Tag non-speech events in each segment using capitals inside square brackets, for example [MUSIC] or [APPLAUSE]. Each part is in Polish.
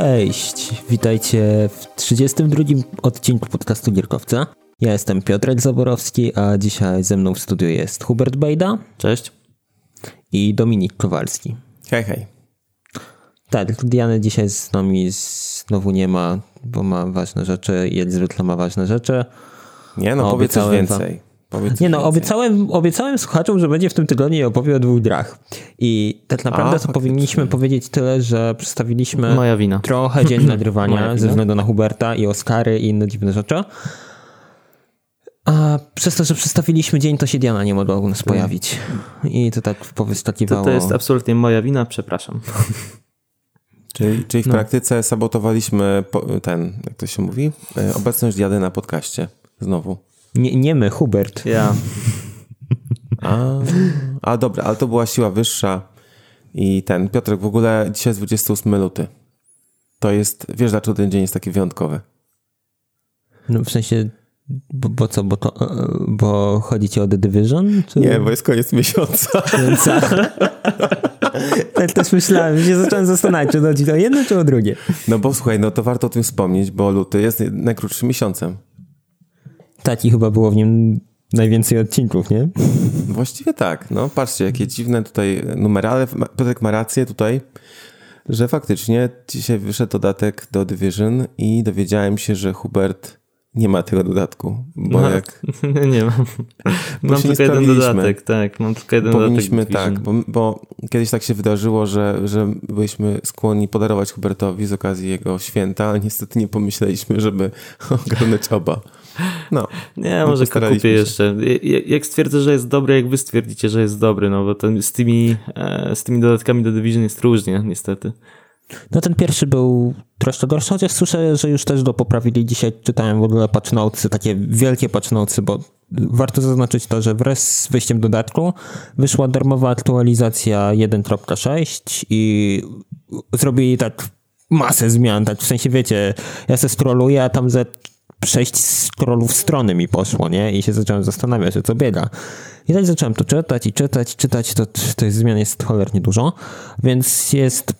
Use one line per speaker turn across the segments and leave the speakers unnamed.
Cześć! Witajcie w 32 odcinku podcastu Gierkowca. Ja jestem Piotrek Zaborowski, a dzisiaj ze mną w studiu jest Hubert Bejda.
Cześć.
I Dominik Kowalski.
Hej, hej.
Tak, Diany dzisiaj z nami znowu nie ma, bo ma ważne rzeczy jak zwykle ma ważne rzeczy.
Nie no, powiedz coś więcej.
Powiedz nie no, obiecałem, obiecałem słuchaczom, że będzie w tym tygodniu i opowiem o dwóch grach. I tak naprawdę A, to powinniśmy powiedzieć tyle, że przedstawiliśmy
Moja wina.
trochę dzień [CLEARS THROAT] nagrywania ze względu na Huberta i Oscary i inne dziwne rzeczy. A przez to, że przedstawiliśmy dzień, to się Diana nie mogła u nas pojawić. I to tak powyskakiwało.
To, to jest absolutnie moja wina, przepraszam. [LAUGHS]
Czyli, czyli w no. praktyce sabotowaliśmy ten, jak to się mówi, e, obecność Diady na podcaście. Znowu.
Nie, nie my, Hubert.
Ja.
A, a dobra, ale to była siła wyższa i ten, Piotrek, w ogóle dzisiaj jest 28 luty. To jest, wiesz dlaczego ten dzień jest taki wyjątkowy?
No w sensie, bo, bo co, bo, to, bo chodzi ci o The Division?
Czy... Nie, bo jest koniec miesiąca. [LAUGHS]
tak też myślałem, że się zacząłem zastanawiać, czy chodzi o jedno, czy o drugie.
No bo słuchaj, no to warto o tym wspomnieć, bo luty jest najkrótszym miesiącem.
Tak, i chyba było w nim najwięcej odcinków, nie?
Właściwie tak. No patrzcie, jakie dziwne tutaj numery, ale Piotrek ma rację tutaj, że faktycznie dzisiaj wyszedł dodatek do Division i dowiedziałem się, że Hubert nie ma tego dodatku, bo no, jak... [LAUGHS]
Nie mam. Mam tylko jeden dodatek, tak. Mam tylko jeden
Powinniśmy, dodatek. tak, bo, bo, kiedyś tak się wydarzyło, że, że byliśmy skłonni podarować Hubertowi z okazji jego święta, ale niestety nie pomyśleliśmy, żeby [LAUGHS] ogarnąć oba. No.
Nie, może kupię jeszcze. Jak stwierdzę, że jest dobry, jak wy stwierdzicie, że jest dobry, no bo to z tymi, e, z tymi dodatkami do Division jest różnie, niestety.
No ten pierwszy był troszkę gorszy, chociaż słyszę, że już też go poprawili. Dzisiaj czytałem w ogóle patch notesy, takie wielkie patch notesy, bo warto zaznaczyć to, że wraz z wejściem dodatku wyszła darmowa aktualizacja 1.6 i zrobili tak masę zmian, tak w sensie wiecie, ja se scrolluję, a tam ze sześć scrollów strony mi poszło, nie? I się zacząłem zastanawiać, co biega. I tak zacząłem to czytać i czytać, czytać, to, to zmian jest cholernie dużo, więc jest,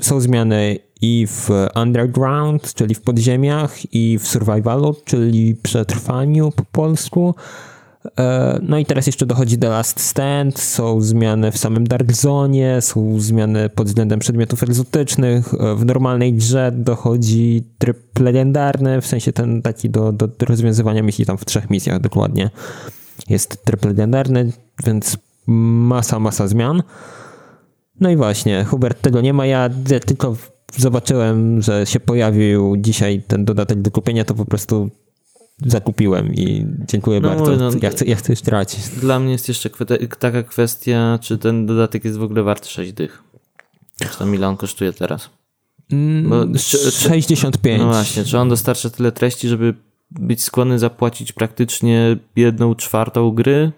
są zmiany i w underground, czyli w podziemiach, i w survivalu, czyli przetrwaniu po polsku, no i teraz jeszcze dochodzi The Last Stand, są zmiany w samym Dark Zone, są zmiany pod względem przedmiotów egzotycznych. E, w normalnej grze dochodzi tryb legendarny, w sensie ten taki do, do rozwiązywania misji tam w trzech misjach dokładnie. Jest tryb legendarny, więc masa, masa zmian. No i właśnie, Hubert tego nie ma, ja tylko zobaczyłem, że się pojawił dzisiaj ten dodatek do kupienia, to po prostu zakupiłem i dziękuję no, bardzo. No, ja, chcę, ja chcę jeszcze tracić.
Dla mnie jest jeszcze taka kwestia, czy ten dodatek jest w ogóle warty 6 dych. Czy tam ile on kosztuje teraz?
Mm, Bo, czy, 65.
No właśnie, czy on dostarcza tyle treści, żeby być skłonny zapłacić praktycznie jedną czwartą gry?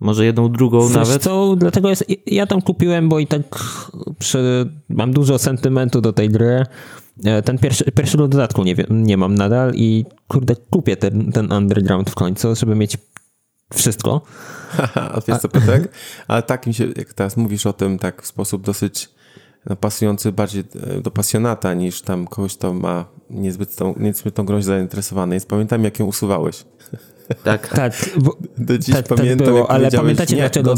Może jedną drugą Wiesz nawet?
Co, dlatego jest, ja tam kupiłem, bo i tak przy, mam dużo sentymentu do tej gry. E, ten pierwszy, pierwszego dodatku nie, nie mam nadal i kurde, kupię ten, ten underground w końcu, żeby mieć wszystko.
A wiesz co, Piotrek? Ale tak mi się, jak teraz mówisz o tym tak w sposób dosyć no, pasujący bardziej e, do pasjonata niż tam kogoś, kto ma niezbyt tą, niezbyt tą grą zainteresowany. Więc pamiętam, jak ją usuwałeś.
Tak, [LAUGHS] tak. Bo,
Do dziś tak, tak pamiętam, tak było, ale
pamiętacie,
nie,
dlaczego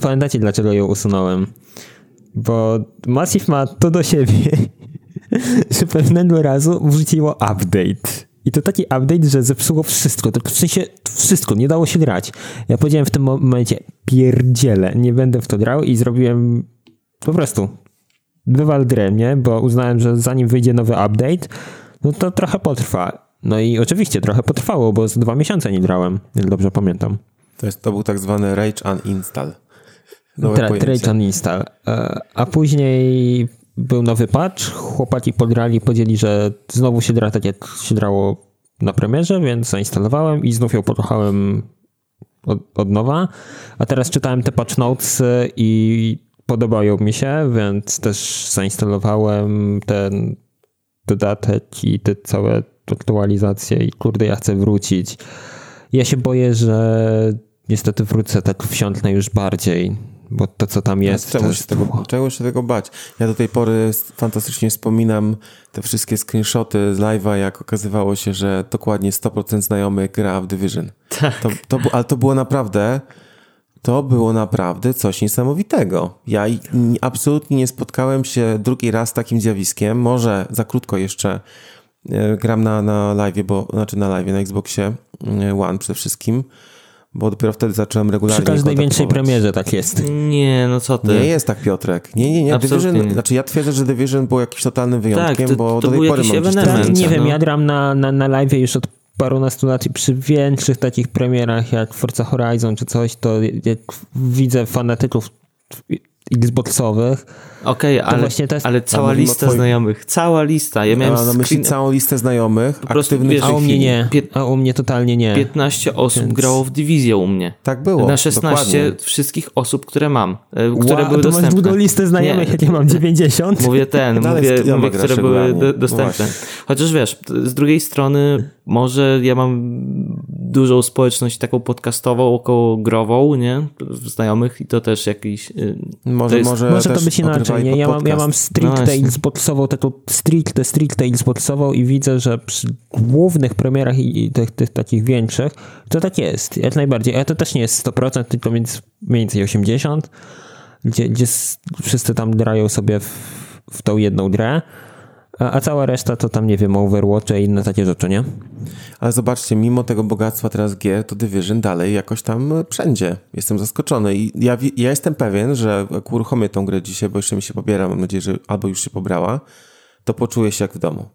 pamiętacie, dlaczego ją usunąłem? Bo Massive ma to do siebie, że pewnego razu wrzuciło update. I to taki update, że zepsuło wszystko. To w sensie wszystko, nie dało się grać. Ja powiedziałem w tym momencie, pierdziele, nie będę w to grał i zrobiłem po prostu wywal grę, nie? Bo uznałem, że zanim wyjdzie nowy update, no to trochę potrwa. No i oczywiście trochę potrwało, bo z dwa miesiące nie grałem, jak dobrze pamiętam.
To, jest, to był tak zwany Rage Uninstall.
Rage Uninstall. E, a później był nowy patch, chłopaki podrali, podzieli, że znowu się gra tak jak się grało na premierze, więc zainstalowałem i znów ją pokochałem od, od nowa. A teraz czytałem te patch notes i podobają mi się, więc też zainstalowałem ten dodatek i te całe aktualizacje i kurde, ja chcę wrócić. Ja się boję, że niestety wrócę tak wsiąknę już bardziej bo to, co tam jest...
Czemu,
jest...
Się tego, czemu się tego bać? Ja do tej pory fantastycznie wspominam te wszystkie screenshoty z live'a, jak okazywało się, że dokładnie 100% znajomych gra w Division.
Tak.
To, to, ale to było naprawdę... To było naprawdę coś niesamowitego. Ja absolutnie nie spotkałem się drugi raz z takim zjawiskiem. Może za krótko jeszcze e, gram na, na live, bo znaczy na live, na Xboxie e, One przede wszystkim bo dopiero wtedy zacząłem regularnie
Przy każdej większej premierze tak jest.
Nie, no co ty.
Nie jest tak, Piotrek. Nie, nie, nie. Division, Znaczy ja twierdzę, że Division był jakimś totalnym wyjątkiem,
tak, to,
bo
to
do tej pory mam
ewenement,
Nie wiem,
no.
ja gram na, na, na live już od parunastu lat i przy większych takich premierach jak Forza Horizon czy coś, to jak widzę fanatyków Xboxowych.
Okej, okay, ale, ale cała lista znajomych, cała lista. Ja miałem
na myśli screen... całą listę znajomych, po prostu,
wiesz, A u mnie nie, a u mnie totalnie nie.
15 osób Więc... grało w Dywizję u mnie.
Tak było,
Na 16 dokładnie. wszystkich osób, które mam, e, które
wow,
były
to
dostępne.
masz długą listę znajomych, jak ja mam [LAUGHS] 90.
Mówię ten, mówię, mówię które były do, dostępne. Właśnie. Chociaż wiesz, z drugiej strony może ja mam dużą społeczność taką podcastową, około grową, nie? Znajomych i to też jakiś... Y,
może,
to jest...
może,
może to być inaczej, nie? Ja mam, ja mam stricte no Xboxową, taką stricte, stricte Xboxową i widzę, że przy głównych premierach i tych, tych takich większych, to tak jest, jak najbardziej. Ale to też nie jest 100%, tylko mniej więcej 80%, gdzie, gdzie wszyscy tam grają sobie w, w tą jedną grę. A, a, cała reszta to tam, nie wiem, Overwatch i inne takie rzeczy, nie?
Ale zobaczcie, mimo tego bogactwa teraz gier, to Division dalej jakoś tam wszędzie. Jestem zaskoczony i ja, ja jestem pewien, że jak uruchomię tą grę dzisiaj, bo jeszcze mi się pobiera, mam nadzieję, że albo już się pobrała, to poczuję się jak w domu.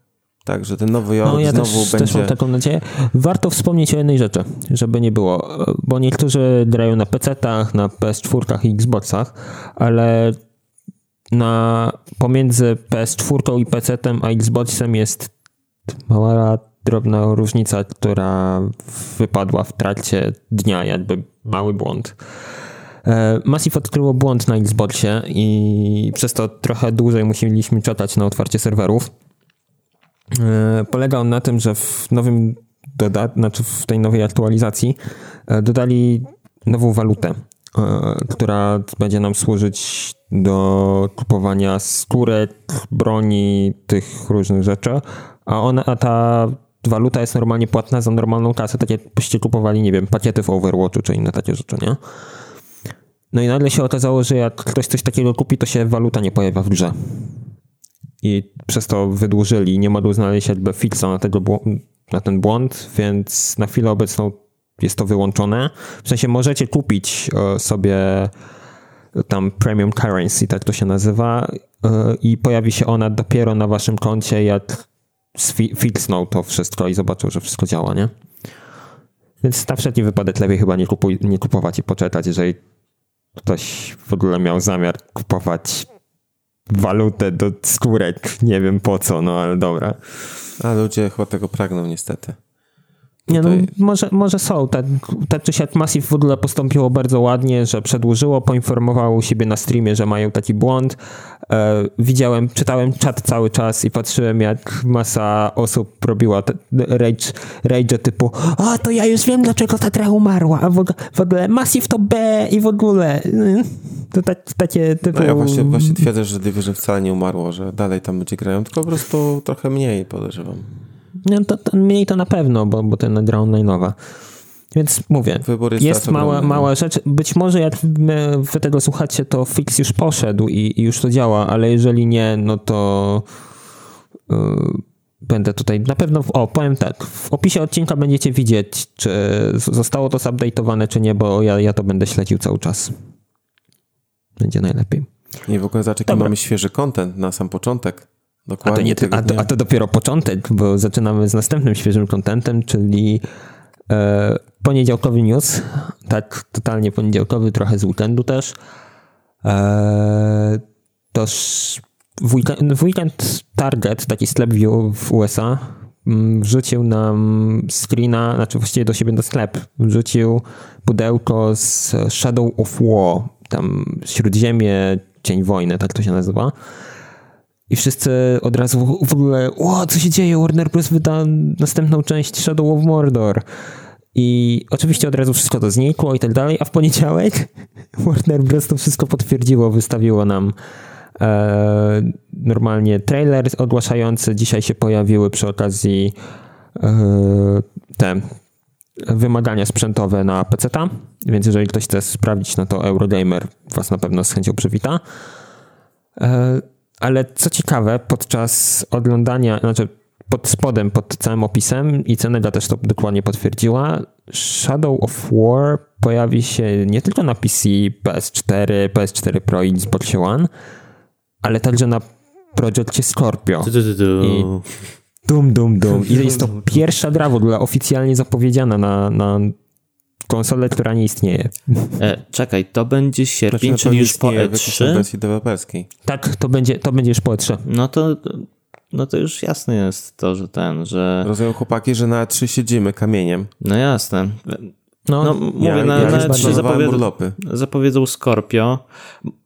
Także ten Nowy Jork
no, ja
znowu
też,
będzie...
też mam taką nadzieję. Warto wspomnieć o jednej rzeczy, żeby nie było, bo niektórzy grają na PC-tach, na PS4 i Xboxach, ale na, pomiędzy PS4 i PC-tem a Xboxem jest mała, drobna różnica, która wypadła w trakcie dnia, jakby mały błąd. E, Massive odkryło błąd na Xboxie i przez to trochę dłużej musieliśmy czekać na otwarcie serwerów. E, polega on na tym, że w nowym dodat, znaczy w tej nowej aktualizacji e, dodali nową walutę, która będzie nam służyć do kupowania skórek, broni, tych różnych rzeczy, a, ona, a ta waluta jest normalnie płatna za normalną kasę, tak jakbyście kupowali, nie wiem, pakiety w Overwatchu czy inne takie rzeczy, nie? No i nagle się okazało, że jak ktoś coś takiego kupi, to się waluta nie pojawia w grze. I przez to wydłużyli, nie mogą znaleźć jakby fixa na, tego, na ten błąd, więc na chwilę obecną jest to wyłączone. W sensie możecie kupić e, sobie tam premium currency, tak to się nazywa, e, i pojawi się ona dopiero na waszym koncie, jak fixnął to wszystko i zobaczył, że wszystko działa, nie? Więc na wszelki wypadek lepiej chyba nie, kupuj, nie kupować i poczekać, jeżeli ktoś w ogóle miał zamiar kupować walutę do skórek. Nie wiem po co, no ale dobra.
A ludzie chyba tego pragną niestety.
Nie, no, może, może są. Tak, tak czy siak Massive w ogóle postąpiło bardzo ładnie, że przedłużyło, poinformowało siebie na streamie, że mają taki błąd. E, widziałem, czytałem czat cały czas i patrzyłem, jak masa osób robiła rage, rage typu o, to ja już wiem, dlaczego ta gra umarła, a w ogóle, w ogóle Massive to B i w ogóle. To tak, takie typu...
No ja właśnie, właśnie twierdzę, że Division wcale nie umarło, że dalej tam będzie grają, tylko po prostu trochę mniej podejrzewam.
No to, to mniej to na pewno, bo, bo ten gra online'owa. Więc mówię, Wybór jest, jest mała, mała rzecz. Być może jak wy tego słuchacie, to fix już poszedł i, i już to działa, ale jeżeli nie, no to yy, będę tutaj na pewno, o powiem tak, w opisie odcinka będziecie widzieć, czy zostało to zupdate'owane, czy nie, bo ja, ja to będę śledził cały czas. Będzie najlepiej.
I w ogóle zaczekaj, mamy świeży content na sam początek.
Dokładnie a, to nie, a, to, a to dopiero początek, bo zaczynamy z następnym świeżym kontentem, czyli e, poniedziałkowy news. Tak, totalnie poniedziałkowy, trochę z weekendu też. E, toż w weekend, w weekend Target, taki sklep w USA, mm, wrzucił nam screena, znaczy właściwie do siebie do sklep, wrzucił pudełko z Shadow of War, tam Śródziemie, Cień Wojny, tak to się nazywa. I wszyscy od razu w ogóle, o, co się dzieje? Warner Bros. wyda następną część Shadow of Mordor. I oczywiście od razu wszystko to znikło i tak dalej, a w poniedziałek [LAUGHS] Warner Bros. to wszystko potwierdziło, wystawiło nam e, normalnie trailer ogłaszający. Dzisiaj się pojawiły przy okazji e, te wymagania sprzętowe na PC, więc jeżeli ktoś chce sprawdzić, no to Eurogamer was na pewno z chęcią przywita. E, ale co ciekawe, podczas oglądania, znaczy pod spodem, pod całym opisem i Cenega też to dokładnie potwierdziła, Shadow of War pojawi się nie tylko na PC, PS4, PS4 Pro i Xbox One, ale także na projekcie Scorpio. I dum, dum, dum. I jest to [LAUGHS] pierwsza gra w ogóle oficjalnie zapowiedziana na, na konsolę, która nie istnieje.
E, czekaj, to będzie sierpień, znaczy, czyli już po E3? wersji
deweloperskiej.
Tak, to będzie, to będzie już po E3.
No to, no to już jasne jest to, że ten, że...
Rozumiem chłopaki, że na E3 siedzimy kamieniem.
No jasne. No, no mówię, ja, na, ja na E3 zapowied... zapowiedzą Scorpio.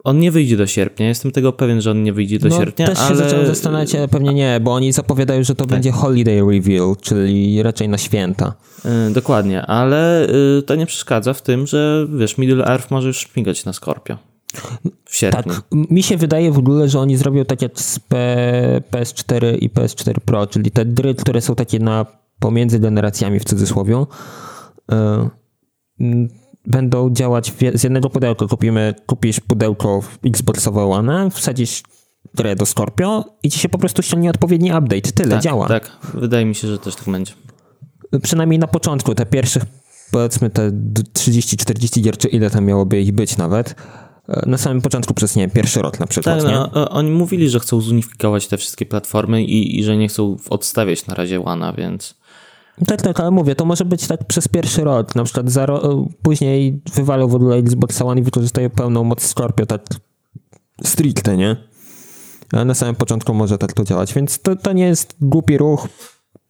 On nie wyjdzie do sierpnia, jestem tego pewien, że on nie wyjdzie do no, sierpnia,
też
ale...
się zacząłem zastanawiać, ale pewnie nie, bo oni zapowiadają, że to tak. będzie holiday reveal, czyli raczej na święta.
Yy, dokładnie, ale yy, to nie przeszkadza w tym, że wiesz, Middle Earth może już śmigać na Scorpio. W sierpniu.
Tak, mi się wydaje w ogóle, że oni zrobią tak jak z P PS4 i PS4 Pro, czyli te gry, które są takie na pomiędzy generacjami w cudzysłowie, yy, będą działać z jednego pudełka. Kupimy, kupisz pudełko Xboxowe One, wsadzisz grę do Scorpio i ci się po prostu ściągnie odpowiedni update. Tyle,
tak,
działa.
Tak, wydaje mi się, że też tak będzie.
Przynajmniej na początku, te pierwszych powiedzmy te 30-40 gier, czy ile tam miałoby ich być nawet, e, na samym początku przez, nie wiem, pierwszy rok na przykład. Tak, no,
oni mówili, że chcą zunifikować te wszystkie platformy i, i że nie chcą odstawiać na razie Łana, więc...
Tak, tak, ale mówię, to może być tak przez pierwszy rok, na przykład za ro... później wywalą w ogóle Xbox One i wykorzystają pełną moc Scorpio, tak stricte, nie? Ale na samym początku może tak to działać, więc to, to nie jest głupi ruch.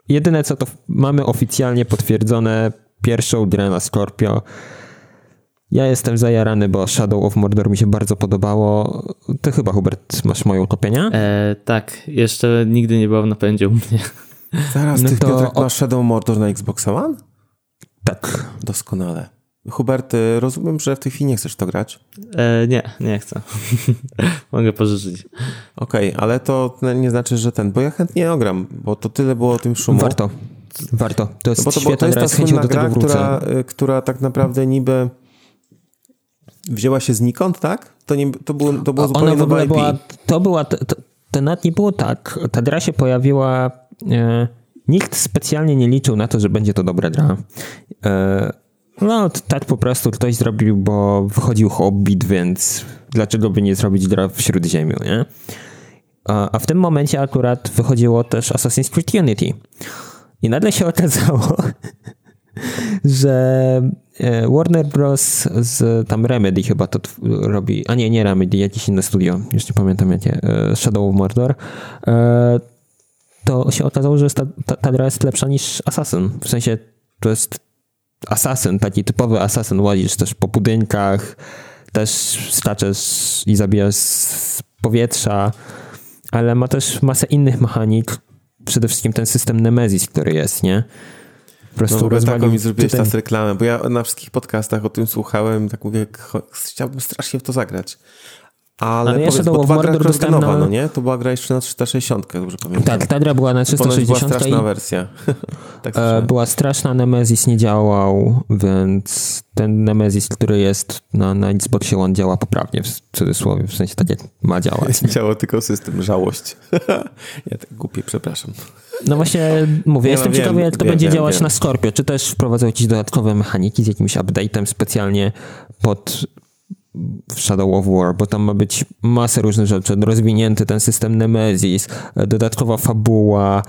Jedyne co to mamy oficjalnie potwierdzone pierwszą grę na Scorpio. Ja jestem zajarany, bo Shadow of Mordor mi się bardzo podobało. Ty chyba, Hubert, masz moją kopienia?
E, tak, jeszcze nigdy nie byłem na pędzie u mnie.
Zaraz, no ty to... Piotrek masz Shadow Mordor na Xbox One?
Tak.
Doskonale. Hubert, rozumiem, że w tej chwili nie chcesz to grać?
E, nie, nie chcę. [LAUGHS] Mogę pożyczyć.
Okej, okay, ale to nie znaczy, że ten, bo ja chętnie ogram, bo to tyle było o tym szumu.
Warto. Warto. To jest,
no bo to, bo to jest ta słynna gra, która, y, która tak naprawdę niby wzięła się znikąd, tak? To, nie, to było, to było zupełnie Ona w była,
to była, to, to nawet nie było tak. Ta gra się pojawiła nikt specjalnie nie liczył na to, że będzie to dobra gra. E, no, tak po prostu ktoś zrobił, bo wychodził Hobbit, więc dlaczego by nie zrobić gra w Śródziemiu, nie? A, a w tym momencie akurat wychodziło też Assassin's Creed Unity. I nagle się okazało, [LAUGHS] że e, Warner Bros. z tam Remedy chyba to robi, a nie, nie Remedy, jakieś inne studio, już nie pamiętam jakie, Shadow of Mordor, to się okazało, że ta, ta, ta gra jest lepsza niż Assassin. W sensie to jest Assassin, taki typowy Assassin. Łazisz też po budynkach, też skaczesz i zabijasz z powietrza, ale ma też masę innych mechanik. Przede wszystkim ten system Nemesis, który jest, nie?
Po prostu no, taką mi zrobiłeś teraz reklamę, bo ja na wszystkich podcastach o tym słuchałem, tak mówię, chciałbym strasznie w to zagrać. Ale, Ale była gra na... no nie? To była gra jeszcze na 360, dobrze pamiętam.
Tak, ta gra była na 360.
była straszna i... wersja. [LAUGHS]
tak e, była straszna, Nemesis nie działał, więc ten Nemesis, który jest na, na Xboxie One działa poprawnie, w cudzysłowie, w sensie tak jak ma działać. [LAUGHS]
Działa tylko system, żałość. [LAUGHS] ja tak głupie, przepraszam.
No właśnie mówię, jestem no, ciekawy jak to wiem, będzie wiem, działać wiem. na Scorpio. Czy też wprowadzą jakieś dodatkowe mechaniki z jakimś update'em specjalnie pod w Shadow of War, bo tam ma być masę różnych rzeczy, rozwinięty ten system Nemesis, dodatkowa fabuła.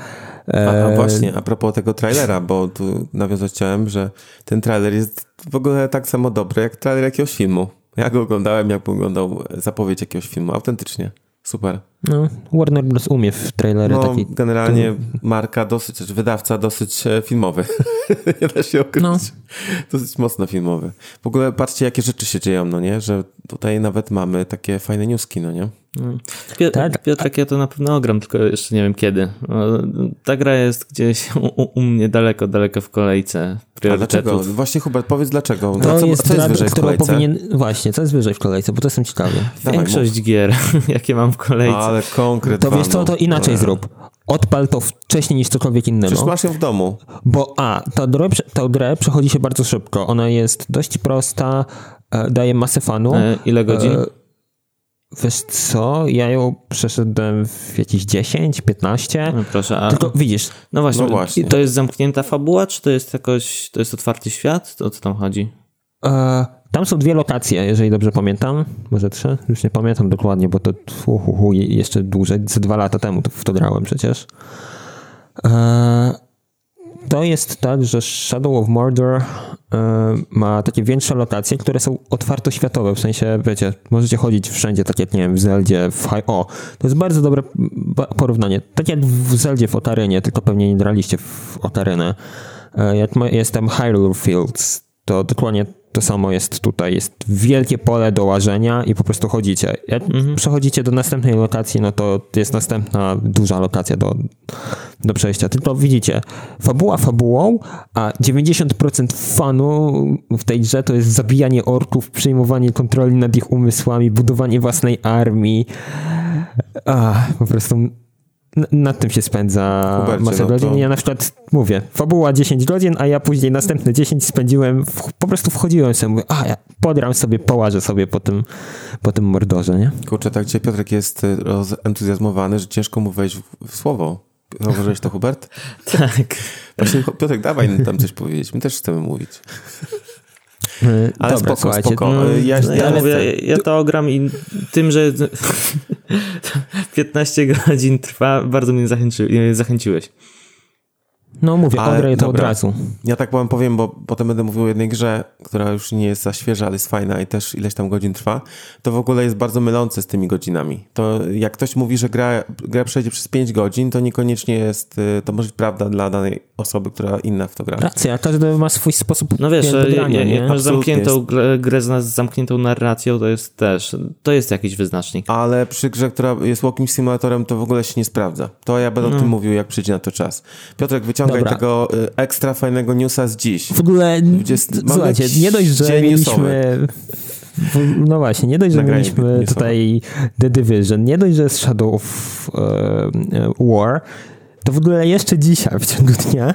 A, a e, właśnie, a propos tego trailera, bo tu nawiązać chciałem, że ten trailer jest w ogóle tak samo dobry jak trailer jakiegoś filmu. Ja go oglądałem, jak oglądał zapowiedź jakiegoś filmu, autentycznie. Super.
No, Warner Bros. umie w trailery no, taki...
generalnie marka dosyć, wydawca dosyć e, filmowy. [LAUGHS] nie da się okryć. No. Dosyć mocno filmowy. W ogóle patrzcie, jakie rzeczy się dzieją, no nie? Że tutaj nawet mamy takie fajne newski, no nie?
Piotr, tak? Piotrek, ja to na pewno ogram, tylko jeszcze nie wiem kiedy. Ta gra jest gdzieś u, u mnie daleko, daleko w kolejce
A dlaczego? Właśnie Hubert, powiedz dlaczego.
To, no, co, jest co jest wyżej w kolejce? Powinien, właśnie, co jest wyżej w kolejce, bo to jestem ciekawy.
Większość mów. gier, [LAUGHS] jakie mam w kolejce.
Ale konkretnie.
To wiesz co, to inaczej zrób. Odpal to wcześniej niż cokolwiek innego.
Przecież masz ją w domu.
Bo a, ta grę, ta grę przechodzi się bardzo szybko. Ona jest dość prosta, e, daje masę fanu. E,
ile godzin? E,
Wiesz co, ja ją przeszedłem w jakieś 10, 15. No
proszę, a...
Tylko widzisz.
No właśnie, no właśnie, to jest zamknięta fabuła, czy to jest jakoś, to jest otwarty świat? O co tam chodzi?
E, tam są dwie lokacje, jeżeli dobrze pamiętam. Może trzy? Już nie pamiętam dokładnie, bo to uh, uh, uh, jeszcze dłużej, ze dwa lata temu to, w to grałem przecież. E, to jest tak, że Shadow of Mordor y, ma takie większe lokacje, które są otwartoświatowe, w sensie, wiecie, możecie chodzić wszędzie, tak jak, nie wiem, w Zeldzie, w High... O, to jest bardzo dobre porównanie. Tak jak w Zeldzie w Otarynie, tylko pewnie nie draliście w Otarynę. Y, jak jestem Hyrule Fields, to dokładnie to samo jest tutaj. Jest wielkie pole do łażenia i po prostu chodzicie. Jak mhm. przechodzicie do następnej lokacji, no to jest następna duża lokacja do, do przejścia. Tylko widzicie, fabuła fabułą, a 90% fanu w tej grze to jest zabijanie orków, przejmowanie kontroli nad ich umysłami, budowanie własnej armii. A, po prostu nad tym się spędza Hubercie, masę no godzin. To... Ja na przykład mówię, fabuła 10 godzin, a ja później następne 10 spędziłem, w, po prostu wchodziłem sobie, mówię, a ja podram sobie, połażę sobie po tym, po tym mordorze, nie?
Kurczę, tak dzisiaj Piotrek jest y, entuzjazmowany, że ciężko mu wejść w, w słowo. Zauważyłeś to, Hubert? [LAUGHS]
tak.
Właśnie, Piotrek, dawaj tam coś powiedzieć. My też chcemy mówić.
E, ale Dobra, spoko, spoko. No,
ja, no, ja, mówię, ja to ogram i tym, że [LAUGHS] 15 godzin trwa, bardzo mnie zachęci, zachęciłeś.
No mówię, ale, ograj to dobra. od razu.
Ja tak powiem, powiem, bo potem będę mówił o jednej grze, która już nie jest za świeża, ale jest fajna i też ileś tam godzin trwa. To w ogóle jest bardzo mylące z tymi godzinami. To jak ktoś mówi, że gra, gra przejdzie przez 5 godzin, to niekoniecznie jest, y, to może być prawda dla danej osoby, która inna w to gra.
Racja, każdy ma swój sposób
No wiesz, grania, jak, jak masz zamkniętą grę z zamkniętą narracją, to jest też, to jest jakiś wyznacznik.
Ale przy grze, która jest walking simulatorem, to w ogóle się nie sprawdza. To ja będę no. o tym mówił, jak przyjdzie na to czas. Piotrek, wyciągaj Dobra. tego y, ekstra fajnego newsa z dziś.
W ogóle, 20, słuchajcie, nie dość, że mieliśmy... No właśnie, nie dość, że mieliśmy tutaj The Division, nie dość, że jest Shadow of uh, War, to w ogóle jeszcze dzisiaj w ciągu dnia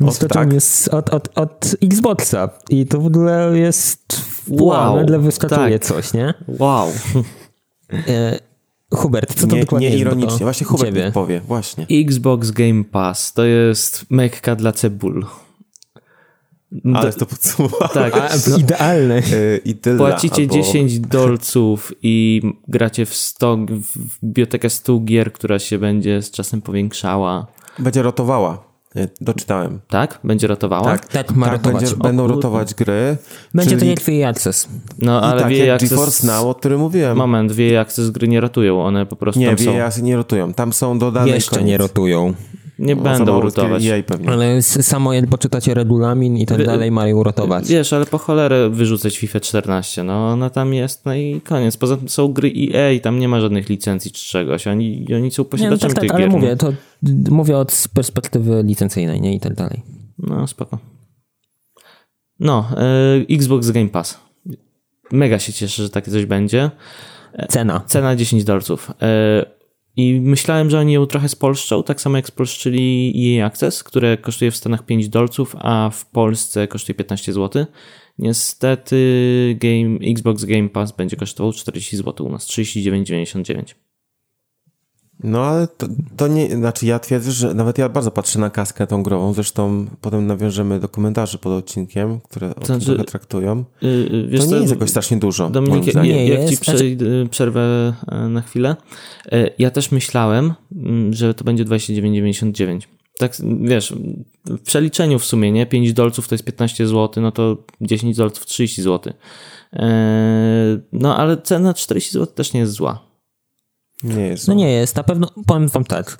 wyskoczył tak. jest od, od, od Xboxa i to w ogóle jest wow, nagle wyskakuje tak. coś, nie?
Wow. [LAUGHS]
Hubert, co to
nie,
dokładnie
nie ironicznie, właśnie Hubert ciebie? powie, właśnie.
Xbox Game Pass to jest mekka dla cebul.
Ale to podsumowałeś.
Tak, A, idealne.
E,
Płacicie albo... 10 dolców i gracie w 100, w bibliotekę 100 gier, która się będzie z czasem powiększała.
Będzie rotowała. Doczytałem.
Tak? Będzie rotowała?
Tak, tak ma tak, rotować.
Będzie, będą rotować gry.
Będzie czyli... to jak VA Access.
No, ale tak, VA Access... GeForce Now, o którym mówiłem.
Moment, VA Access gry nie rotują, one po prostu
nie,
tam
VA
są.
nie rotują. Tam są dodane
Jeszcze koniec. nie rotują.
Nie no, będą rotować.
Ale samo jak poczytacie regulamin i tak Wie, dalej mają rotować.
Wiesz, ale po cholerę wyrzucać FIFA 14, no ona tam jest, no i koniec. Poza tym są gry EA, tam nie ma żadnych licencji czy czegoś, oni, oni są posiadaczami nie, no tak, tak,
ale
gier.
mówię, to mówię od perspektywy licencyjnej, nie? I tak dalej.
No, spoko. No, y, Xbox Game Pass. Mega się cieszę, że takie coś będzie.
Cena.
Cena 10 dolców. Y, i myślałem, że oni ją trochę spolszczą, tak samo jak spolszczyli EA Access, które kosztuje w Stanach 5 dolców, a w Polsce kosztuje 15 zł. Niestety game, Xbox Game Pass będzie kosztował 40 zł, u nas 39,99.
No ale to, to, nie, znaczy ja twierdzę, że nawet ja bardzo patrzę na kaskę tą grową, zresztą potem nawiążemy do komentarzy pod odcinkiem, które o znaczy, tym traktują. Yy, wiesz to nie co, jest jakoś strasznie dużo.
Dominik, jak, jak ci znaczy- przerwę e, na chwilę, ja też myślałem, mm, że to będzie 29,99. Tak, wiesz, w przeliczeniu w sumie, nie? 5 dolców to jest 15 zł, no to 10 dolców 30 zł. No ale cena 40 zł też nie jest zła.
Nie jest.
No nie jest. Na pewno, powiem wam tak.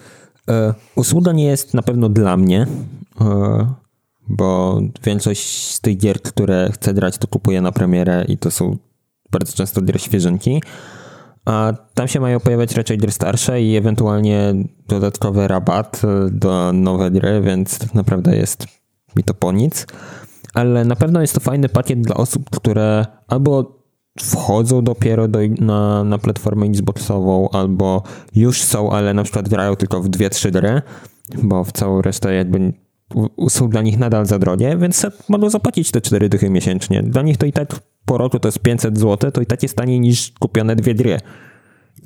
E, usługa nie jest na pewno dla mnie, e, bo większość z tych gier, które chcę grać, to kupuję na premierę i to są bardzo często gry świeżynki. a tam się mają pojawiać raczej gry starsze i ewentualnie dodatkowy rabat e, do nowe gry, więc tak naprawdę jest mi to po nic. Ale na pewno jest to fajny pakiet dla osób, które albo wchodzą dopiero do, na, na platformę Xboxową, albo już są, ale na przykład grają tylko w dwie, trzy gry, bo w całą resztę jakby są dla nich nadal za drogie, więc mogą zapłacić te 4 dychy miesięcznie. Dla nich to i tak po roku to jest 500 zł, to i tak jest taniej niż kupione dwie gry.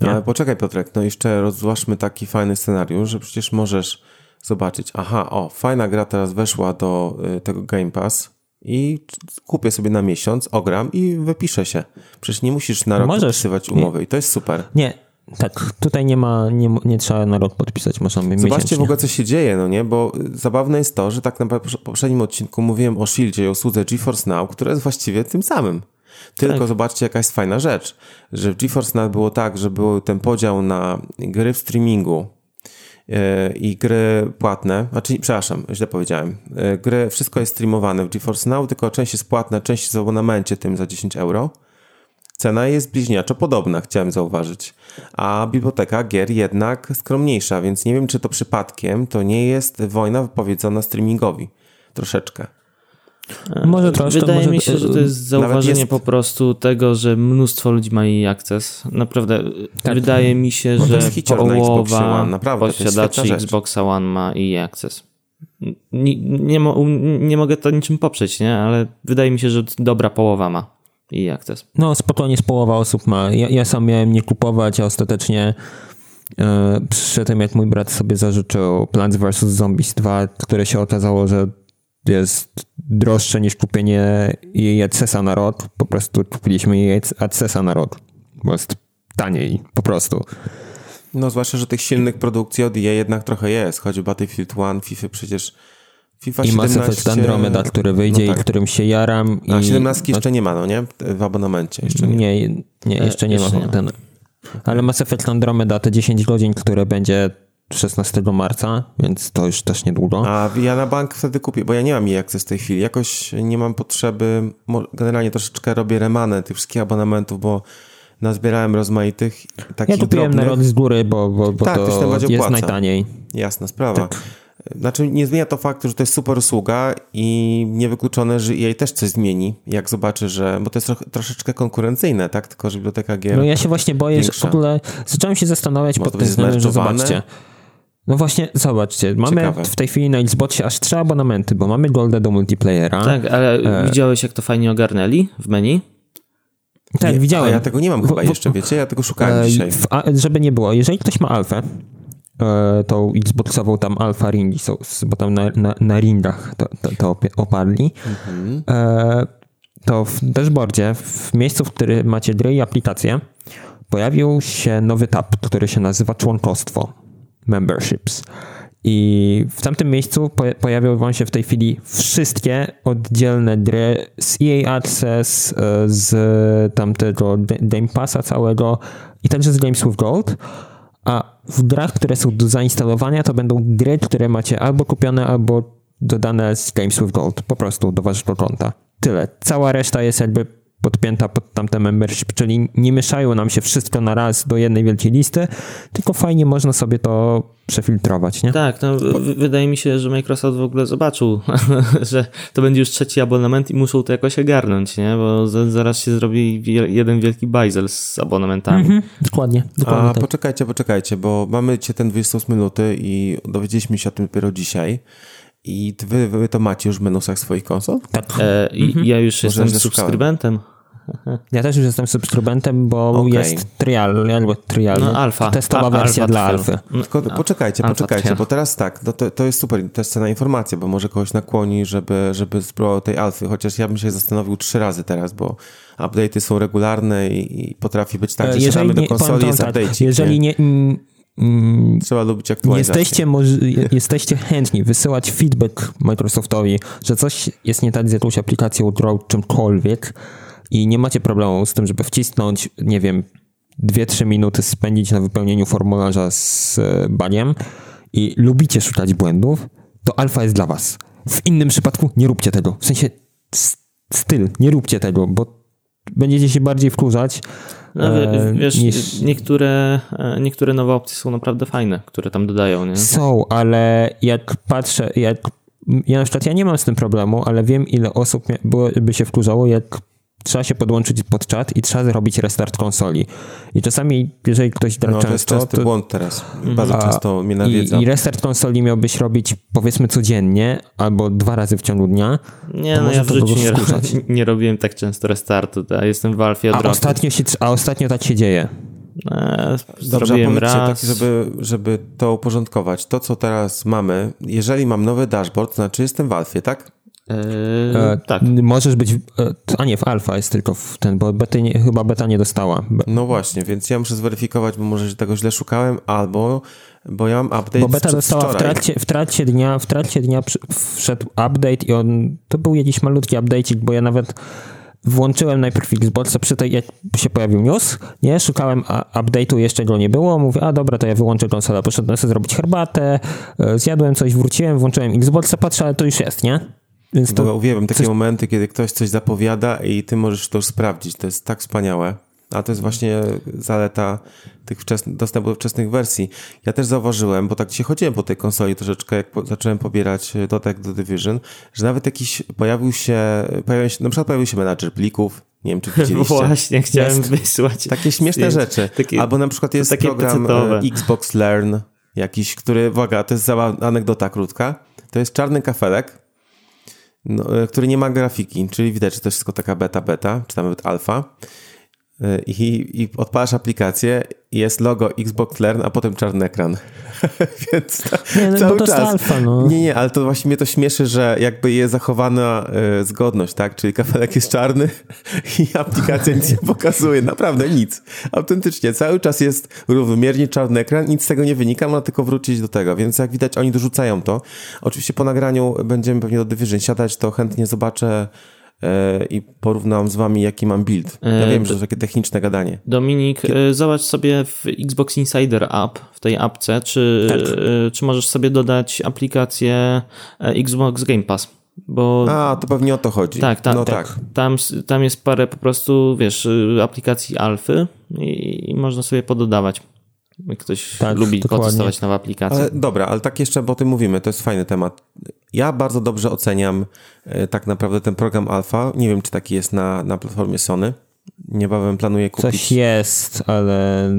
No, ale poczekaj Piotrek, no jeszcze rozważmy taki fajny scenariusz, że przecież możesz zobaczyć, aha, o, fajna gra teraz weszła do y, tego Game Pass i kupię sobie na miesiąc, ogram i wypiszę się. Przecież nie musisz na rok możesz. podpisywać umowy i to jest super.
Nie, tak, tutaj nie ma, nie, nie trzeba na rok podpisać, można
Zobaczcie miesięcznie. w ogóle, co się dzieje, no nie, bo zabawne jest to, że tak naprawdę w poprzednim odcinku mówiłem o Shieldzie i usłudze GeForce Now, która jest właściwie tym samym. Tylko tak. zobaczcie, jaka jest fajna rzecz, że w GeForce Now było tak, że był ten podział na gry w streamingu i gry płatne, znaczy, przepraszam, źle powiedziałem, yy, gry, wszystko jest streamowane w GeForce Now, tylko część jest płatna, część jest w abonamencie tym za 10 euro. Cena jest bliźniaczo podobna, chciałem zauważyć, a biblioteka gier jednak skromniejsza, więc nie wiem, czy to przypadkiem to nie jest wojna wypowiedzona streamingowi. Troszeczkę.
Może troszkę. Wydaje może... mi się, że to jest zauważenie jest... po prostu tego, że mnóstwo ludzi ma jej akces. Naprawdę tak. wydaje mi się, że połowa Naprawdę, posiadaczy Xboxa One ma jej akces. Nie, nie, nie, mogę to niczym poprzeć, nie? ale wydaje mi się, że dobra połowa ma jej akces.
No spokojnie z połowa osób ma. Ja, ja sam miałem nie kupować, a ostatecznie e, przy tym jak mój brat sobie zażyczył Plants vs. Zombies 2, które się okazało, że jest droższe niż kupienie jej accessa na rok. Po prostu kupiliśmy jej accessa na rok, bo jest taniej, po prostu.
No zwłaszcza, że tych silnych produkcji od EA jednak trochę jest, choćby Battlefield 1, FIFA przecież
FIFA I 17... Mass Effect Andromeda, który wyjdzie no tak. i którym się jaram.
A, i... 17 jeszcze no... nie ma, no nie? W abonamencie jeszcze nie.
Nie, nie jeszcze nie jeszcze ma. Nie ten... Ale Mass Effect Andromeda te 10 godzin, które będzie 16 marca, więc to już też niedługo.
A ja na bank wtedy kupię, bo ja nie mam jej akces w tej chwili. Jakoś nie mam potrzeby, generalnie troszeczkę robię remanę tych wszystkich abonamentów, bo nazbierałem rozmaitych takich
Ja kupiłem drobnych. na rok z góry, bo, bo, bo tak, to jest opłaca. najtaniej.
Jasna sprawa. Tak. Znaczy nie zmienia to faktu, że to jest super usługa i niewykluczone, że jej też coś zmieni, jak zobaczy, że, bo to jest troch, troszeczkę konkurencyjne, tak, tylko że biblioteka gier
No ja się właśnie boję, większa. że w ogóle zacząłem się zastanawiać pod tym względem, że zobaczcie, no właśnie, zobaczcie, mamy Ciekawe. w tej chwili na Xboxie aż trzy abonamenty, bo mamy Golda do multiplayera.
Tak, ale e... widziałeś jak to fajnie ogarnęli w menu?
Tak, nie, widziałem.
Ja tego nie mam chyba w, jeszcze, wiecie? Ja tego szukałem e, dzisiaj. W,
a, żeby nie było, jeżeli ktoś ma alfę, e, tą Xboxową tam alfa ringi, są, bo tam na, na, na ringach to, to, to oparli, mhm. e, to w dashboardzie, w miejscu, w którym macie gry i aplikacje, pojawił się nowy tab, który się nazywa członkostwo memberships. I w tamtym miejscu pojawią wam się w tej chwili wszystkie oddzielne gry z EA Access, e, z tamtego Game Passa całego i także z Games with Gold. A w grach, które są do zainstalowania, to będą gry, które macie albo kupione, albo dodane z Games with Gold, po prostu do waszego konta. Tyle. Cała reszta jest jakby podpięta pod tamte membership, czyli nie mieszają nam się wszystko na raz do jednej wielkiej listy, tylko fajnie można sobie to przefiltrować, nie?
Tak, no, wydaje mi się, że Microsoft w ogóle zobaczył, [LAUGHS] że to będzie już trzeci abonament i muszą to jakoś ogarnąć, nie? Bo zaraz się zrobi jeden wielki bajzel z abonamentami. Mhm,
dokładnie, dokładnie
A tak. poczekajcie, poczekajcie, bo mamy cię ten 28 minuty i dowiedzieliśmy się o tym dopiero dzisiaj. I wy, wy to macie już w menusach swoich konsol?
Tak. E, mhm. Ja już Może jestem subskrybentem. [LAUGHS]
Ja też już jestem subskrybentem, bo okay. jest trial, jakby trial. No, alfa. Testowa wersja alfa dla alfy.
Tylko poczekajcie, poczekajcie, bo teraz tak, no to, to jest super, to jest cena informacja, bo może kogoś nakłoni, żeby, żeby spróbował tej alfy, chociaż ja bym się zastanowił trzy razy teraz, bo update'y są regularne i, i potrafi być tak, że jeżeli siadamy do konsoli, jest tak, update.
Jeżeli nie, nie
Trzeba lubić aktualizację.
Jesteście, [LAUGHS] jesteście chętni wysyłać feedback Microsoftowi, że coś jest nie tak z jakąś aplikacją, czymkolwiek i nie macie problemu z tym, żeby wcisnąć, nie wiem, 2-3 minuty spędzić na wypełnieniu formularza z e, baniem i lubicie szukać błędów, to alfa jest dla was. W innym przypadku nie róbcie tego. W sensie styl, nie róbcie tego, bo będziecie się bardziej wkurzać,
No, e, wiesz, niż... niektóre, e, niektóre nowe opcje są naprawdę fajne, które tam dodają, nie?
Są, ale jak patrzę, jak ja na przykład ja nie mam z tym problemu, ale wiem ile osób by się wkurzało, jak trzeba się podłączyć pod czat i trzeba zrobić restart konsoli. I czasami, jeżeli ktoś gra
no,
często...
to jest częsty to, błąd teraz. Bardzo a, często mnie nawiedza.
I, I restart konsoli miałbyś robić powiedzmy codziennie albo dwa razy w ciągu dnia.
Nie, no ja w życiu nie, [LAUGHS] nie, robiłem tak często restartu. Ja jestem w Alfie
a ostatnio, się, a ostatnio tak się dzieje.
Eee, Dobrze, powiedzcie raz.
tak, żeby, żeby to uporządkować. To, co teraz mamy, jeżeli mam nowy dashboard, to znaczy jestem w Alfie, tak?
Eee, e, tak. Możesz być, e, a nie, w alfa jest tylko w ten, bo bety nie, chyba beta nie dostała.
No właśnie, więc ja muszę zweryfikować, bo może że tego źle szukałem, albo bo ja mam update Bo
beta dostała w trakcie, w trakcie dnia, w trakcie dnia wszedł update i on, to był jakiś malutki update'ik, bo ja nawet włączyłem najpierw Xboxa przy tej, jak się pojawił news, nie, szukałem update'u, jeszcze go nie było, mówię, a dobra, to ja wyłączę konsolę, poszedłem sobie zrobić herbatę, e, zjadłem coś, wróciłem, włączyłem Xboxa, patrzę, ale to już jest, nie?
Więc to Bo uwielbiam takie coś... momenty, kiedy ktoś coś zapowiada i ty możesz to już sprawdzić. To jest tak wspaniałe. A to jest właśnie zaleta tych wczesnych, dostępu do wczesnych wersji. Ja też zauważyłem, bo tak się chodziłem po tej konsoli troszeczkę, jak po, zacząłem pobierać dodatek do Division, że nawet jakiś pojawił się, pojawił się, na przykład pojawił się menadżer plików, nie wiem, czy [LAUGHS] widzieliście.
Właśnie, chciałem jest wysłać.
Takie śmieszne rzeczy. Takie, Albo na przykład jest program e, pecetowe. Xbox Learn jakiś, który, uwaga, to jest anegdota krótka, to jest czarny kafelek, no, e, który nie ma grafiki, czyli widać, że to jest tylko taka beta, beta, czy tam nawet alfa. E, I, i odpalasz aplikację jest logo Xbox Learn, a potem czarny ekran. [LAUGHS] Więc to,
nie, no, cały to czas. Alfa, no.
Nie, nie, ale to właśnie mnie to śmieszy, że jakby jest zachowana y, zgodność, tak? Czyli kafelek jest czarny [LAUGHS] i aplikacja nic nie pokazuje. Naprawdę nic. Autentycznie. Cały czas jest równomiernie czarny ekran, nic z tego nie wynika, ma tylko wrócić do tego. Więc jak widać, oni dorzucają to. Oczywiście po nagraniu będziemy pewnie do Division siadać, to chętnie zobaczę i porównam z wami, jaki mam build. Ja e, wiem, że to takie techniczne gadanie.
Dominik, Kiedy... zobacz sobie w Xbox Insider App, w tej apce, czy, tak. E, czy możesz sobie dodać aplikację Xbox Game Pass. Bo,
A, to pewnie o to chodzi.
Tak, ta, no tak. tak. Tam, tam jest parę po prostu, wiesz, aplikacji alfy i, i można sobie pododawać. Jak ktoś tak, lubi dokładnie. potestować nowe aplikacje.
Ale, dobra, ale tak jeszcze, bo o tym mówimy, to jest fajny temat. Ja bardzo dobrze oceniam e, tak naprawdę ten program Alpha. Nie wiem, czy taki jest na, na platformie Sony. Niebawem planuję kupić.
Coś jest, ale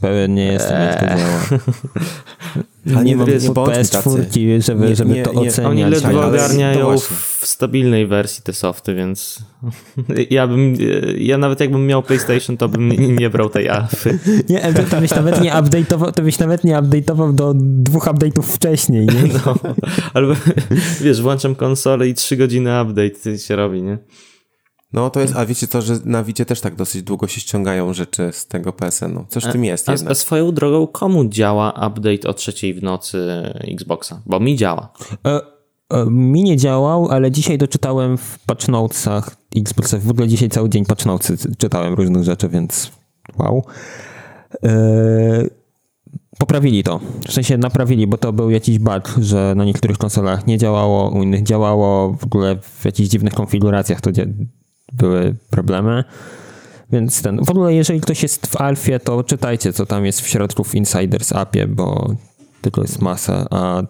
pewien nie jestem, jak to działa. [LAUGHS]
Ale nie, mam nie
PS4, żeby, nie, żeby nie, to nie, oceniać.
Oni ledwo ogarniają w stabilnej wersji te softy, więc [LAUGHS] ja bym, ja nawet jakbym miał PlayStation, to bym nie, nie brał tej alfy. [LAUGHS]
Nie, to byś nawet nie update'ował, to byś nawet nie update'ował do dwóch update'ów wcześniej, nie? No,
albo wiesz, włączam konsolę i trzy godziny update się robi, nie?
No to jest, a wiecie to, że na Wicie też tak dosyć długo się ściągają rzeczy z tego PSN-u. Coś w tym jest.
A, a, swoją drogą, komu działa update o trzeciej w nocy Xboxa? Bo mi działa. E,
e, mi nie działał, ale dzisiaj doczytałem w patch notesach Xboxa. W ogóle dzisiaj cały dzień patch notesy czytałem różnych rzeczy, więc wow. E, poprawili to. W sensie naprawili, bo to był jakiś bug, że na niektórych konsolach nie działało, u innych działało, w ogóle w jakichś dziwnych konfiguracjach to były problemy. Więc ten, w ogóle jeżeli ktoś jest w alfie, to czytajcie, co tam jest w środku w Insiders appie, bo tylko jest masa, a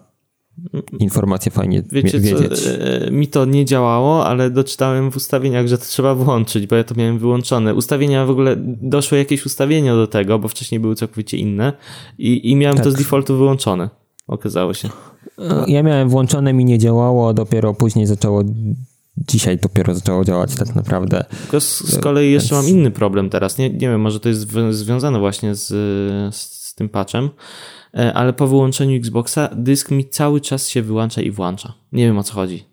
informacje fajnie Wiecie, wiedzieć. Co,
e, mi to nie działało, ale doczytałem w ustawieniach, że to trzeba włączyć, bo ja to miałem wyłączone. Ustawienia w ogóle, doszło jakieś ustawienia do tego, bo wcześniej były całkowicie inne i, i miałem tak. to z defaultu wyłączone. Okazało się.
Ja miałem włączone, mi nie działało, dopiero później zaczęło dzisiaj dopiero zaczęło działać tak naprawdę.
Tylko z, z kolei jeszcze Więc... mam inny problem teraz. Nie, nie wiem, może to jest związane właśnie z, z tym patchem, e, ale po wyłączeniu Xboxa dysk mi cały czas się wyłącza i włącza. Nie wiem o co chodzi.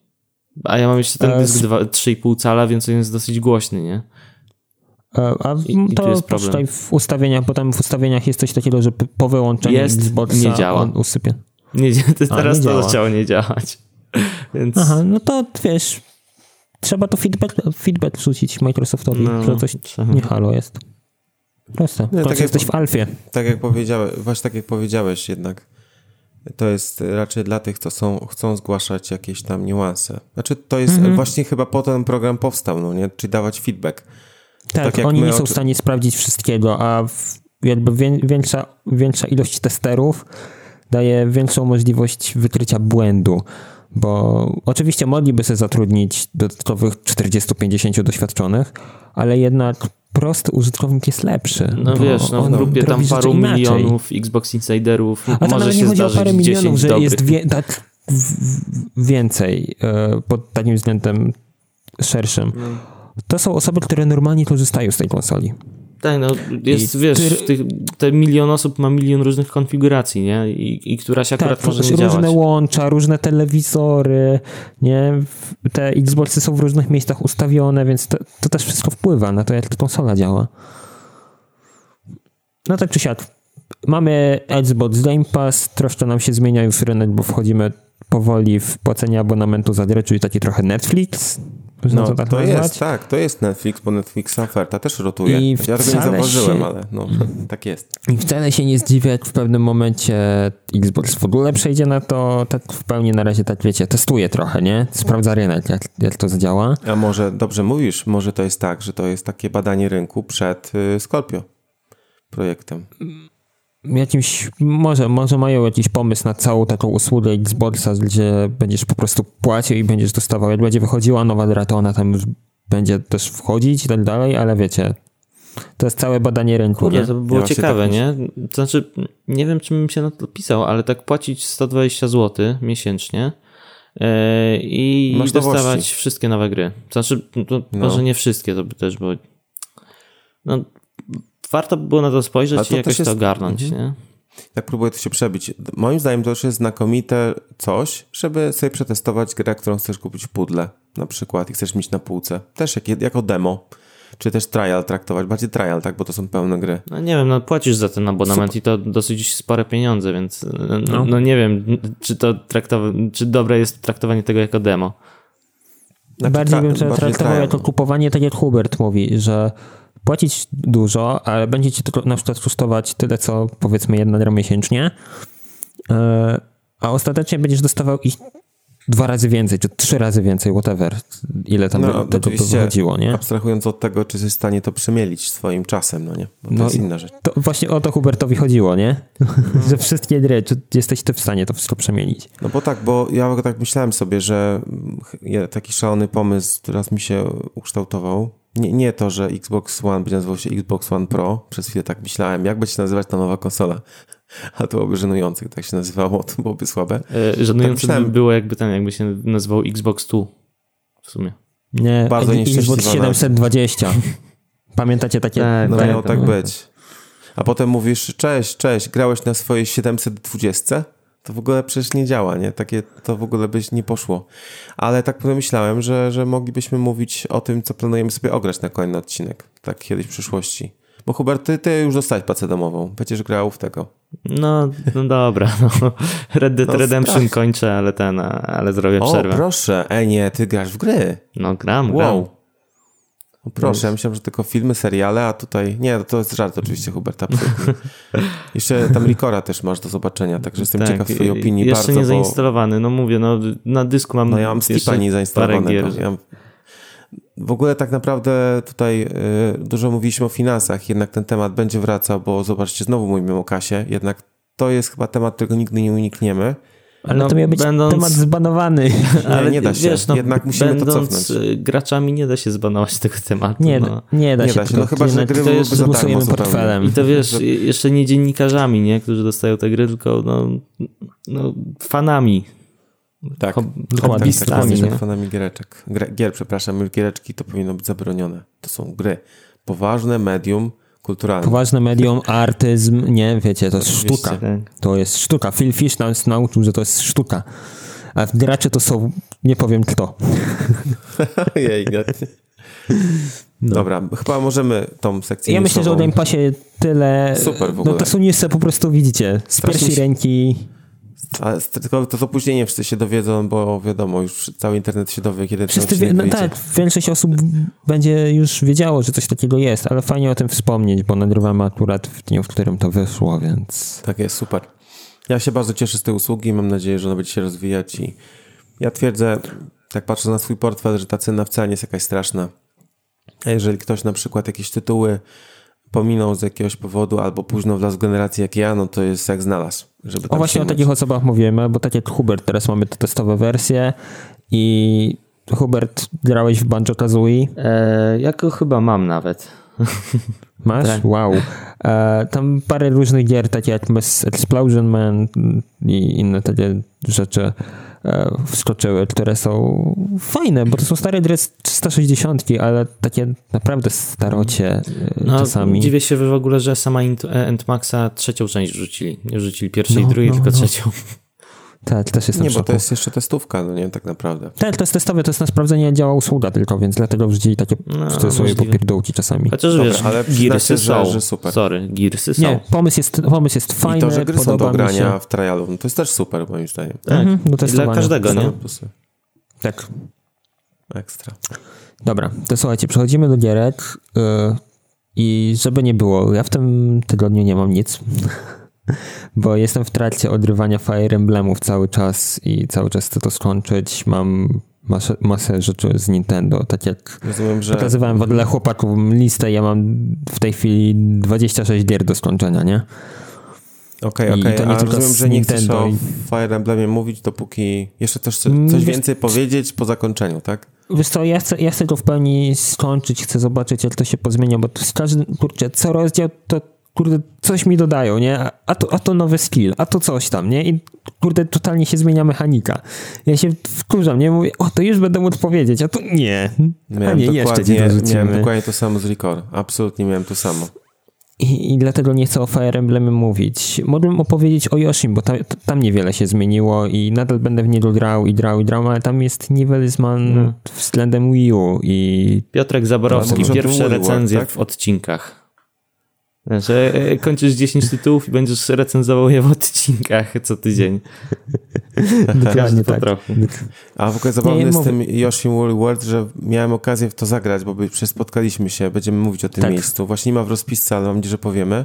A ja mam jeszcze ten e, dysk 3,5 cala, więc on jest dosyć głośny, nie?
E, a I, to jest tutaj w ustawieniach, bo tam w ustawieniach jest coś takiego, że po wyłączeniu jest, Xboxa
nie działa.
on usypia.
Nie, teraz A, nie to zaczęło nie działać. [LAUGHS] Więc...
Aha, no to wiesz, trzeba to feedback, feedback wrzucić Microsoftowi, no, że coś nie halo jest. Proste. Nie, tak jesteś w alfie.
Tak jak powiedziałeś, właśnie tak jak powiedziałeś jednak, to jest raczej dla tych, co są, chcą zgłaszać jakieś tam niuanse. Znaczy to jest mhm. właśnie chyba po ten program powstał, no nie? Czyli dawać feedback.
Tak, tak oni nie są w stanie sprawdzić wszystkiego, a jakby większa, większa ilość testerów daje większą możliwość wykrycia błędu. Bo oczywiście mogliby sobie zatrudnić dodatkowych 40-50 doświadczonych, ale jednak prosty użytkownik jest lepszy.
No wiesz, no, w grupie tam paru milionów Xbox Insiderów
A może się nie chodzi o parę milionów, że dobrych. jest wie, tak więcej e, pod takim względem szerszym. No. To są osoby, które normalnie korzystają z tej konsoli.
Tak, no jest, I wiesz, ty... tych, te milion osób ma milion różnych konfiguracji, nie? I, i która się akurat tak, może nie
różne
działać.
łącza, różne telewizory, nie? Te Xboxy są w różnych miejscach ustawione, więc to, to też wszystko wpływa na to, jak ta konsola działa. No tak czy siak, mamy Xbox Game Pass, troszkę nam się zmienia już rynek, bo wchodzimy powoli w płacenie abonamentu za gry, czyli taki trochę Netflix,
no, to, tak to jest, tak, to jest Netflix, bo Netflix oferta też rotuje. I ja tego nie zauważyłem, się... ale no, [LAUGHS] tak jest.
I wcale się nie zdziwię, jak w pewnym momencie Xbox w ogóle przejdzie na to, tak w pełni na razie, tak wiecie, testuje trochę, nie? Sprawdza rynek, jak, jak to zadziała.
A może, dobrze mówisz, może to jest tak, że to jest takie badanie rynku przed y, Scorpio projektem
jakimś, może, może mają jakiś pomysł na całą taką usługę Xboxa, gdzie będziesz po prostu płacił i będziesz dostawał, jak będzie wychodziła nowa gra, to ona tam już będzie też wchodzić i tak dalej, ale wiecie, to jest całe badanie rynku.
Kurde, nie? to by było ja ciekawe, tak nie? To znaczy, nie wiem, czy bym się na to pisał, ale tak płacić 120 zł miesięcznie yy, i Masz dostawać wszystkie nowe gry. To znaczy, to no. może nie wszystkie, to by też było... No, warto by było na to spojrzeć to i jakoś jest... to ogarnąć, mhm. nie?
Tak próbuję to się przebić. Moim zdaniem to już jest znakomite coś, żeby sobie przetestować grę, którą chcesz kupić w pudle na przykład i chcesz mieć na półce. Też jak, jako demo. Czy też trial traktować, bardziej trial, tak, bo to są pełne gry.
No nie wiem, no płacisz za ten abonament Super. i to dosyć spore pieniądze, więc no, no. no nie wiem, czy to traktowa- czy dobre jest traktowanie tego jako demo.
Znaczy, bardziej bym to traktował jako kupowanie, tak jak Hubert mówi, że płacić dużo, ale będzie ci to na przykład kosztować tyle, co powiedzmy jedna gra miesięcznie, e, a ostatecznie będziesz dostawał ich dwa razy więcej, czy trzy razy więcej, whatever, ile tam no, tego wychodziło, nie?
Abstrahując od tego, czy jesteś w stanie to przemielić swoim czasem, no nie? Bo to no jest inna rzecz.
To właśnie o to Hubertowi chodziło, nie? [LAUGHS] że wszystkie gry, czy jesteś ty w stanie to wszystko przemielić.
No bo tak, bo ja tak myślałem sobie, że taki szalony pomysł teraz mi się ukształtował, nie, nie to, że Xbox One będzie nazywał się Xbox One Pro. Przez chwilę tak myślałem, jak będzie się nazywać ta nowa konsola. [LAUGHS] A to byłoby żenujące, tak się nazywało, to byłoby słabe.
E, żenujące tak by było jakby ten, jakby się nazywał Xbox 2 w sumie.
Nie, bardzo Xbox 720. [LAUGHS] Pamiętacie takie?
Tak, no miało tak być. A potem mówisz, cześć, cześć, grałeś na swojej 720? To w ogóle przecież nie działa, nie? Takie to w ogóle byś nie poszło. Ale tak pomyślałem, że, że moglibyśmy mówić o tym, co planujemy sobie ograć na kolejny odcinek. Tak kiedyś w przyszłości. Bo Hubert, ty, ty już dostałeś pracę domową. Będziesz grał w tego.
No, no dobra. No. Red Dead no, Redemption kończę, ale ten, ale zrobię przerwę.
O, proszę. Ej, nie, ty grasz w gry.
No, gram, wow. gram.
O proszę, ja myślałem, że tylko filmy, seriale, a tutaj... Nie, to jest żart oczywiście, Hubert, absolutnie. [LAUGHS] Jeszcze tam Ricora też masz do zobaczenia, także jestem tak, ciekaw twojej opinii
jeszcze
bardzo,
nie zainstalowany, no mówię, no na dysku mam
No ja mam Steepa nie zainstalowanego. Ja w ogóle tak naprawdę tutaj y, dużo mówiliśmy o finansach, jednak ten temat będzie wracał, bo zobaczcie, znowu mówimy o kasie, jednak to jest chyba temat, którego nigdy nie unikniemy.
Ale no, to miał być będąc... temat zbanowany.
Nie, [LAUGHS] ale nie da się. Wiesz, no, Jednak musimy to cofnąć.
Y, graczami nie da się zbanować tego tematu.
Nie,
no.
nie da się. Nie da się. No, chyba, że gry to jest, za darmo portfelem.
I to wiesz, [LAUGHS] jeszcze nie dziennikarzami, nie, którzy dostają te gry, tylko no, no fanami.
Tak, hobbystami. Tak, tak, fanami giereczek. Gier, przepraszam, giereczki to powinno być zabronione. To są gry. Poważne medium kulturalne.
Poważne medium, artyzm, nie, wiecie, to jest Oczywiście. sztuka. Tak. To jest sztuka. Phil Fish nas nauczył, że to jest sztuka. A gracze to są, nie powiem kto. [LAUGHS]
Jej, no. Dobra, chyba możemy tą sekcję
Ja myślę, że o Game Passie tyle.
Super w ogóle.
No to są newsy po prostu widzicie, z Strasznie pierwszej ręki.
A tylko to z opóźnieniem wszyscy się dowiedzą, bo wiadomo, już cały internet się dowie, kiedy
Wszyscy wie, No tak, większość osób będzie już wiedziało, że coś takiego jest, ale fajnie o tym wspomnieć, bo nagrywamy akurat w dniu, w którym to wyszło, więc...
Tak jest, super. Ja się bardzo cieszę z tej usługi, mam nadzieję, że ona będzie się rozwijać i ja twierdzę, tak patrzę na swój portfel, że ta cena wcale nie jest jakaś straszna. A jeżeli ktoś na przykład jakieś tytuły pominął z jakiegoś powodu albo późno wlazł w generację jak ja, no to jest jak znalazł. Żeby
o właśnie o takich osobach mówimy, bo tak jak Hubert, teraz mamy te testowe wersje i Hubert, grałeś w Banjo-Kazooie?
E, jako chyba mam nawet. [LAUGHS]
Masz? Tak. Wow. E, tam parę różnych gier, takie jak Explosion Man i inne takie rzeczy wskoczyły, które są fajne, bo to są stare z 360, ale takie naprawdę starocie e, no, czasami.
Dziwię się w ogóle, że sama Endmaxa trzecią część rzucili. Nie rzucili pierwszej no, i drugiej, no, tylko no. trzecią.
Tak, też jest
Nie, bo to jest jeszcze testówka, no nie, tak naprawdę.
Tak, to jest testowe, to jest na sprawdzenie działa usługa tylko, więc dlatego wrzucili takie no, sobie popierdółki czasami.
Chociaż Dobra, wiesz, ale Gearsy są. Że, super. Sorry, Gearsy są.
Nie, pomysł jest, pomysł jest fajny, I
to, że gry są do grania w trialu, no to jest też super moim zdaniem.
Tak, mhm, do dla każdego, nie?
Tak.
Ekstra.
Dobra, to słuchajcie, przechodzimy do gierek yy, i żeby nie było, ja w tym tygodniu nie mam nic. [LAUGHS] bo jestem w trakcie odrywania Fire Emblemów cały czas i cały czas chcę to skończyć. Mam masę, masę rzeczy z Nintendo, tak jak Rozumiem, że... pokazywałem w ogóle chłopakom listę, ja mam w tej chwili 26 gier do skończenia, nie?
Okej, okay, okej, okay. a rozumiem, że nie chcesz o Fire Emblemie mówić, dopóki jeszcze coś, coś więcej powiedzieć po zakończeniu, tak?
Wiesz co, ja chcę, ja chcę go w pełni skończyć, chcę zobaczyć, jak to się pozmienia, bo to z każdym, kurczę, co rozdział to kurde, coś mi dodają, nie? A to, a to nowy skill, a to coś tam, nie? I kurde, totalnie się zmienia mechanika. Ja się wkurzam, nie? Mówię, o, to już będę mógł powiedzieć, a to nie.
Miałem, a nie, jeszcze ci miałem dokładnie to samo z Record. Absolutnie miałem to samo.
I, I, dlatego nie chcę o Fire Emblemie mówić. Mógłbym opowiedzieć o Yoshim, bo tam, tam niewiele się zmieniło i nadal będę w niego grał i grał i grał, ale tam jest Nivelisman no. względem Wii U i...
Piotrek Zaborowski, pierwsze recenzje tak? w odcinkach. Że e, kończysz 10 tytułów i będziesz recenzował je w odcinkach co tydzień. [LAUGHS]
Dokładnie tak.
Trochę. A w ogóle zabawne jest z tym Yoshi Woolly World, że miałem okazję w to zagrać, bo spotkaliśmy się, będziemy mówić o tym tak. miejscu. Właśnie nie ma w rozpisce, ale mam nadzieję, że powiemy.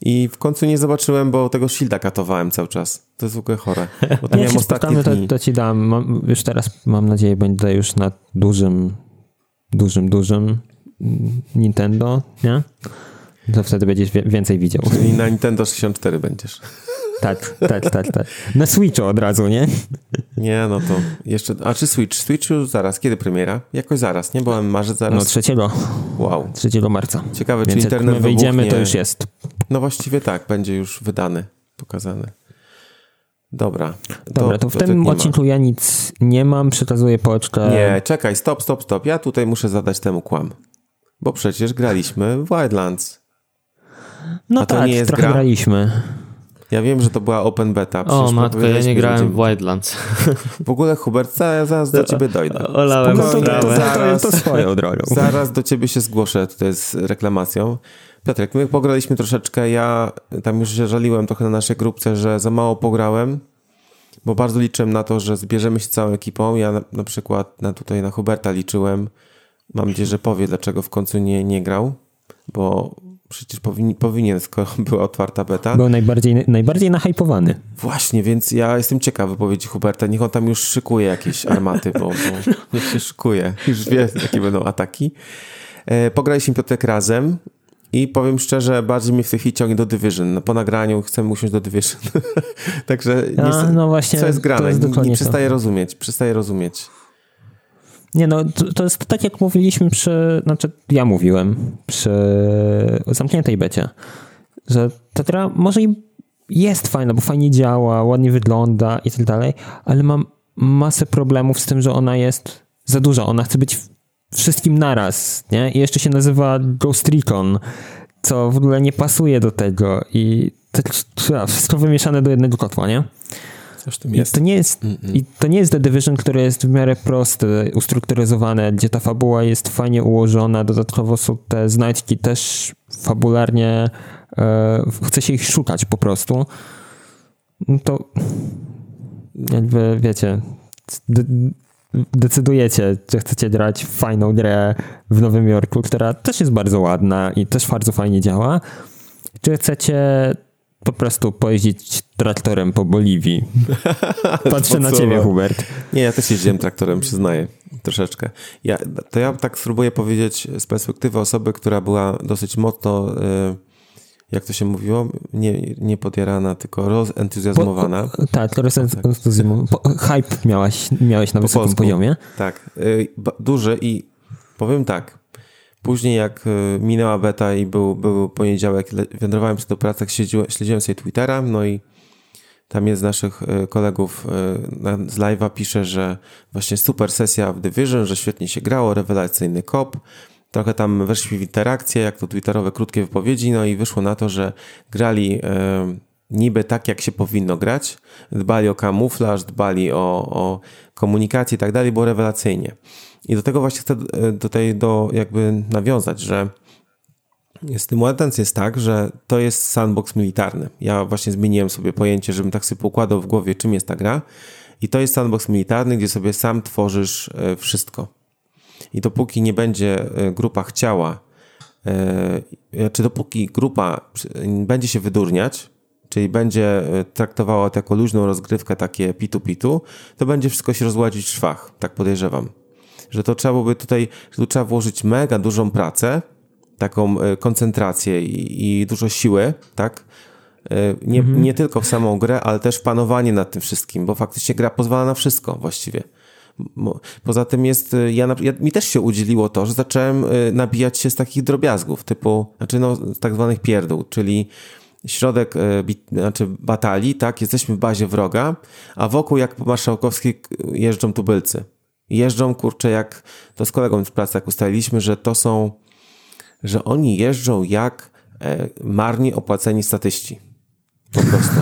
I w końcu nie zobaczyłem, bo tego shielda katowałem cały czas. To jest w ogóle chore. Bo to
ja miałem ostatnie to, to, ci dam. Mam, już teraz mam nadzieję, będę już na dużym, dużym, dużym Nintendo, nie? To wtedy będziesz więcej widział.
Czyli na Nintendo 64 będziesz.
Tak, tak, tak, tak. Na Switchu od razu, nie?
Nie, no to jeszcze... A czy Switch? Switch już zaraz. Kiedy premiera? Jakoś zaraz, nie? Bo marzec zaraz.
No trzeciego.
Wow.
3 marca.
Ciekawe, Więc czy internet
jak my wyjdziemy, to już jest.
No właściwie tak, będzie już wydany, pokazany. Dobra.
Dobra, to, to w tym odcinku ja nic nie mam, przekazuję pocztę.
Nie, czekaj, stop, stop, stop. Ja tutaj muszę zadać temu kłam. Bo przecież graliśmy w Wildlands.
No A to tak, nie jest trochę gra? graliśmy.
Ja wiem, że to była open beta.
o matko, ja nie grałem w Wildlands. [LAUGHS]
W ogóle Hubert, zaraz do ciebie dojdę.
Olałem
to, zaraz, to [LAUGHS] swoją drogą.
Zaraz do ciebie się zgłoszę tutaj z reklamacją. Piotrek, my pograliśmy troszeczkę, ja tam już się żaliłem trochę na naszej grupce, że za mało pograłem, bo bardzo liczyłem na to, że zbierzemy się całą ekipą. Ja na, na przykład na, tutaj na Huberta liczyłem. Mam nadzieję, że powie, dlaczego w końcu nie, nie grał, bo Przecież powinien, powinien, skoro [LAUGHS] była otwarta beta.
Był najbardziej, najbardziej nahypowany.
Właśnie, więc ja jestem ciekaw wypowiedzi Huberta. Niech on tam już szykuje jakieś armaty, bo, bo niech się szykuje. Już wie, jakie będą ataki. E, pograliśmy Piotrek razem i powiem szczerze, bardziej mnie w tej chwili ciągnie do Division. No, po nagraniu chcemy usiąść do Division. [LAUGHS] Także
A, no właśnie,
co jest grane? Jest nie, nie przestaję rozumieć. Przestaję rozumieć.
Nie no, to, to, jest tak jak mówiliśmy przy, znaczy ja mówiłem przy zamkniętej becie, że ta gra może i jest fajna, bo fajnie działa, ładnie wygląda i tak dalej, ale mam masę problemów z tym, że ona jest za duża, ona chce być wszystkim naraz, nie? I jeszcze się nazywa Ghost Recon, co w ogóle nie pasuje do tego i tak, wszystko wymieszane do jednego kotła, nie?
Coś tym jest.
I to nie jest, mm -mm. I to nie jest The Division, które jest w miarę proste, ustrukturyzowane, gdzie ta fabuła jest fajnie ułożona, dodatkowo są te znajdźki też fabularnie, e, chce się ich szukać po prostu. No to jakby wiecie, de decydujecie, że chcecie grać w fajną grę w Nowym Jorku, która też jest bardzo ładna i też bardzo fajnie działa, czy chcecie po prostu pojeździć traktorem po Boliwii. [LAUGHS] Patrzę na ciebie, Hubert.
Nie, ja też jeździłem traktorem, przyznaję. Troszeczkę. Ja, to ja tak spróbuję powiedzieć z perspektywy osoby, która była dosyć mocno, e, jak to się mówiło, nie, nie podjarana, tylko rozentuzjazmowana.
Po, tak, rozentuzjazmowana. Hype miałaś, miałeś na po wysokim polsku. poziomie.
Tak, e, duży i powiem tak, Później jak e, minęła beta i był, był poniedziałek, wędrowałem się do pracy, śledziłem, śledziłem sobie Twittera, no i tam jest naszych e, kolegów e, z live'a pisze, że właśnie super sesja w Division, że świetnie się grało, rewelacyjny kop. Trochę tam weszli w interakcję, jak to twitterowe krótkie wypowiedzi, no i wyszło na to, że grali e, niby tak, jak się powinno grać. Dbali o kamuflaż, dbali o, o komunikację i tak dalej, było rewelacyjnie. I do tego właśnie chcę tutaj do jakby nawiązać, że Wildlands jest tak, że to jest sandbox militarny. Ja właśnie zmieniłem sobie pojęcie, żebym tak sobie poukładał w głowie, czym jest ta gra. I to jest sandbox militarny, gdzie sobie sam tworzysz e, wszystko. I dopóki nie będzie e, grupa chciała, e, czy dopóki grupa będzie się wydurniać, czyli będzie traktowała to jako luźną rozgrywkę, takie pitu-pitu, to będzie wszystko się rozładzić w szwach, tak podejrzewam. Że to trzeba byłoby tutaj, tu trzeba włożyć mega dużą pracę, taką e, koncentrację i, i dużo siły, tak? E, nie, mhm. nie tylko w samą grę, ale też panowanie nad tym wszystkim, bo faktycznie gra pozwala na wszystko właściwie. Poza tym jest, e, ja, ja, mi też się udzieliło to, że zacząłem nabijać się z takich drobiazgów, typu, znaczy no, tak zwanych pierdół, czyli środek znaczy batalii, tak, jesteśmy w bazie wroga, a wokół jak po marszałkowskiej jeżdżą tubylcy. Jeżdżą, kurczę, jak to z kolegą w pracy, ustaliliśmy, że to są że oni jeżdżą jak e, marnie opłaceni statyści. Po prostu.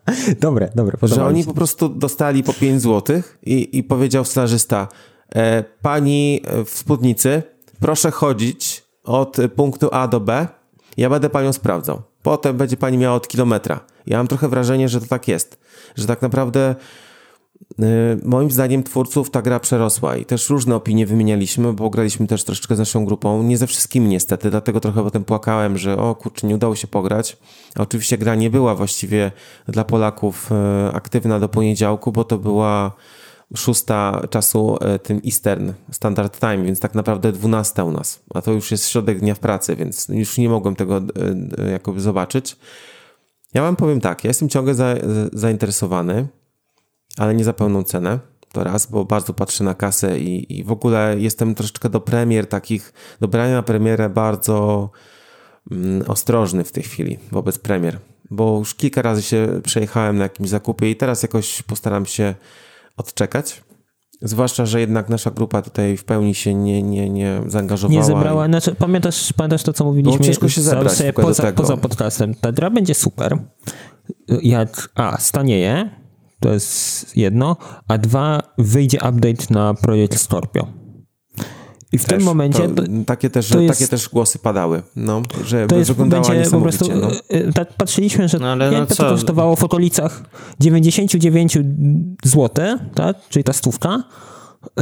[LAUGHS]
dobre, dobre.
Że oni po prostu dostali po 5 zł i, i powiedział scenarzysta, e, pani w spódnicy, proszę chodzić od punktu A do B, ja będę panią sprawdzał. Potem będzie pani miała od kilometra. Ja mam trochę wrażenie, że to tak jest. Że tak naprawdę moim zdaniem twórców ta gra przerosła i też różne opinie wymienialiśmy, bo graliśmy też troszeczkę z naszą grupą, nie ze wszystkimi niestety, dlatego trochę potem płakałem, że o kurczę, nie udało się pograć. A oczywiście gra nie była właściwie dla Polaków y, aktywna do poniedziałku, bo to była szósta czasu y, tym Eastern Standard Time, więc tak naprawdę dwunasta u nas, a to już jest środek dnia w pracy, więc już nie mogłem tego jakoby zobaczyć. Ja wam powiem tak, ja jestem ciągle za, zainteresowany ale nie za pełną cenę. To raz, bo bardzo patrzę na kasę i, i w ogóle jestem troszeczkę do premier takich, do brania na premierę bardzo mm, ostrożny w tej chwili wobec premier, bo już kilka razy się przejechałem na jakimś zakupie i teraz jakoś postaram się odczekać. Zwłaszcza, że jednak nasza grupa tutaj w pełni się nie, nie, nie zaangażowała.
Nie zebrała. I... Znaczy, pamiętasz, pamiętasz to, co mówiliśmy?
No, ciężko się zebrać
poza, poza podcastem. Ta gra będzie super. Jak A, stanieje, to jest jedno, a dwa, wyjdzie update na projekt Scorpio. I w też, tym momencie. To,
takie, też, to jest, takie też głosy padały, no, że to jest, wyglądało będzie po prostu, no.
E, tak patrzyliśmy, że no, ale no to kosztowało w okolicach 99 zł, tak? czyli ta stówka.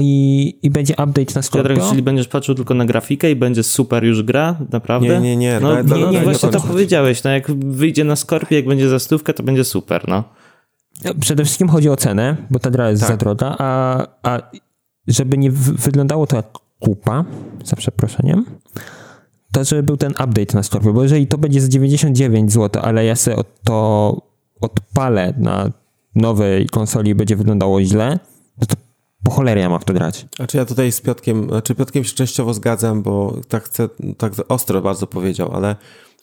I, i będzie update na Scorpio. Piotrek,
czyli będziesz patrzył tylko na grafikę i będzie super już gra, naprawdę?
Nie, nie, nie.
No, nie, nie, nie właśnie to powiedziałeś, no jak wyjdzie na Scorpio, jak będzie za stówkę, to będzie super, no.
Przede wszystkim chodzi o cenę, bo ta gra jest tak. za droga, a, a żeby nie wyglądało to jak kupa, za przeproszeniem, to żeby był ten update na Scorpio, bo jeżeli to będzie za 99 zł, ale ja sobie to odpalę na nowej konsoli i będzie wyglądało źle, no to po cholerę ja mam w to grać.
Znaczy ja tutaj z Piotkiem, znaczy Piotkiem się częściowo zgadzam, bo tak chcę, tak ostro bardzo powiedział, ale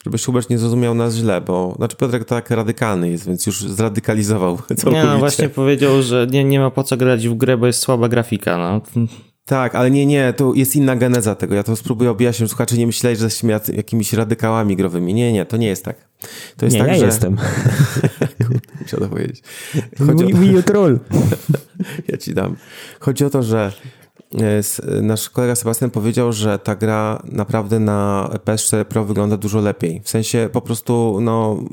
żebyś Hubert nie zrozumiał nas źle, bo znaczy Piotrek tak radykalny jest, więc już zradykalizował całkowicie. [LAUGHS]
Nie, no właśnie powiedział, że nie, nie ma po co grać w grę, bo jest słaba grafika, no.
Tak, ale nie, nie, tu jest inna geneza tego. Ja to spróbuję objaśnić. Słuchacze nie myśleli, że jesteśmy jakimiś radykałami growymi. Nie, nie, to nie jest tak. To jest
nie,
tak,
ja
że...
jestem. [LAUGHS]
Musiał to powiedzieć.
Chodzi o... troll. [LAUGHS]
ja ci dam. Chodzi o to, że E, nasz kolega Sebastian powiedział, że ta gra naprawdę na PS4 Pro wygląda dużo lepiej. W sensie po prostu, no,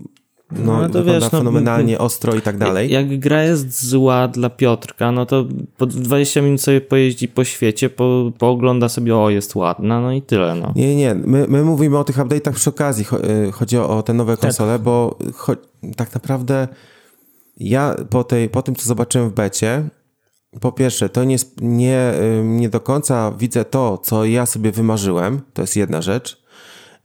no, no to wiesz, no, fenomenalnie, no, ostro i tak dalej.
Jak gra jest zła dla Piotrka, no to po 20 minut sobie pojeździ po świecie, po, poogląda sobie, o jest ładna, no i tyle. No.
Nie, nie, my, my mówimy o tych update'ach przy okazji, e, chodzi o te nowe tak. konsole, tak. bo cho tak naprawdę ja po, tej, po tym, co zobaczyłem w becie, po pierwsze, to nie, nie, nie do końca widzę to, co ja sobie wymarzyłem. To jest jedna rzecz.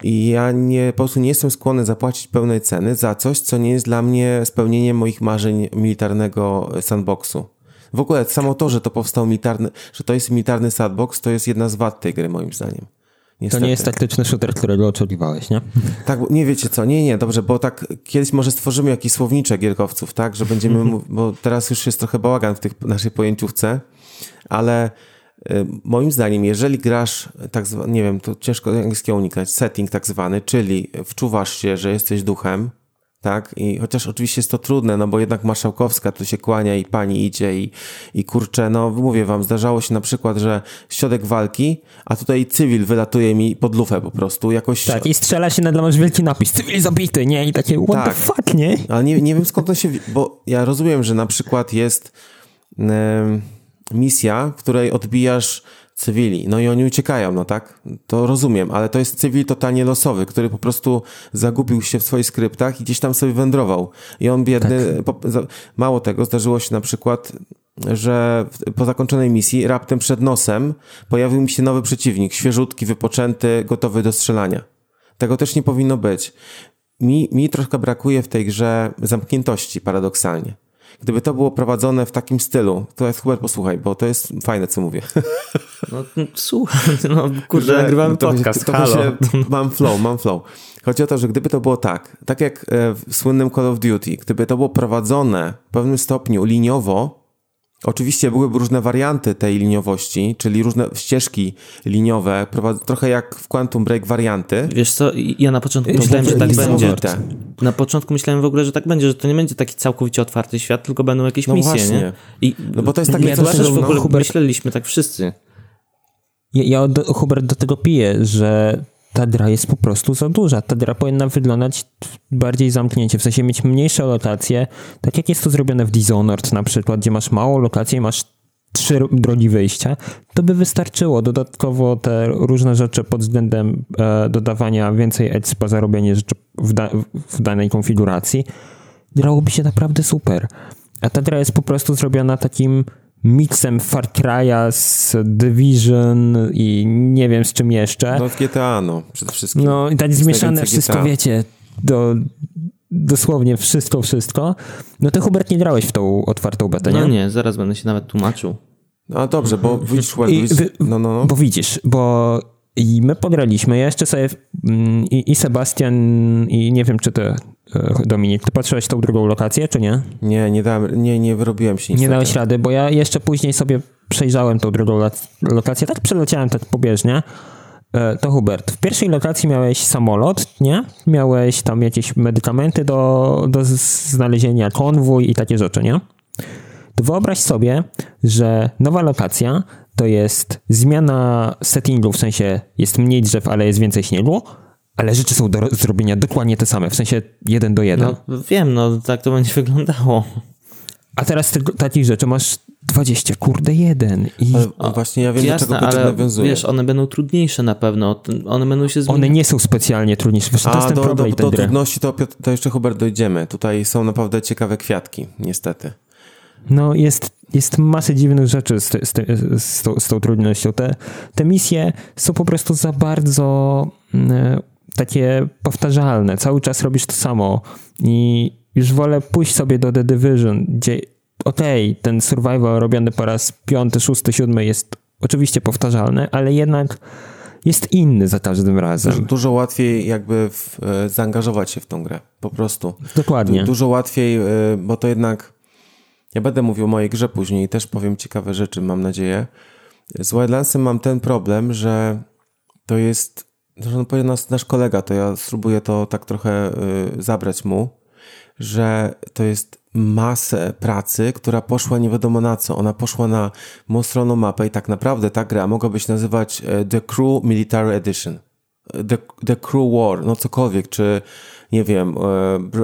I ja nie, po prostu nie jestem skłonny zapłacić pełnej ceny za coś, co nie jest dla mnie spełnieniem moich marzeń militarnego sandboxu. W ogóle samo to, że to powstał militarny, że to jest militarny sandbox, to jest jedna z wad tej gry, moim zdaniem.
Niestety. To nie jest taktyczny shooter, którego oczekiwałeś, nie? [LAUGHS]
Tak, nie wiecie co, nie, nie, dobrze, bo tak kiedyś może stworzymy jakiś słowniczek gierkowców, tak, że będziemy, mhm. bo teraz już jest trochę bałagan w tych naszej pojęciówce, ale moim zdaniem, jeżeli grasz, tak zwany, nie wiem, to ciężko angielskiego unikać, setting tak zwany, czyli wczuwasz się, że jesteś duchem, tak? I chociaż oczywiście jest to trudne, no bo jednak marszałkowska tu się kłania i pani idzie i, i kurczę, no mówię wam, zdarzało się na przykład, że środek walki, a tutaj cywil wylatuje mi pod lufę po prostu, jakoś...
Tak, i strzela się, nagle masz wielki napis, cywil zabity, nie? I takie, what tak. the fuck, nie?
Ale nie, nie wiem skąd to się... bo ja rozumiem, że na przykład jest misja, w której odbijasz cywili. No i oni uciekają, no tak? To rozumiem, ale to jest cywil totalnie losowy, który po prostu zagubił się w swoich skryptach i gdzieś tam sobie wędrował. I on biedny, tak. mało tego, zdarzyło się na przykład, że po zakończonej misji raptem przed nosem pojawił mi się nowy przeciwnik, świeżutki, wypoczęty, gotowy do strzelania. Tego też nie powinno być. Mi, mi troszkę brakuje w tej grze zamkniętości, paradoksalnie. Gdyby to było prowadzone w takim stylu, to jest Hubert, posłuchaj, bo to jest fajne, co mówię.
No słuchaj, no kurde, nagrywamy podcast, to, to halo. Się,
mam flow, mam flow. Chodzi o to, że gdyby to było tak, tak jak e, w słynnym Call of Duty, gdyby to było prowadzone w pewnym stopniu liniowo, Oczywiście byłyby różne warianty tej liniowości, czyli różne ścieżki liniowe, trochę jak w Quantum Break warianty.
Wiesz co, ja na początku myślałem, że tak będzie. Na początku myślałem w ogóle, że tak będzie, że to nie będzie taki całkowicie otwarty świat, tylko będą jakieś no misje, właśnie. nie?
I no bo to jest takie
ja coś, w ogóle no, myśleliśmy tak wszyscy.
Ja, ja do, Hubert do tego piję, że ta gra jest po prostu za duża. Ta gra powinna wyglądać bardziej zamknięcie, w sensie mieć mniejsze lokacje, tak jak jest to zrobione w Dishonored na przykład, gdzie masz małą lokację i masz trzy drogi wyjścia, to by wystarczyło. Dodatkowo te różne rzeczy pod względem e, dodawania więcej expa za robienie rzeczy w, da, w danej konfiguracji grałoby się naprawdę super. A ta gra jest po prostu zrobiona takim miksem Far Cry'a z Division i nie wiem z czym jeszcze.
No w GTA, no, przede wszystkim.
No i tak zmieszane wszystko, GTA. wiecie, do dosłownie wszystko, wszystko. No ty Hubert nie grałeś w tą otwartą betę, nie?
No nie, zaraz będę się nawet tłumaczył.
No dobrze, bo widzisz, no, no, no.
Bo widzisz, bo i my pograliśmy, ja jeszcze sobie mm, i, i Sebastian i nie wiem, czy ty Dominik, ty patrzyłeś tą drugą lokację, czy nie?
Nie, nie dałem, nie, nie wyrobiłem się
niestety. Nie dałeś rady, bo ja jeszcze później sobie przejrzałem tą drugą lokację, tak przeleciałem tak pobieżnie. E, to Hubert, w pierwszej lokacji miałeś samolot, nie? Miałeś tam jakieś medykamenty do, do znalezienia, konwój i takie rzeczy, nie? To wyobraź sobie, że nowa lokacja to jest zmiana settingu, w sensie jest mniej drzew, ale jest więcej śniegu, ale rzeczy są do zrobienia dokładnie te same, w sensie jeden do jeden.
No wiem, no tak to będzie [LAUGHS] wyglądało.
A teraz tego, takich rzeczy masz 20, kurde, jeden. I...
Ale właśnie ja wiem, Jasne, do czego ale nawiązuje.
wiesz, one będą trudniejsze na pewno. One będą się zmieniać.
One nie są specjalnie trudniejsze. Wiesz, A, to jest ten do, problem
do, do trudności to, to jeszcze, Hubert, dojdziemy. Tutaj są naprawdę ciekawe kwiatki, niestety.
No, jest, jest masę dziwnych rzeczy z, z, z, tą, z tą trudnością. Te, te misje są po prostu za bardzo mm, takie powtarzalne. Cały czas robisz to samo i już wolę pójść sobie do The Division, gdzie okej, okay, ten survival robiony po raz piąty, szósty, siódmy jest oczywiście powtarzalny, ale jednak jest inny za każdym razem.
Dużo, dużo łatwiej jakby w, e, zaangażować się w tą grę, po prostu.
Dokładnie.
Dużo łatwiej, e, bo to jednak ja będę mówił o mojej grze później i też powiem ciekawe rzeczy, mam nadzieję. Z Wildlandsem mam ten problem, że to jest Zresztą powiedział nas, nasz kolega, to ja spróbuję to tak trochę y, zabrać mu, że to jest masę pracy, która poszła nie wiadomo na co. Ona poszła na monstronną mapę i tak naprawdę ta gra mogłaby się nazywać y, The Crew Military Edition. The, the Crew War, no cokolwiek, czy nie wiem,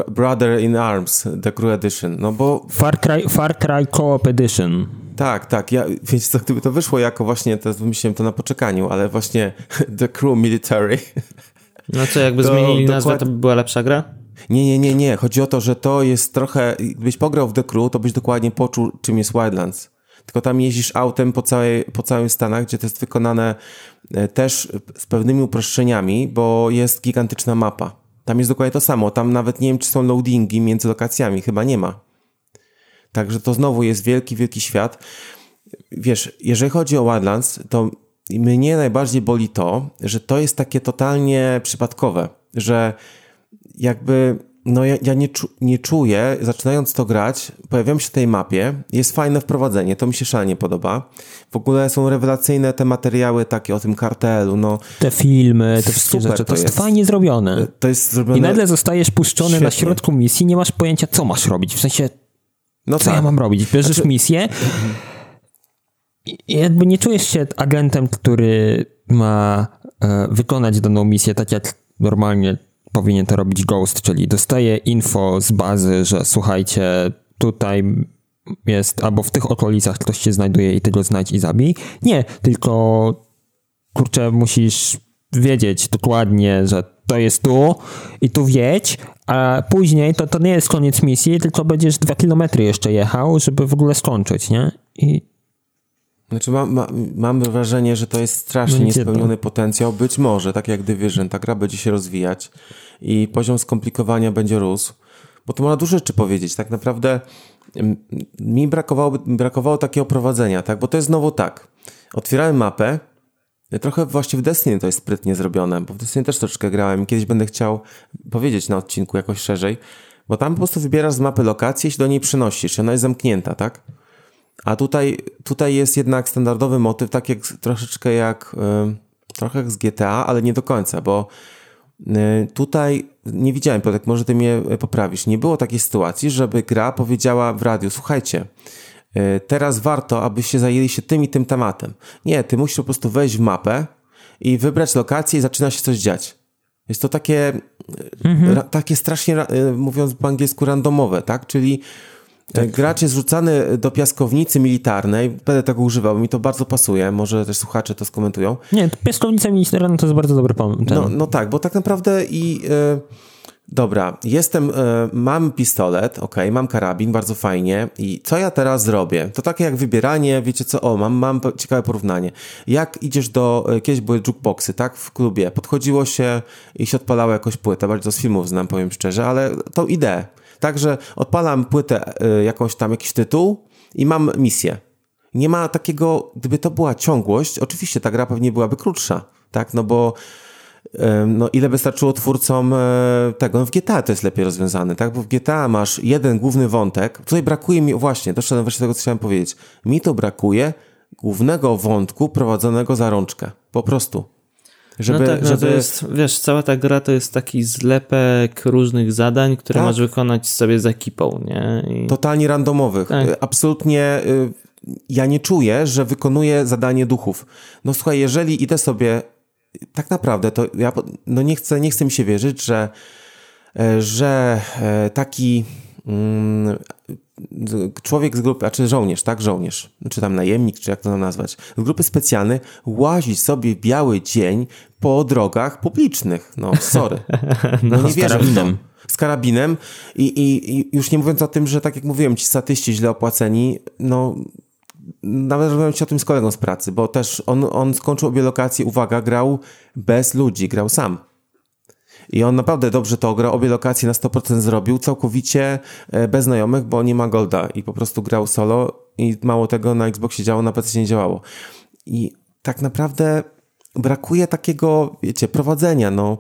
y, Brother in Arms, The Crew Edition, no bo...
Far Cry, Far Cry Co-op Edition.
Tak, tak. Ja, wiecie co, gdyby to wyszło jako właśnie, to wymyśliłem to na poczekaniu, ale właśnie [LAUGHS] The Crew Military.
No co, jakby to zmienili nazwę, to by była lepsza gra?
Nie, nie, nie, nie. Chodzi o to, że to jest trochę. Gdybyś pograł w The Crew, to byś dokładnie poczuł, czym jest Wildlands. Tylko tam jeździsz autem po, całej, po całym Stanach, gdzie to jest wykonane e, też z pewnymi uproszczeniami, bo jest gigantyczna mapa. Tam jest dokładnie to samo. Tam nawet nie wiem, czy są loadingi między lokacjami. Chyba nie ma. Także to znowu jest wielki, wielki świat. Wiesz, jeżeli chodzi o Wildlands, to mnie najbardziej boli to, że to jest takie totalnie przypadkowe, że jakby no ja, ja nie, czu, nie czuję, zaczynając to grać, pojawiam się w tej mapie, jest fajne wprowadzenie, to mi się szalenie podoba. W ogóle są rewelacyjne te materiały takie o tym kartelu, no.
Te filmy, te wszystkie rzeczy, to, jest, jest, fajnie zrobione.
To jest zrobione...
I nagle zostajesz puszczony Świetnie. na środku misji, nie masz pojęcia, co masz robić, w sensie, no co tak. ja mam robić? Bierzesz znaczy... misję i jakby nie czujesz się agentem, który ma e, wykonać daną misję tak jak normalnie powinien to robić Ghost, czyli dostaje info z bazy, że słuchajcie, tutaj jest, albo w tych okolicach ktoś się znajduje i ty go znajdź i zabij. Nie, tylko kurczę, musisz wiedzieć dokładnie, że to jest tu i tu wiedź, a później to, to nie jest koniec misji, tylko będziesz dwa kilometry jeszcze jechał, żeby w ogóle skończyć, nie? I
znaczy ma, ma, mam wrażenie, że to jest strasznie no niespełniony potencjał. Być może, tak jak Division, ta gra będzie się rozwijać i poziom skomplikowania będzie rósł, bo to można dużo rzeczy powiedzieć. Tak naprawdę mi brakowało, brakowało takiego prowadzenia, tak? bo to jest znowu tak. Otwierałem mapę, trochę właśnie w Destiny to jest sprytnie zrobione, bo w Destiny też troszeczkę grałem i kiedyś będę chciał powiedzieć na odcinku jakoś szerzej, bo tam po prostu wybierasz z mapy lokację i się do niej przenosisz, ona jest zamknięta, tak? A tutaj, tutaj jest jednak standardowy motyw, tak jak troszeczkę jak, trochę jak z GTA, ale nie do końca, bo y, tutaj nie widziałem, Piotrek, może ty mnie poprawisz, nie było takiej sytuacji, żeby gra powiedziała w radiu, słuchajcie, y, teraz warto, abyście zajęli się tym i tym tematem. Nie, ty musisz po prostu wejść w mapę i wybrać lokację i zaczyna się coś dziać. Jest to takie, mhm. takie strasznie, y, mówiąc po angielsku, randomowe, tak? Czyli tak. Gracz jest rzucany do piaskownicy militarnej. Będę tego używał, mi to bardzo pasuje. Może też słuchacze to skomentują.
Nie, piaskownica militarna to jest bardzo dobry pomysł.
No, no tak, bo tak naprawdę i. Yy, dobra, jestem, yy, mam pistolet, ok, mam karabin, bardzo fajnie. I co ja teraz zrobię? To takie jak wybieranie, wiecie co, o, mam, mam ciekawe porównanie. Jak idziesz do, e, kiedyś były jukeboxy, tak, w klubie, podchodziło się i się odpalało jakąś płytę, bardzo z filmów znam, powiem szczerze, ale tą ideę Także odpalam płytę, y, jakąś tam, jakiś tytuł i mam misję. Nie ma takiego, gdyby to była ciągłość, oczywiście ta gra pewnie byłaby krótsza, tak, no bo no ile wystarczyło twórcom e, tego, no w GTA to jest lepiej rozwiązane, tak, bo w GTA masz jeden główny wątek, tutaj brakuje mi, właśnie, doszedłem właśnie tego, co chciałem powiedzieć, mi to brakuje głównego wątku prowadzonego za rączkę, po prostu.
Żeby, no tak, no żeby... to jest, wiesz, cała ta gra to jest taki zlepek różnych zadań, które tak. masz wykonać sobie z ekipą, nie?
I... Totalnie randomowych. Tak. Absolutnie y, ja nie czuję, że wykonuję zadanie duchów. No słuchaj, jeżeli idę sobie tak naprawdę, to ja no nie chcę, nie chcę mi się wierzyć, że, e, że e, taki mm, człowiek z grupy, a czy żołnierz, tak? Żołnierz, czy tam najemnik, czy jak to nazwać, z grupy specjalnej łazi sobie biały dzień po drogach publicznych. No, sorry. [LAUGHS]
No, no nie wierzę w to.
Z karabinem I, i, i już nie mówiąc o tym, że tak jak mówiłem, ci statyści źle opłaceni, no nawet rozmawiałem ci o tym z kolegą z pracy, bo też on, on skończył obie lokacje, uwaga, grał bez ludzi, grał sam. I on naprawdę dobrze to grał, obie lokacje na 100% zrobił, całkowicie e, bez znajomych, bo nie ma golda i po prostu grał solo i mało tego na Xboxie działało, na PC nie działało. I tak naprawdę brakuje takiego, wiecie, prowadzenia, no.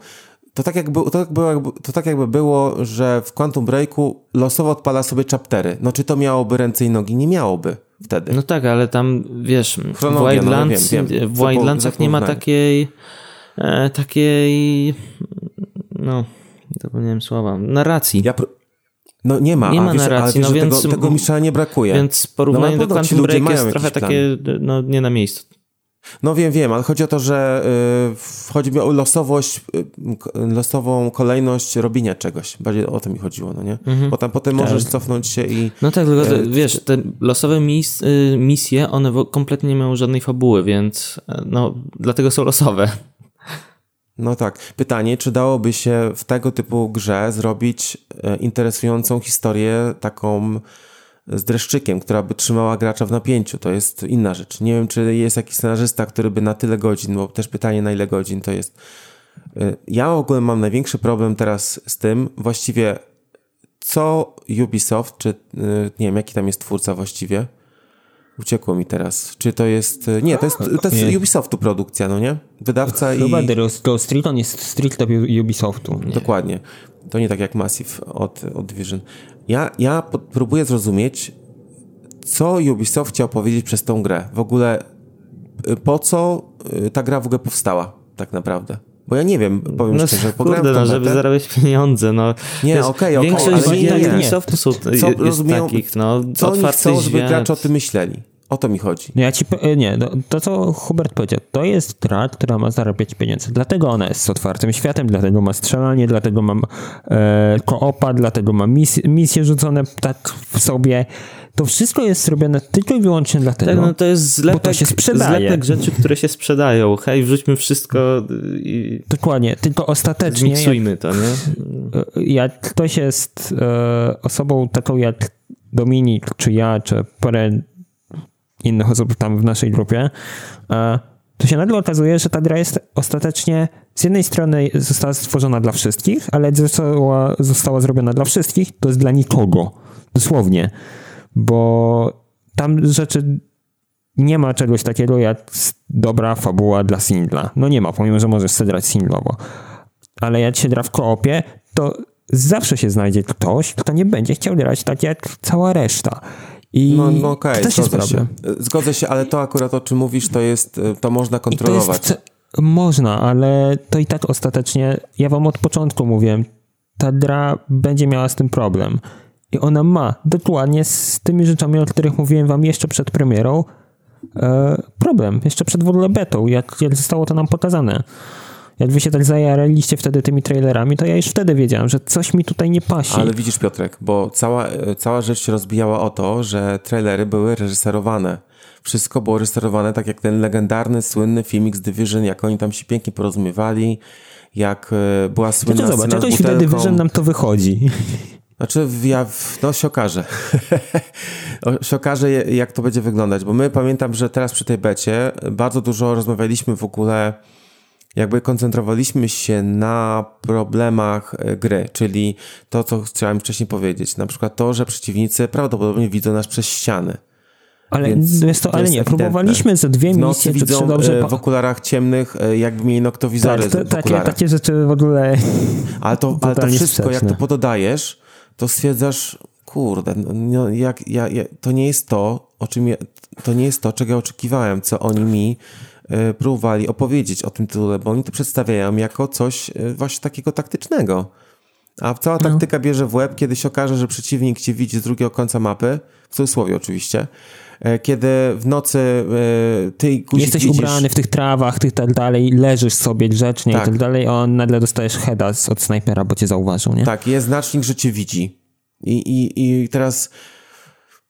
To tak, jakby, to, tak było, to tak jakby było, że w Quantum Breaku losowo odpala sobie chaptery. No czy to miałoby ręce i nogi? Nie miałoby wtedy.
No tak, ale tam, wiesz, Chronologia, w Wildlands, no, wiem, wiem. w Wildlandsach nie ma takiej e, takiej no, zapomniałem słowa, narracji. Ja
no nie ma,
nie ma wiesz, narracji,
wiesz,
no więc,
tego, tego mistrza nie brakuje.
Więc porównanie no, do Quantum Break jest trochę plan. takie no, nie na miejscu.
No wiem, wiem, ale chodzi o to, że y, chodzi mi o losowość, y, losową kolejność robienia czegoś. Bardziej o to mi chodziło, no nie? Mhm. Potem, potem tak. możesz cofnąć się i...
No tak, tylko y, wiesz, te losowe mis y, misje, one kompletnie nie mają żadnej fabuły, więc no, dlatego są losowe.
No tak. Pytanie, czy dałoby się w tego typu grze zrobić e, interesującą historię taką z dreszczykiem, która by trzymała gracza w napięciu. To jest inna rzecz. Nie wiem, czy jest jakiś scenarzysta, który by na tyle godzin, bo też pytanie na ile godzin to jest. E, ja w ogóle mam największy problem teraz z tym, właściwie co Ubisoft, czy e, nie wiem, jaki tam jest twórca właściwie, Uciekło mi teraz. Czy to jest. Nie, to jest, to jest Ubisoftu produkcja, no nie? Wydawca
Chyba i. Chyba The Street on jest stricte Ubisoftu.
Nie. Dokładnie. To nie tak jak Massive od, od Division. Ja, ja próbuję zrozumieć, co Ubisoft chciał powiedzieć przez tą grę. W ogóle y, po co y, ta gra w ogóle powstała, tak naprawdę. Bo ja nie wiem, powiem no, szczerze, [LAUGHS]
pograłem kurde, no, żeby zarabiać pieniądze, no.
Nie, okej, okej.
Większość okay, gier Ubisoftu są co, rozumieją, takich, no,
co oni chcą, żeby gracze o tym myśleli. O to mi chodzi.
No ja ci, nie, no, to co Hubert powiedział, to jest gra, która ma zarabiać pieniądze. Dlatego ona jest z otwartym światem, dlatego ma strzelanie, dlatego mam e, koopa, dlatego ma mis, misje rzucone tak w sobie. To wszystko jest zrobione tylko i wyłącznie dlatego, tak, no
to jest zlepek, bo to się sprzedaje. zlepek rzeczy, które się sprzedają. Hej, wrzućmy wszystko i...
Dokładnie, tylko ostatecznie...
Zmiksujmy to, nie?
Jak ktoś jest e, osobą taką jak Dominik, czy ja, czy parę innych osób tam w naszej grupie, e, to się nagle okazuje, że ta gra jest ostatecznie z jednej strony została stworzona dla wszystkich, ale została, została zrobiona dla wszystkich, to jest dla nikogo. Dosłownie. Bo tam rzeczy nie ma czegoś takiego jak dobra fabuła dla singla. No nie ma, pomimo, że możesz sobie grać singlowo. Ale jak się gra w koopie, to zawsze się znajdzie ktoś, kto nie będzie chciał grać tak jak cała reszta. I
no, no okej, okay, zgodzę się. Zgodzę się, ale to akurat o czym mówisz, to jest, to można kontrolować. To jest,
można, ale to i tak ostatecznie, ja wam od początku mówiłem, ta gra będzie miała z tym problem. I ona ma dokładnie z tymi rzeczami, o których mówiłem wam jeszcze przed premierą, e, problem. Jeszcze przed w ogóle betą, jak, jak zostało to nam pokazane jak wy się tak zajaraliście wtedy tymi trailerami, to ja już wtedy wiedziałem, że coś mi tutaj nie pasi.
Ale widzisz Piotrek, bo cała, cała rzecz się rozbijała o to, że trailery były reżyserowane. Wszystko było reżyserowane tak jak ten legendarny, słynny filmik z Division, jak oni tam się pięknie porozumiewali, jak e, była słynna
no to zobacz, jakoś w The Division nam to wychodzi.
Znaczy, ja, no się okaże. [LAUGHS] się okaże, jak to będzie wyglądać, bo my pamiętam, że teraz przy tej becie bardzo dużo rozmawialiśmy w ogóle jakby koncentrowaliśmy się na problemach e, gry, czyli to, co chciałem wcześniej powiedzieć. Na przykład to, że przeciwnicy prawdopodobnie widzą nas przez ściany.
Ale, jest to, ale nie, próbowaliśmy ze dwie misje,
czy widzą, dobrze... E, w okularach ciemnych, e, jakby mieli noktowizory tak,
to, takie, takie rzeczy w ogóle...
Ale to, ale to wszystko, sprzeczne. jak to pododajesz, to stwierdzasz, kurde, no, no, jak, ja, ja, to nie jest to, o czym ja, to nie jest to, czego ja oczekiwałem, co oni mi E, próbowali opowiedzieć o tym tytule, bo oni to przedstawiają jako coś e, właśnie takiego taktycznego. A cała no. taktyka bierze w łeb, kiedy się okaże, że przeciwnik cię widzi z drugiego końca mapy, w cudzysłowie oczywiście, kiedy w nocy ty guzik
Jesteś
widzisz...
ubrany w tych trawach, tych tak dalej, leżysz sobie grzecznie tak. i tak dalej, a on nagle dostajesz heada od snajpera, bo cię zauważył, nie?
Tak, jest znacznik, że cię widzi. I, i, i teraz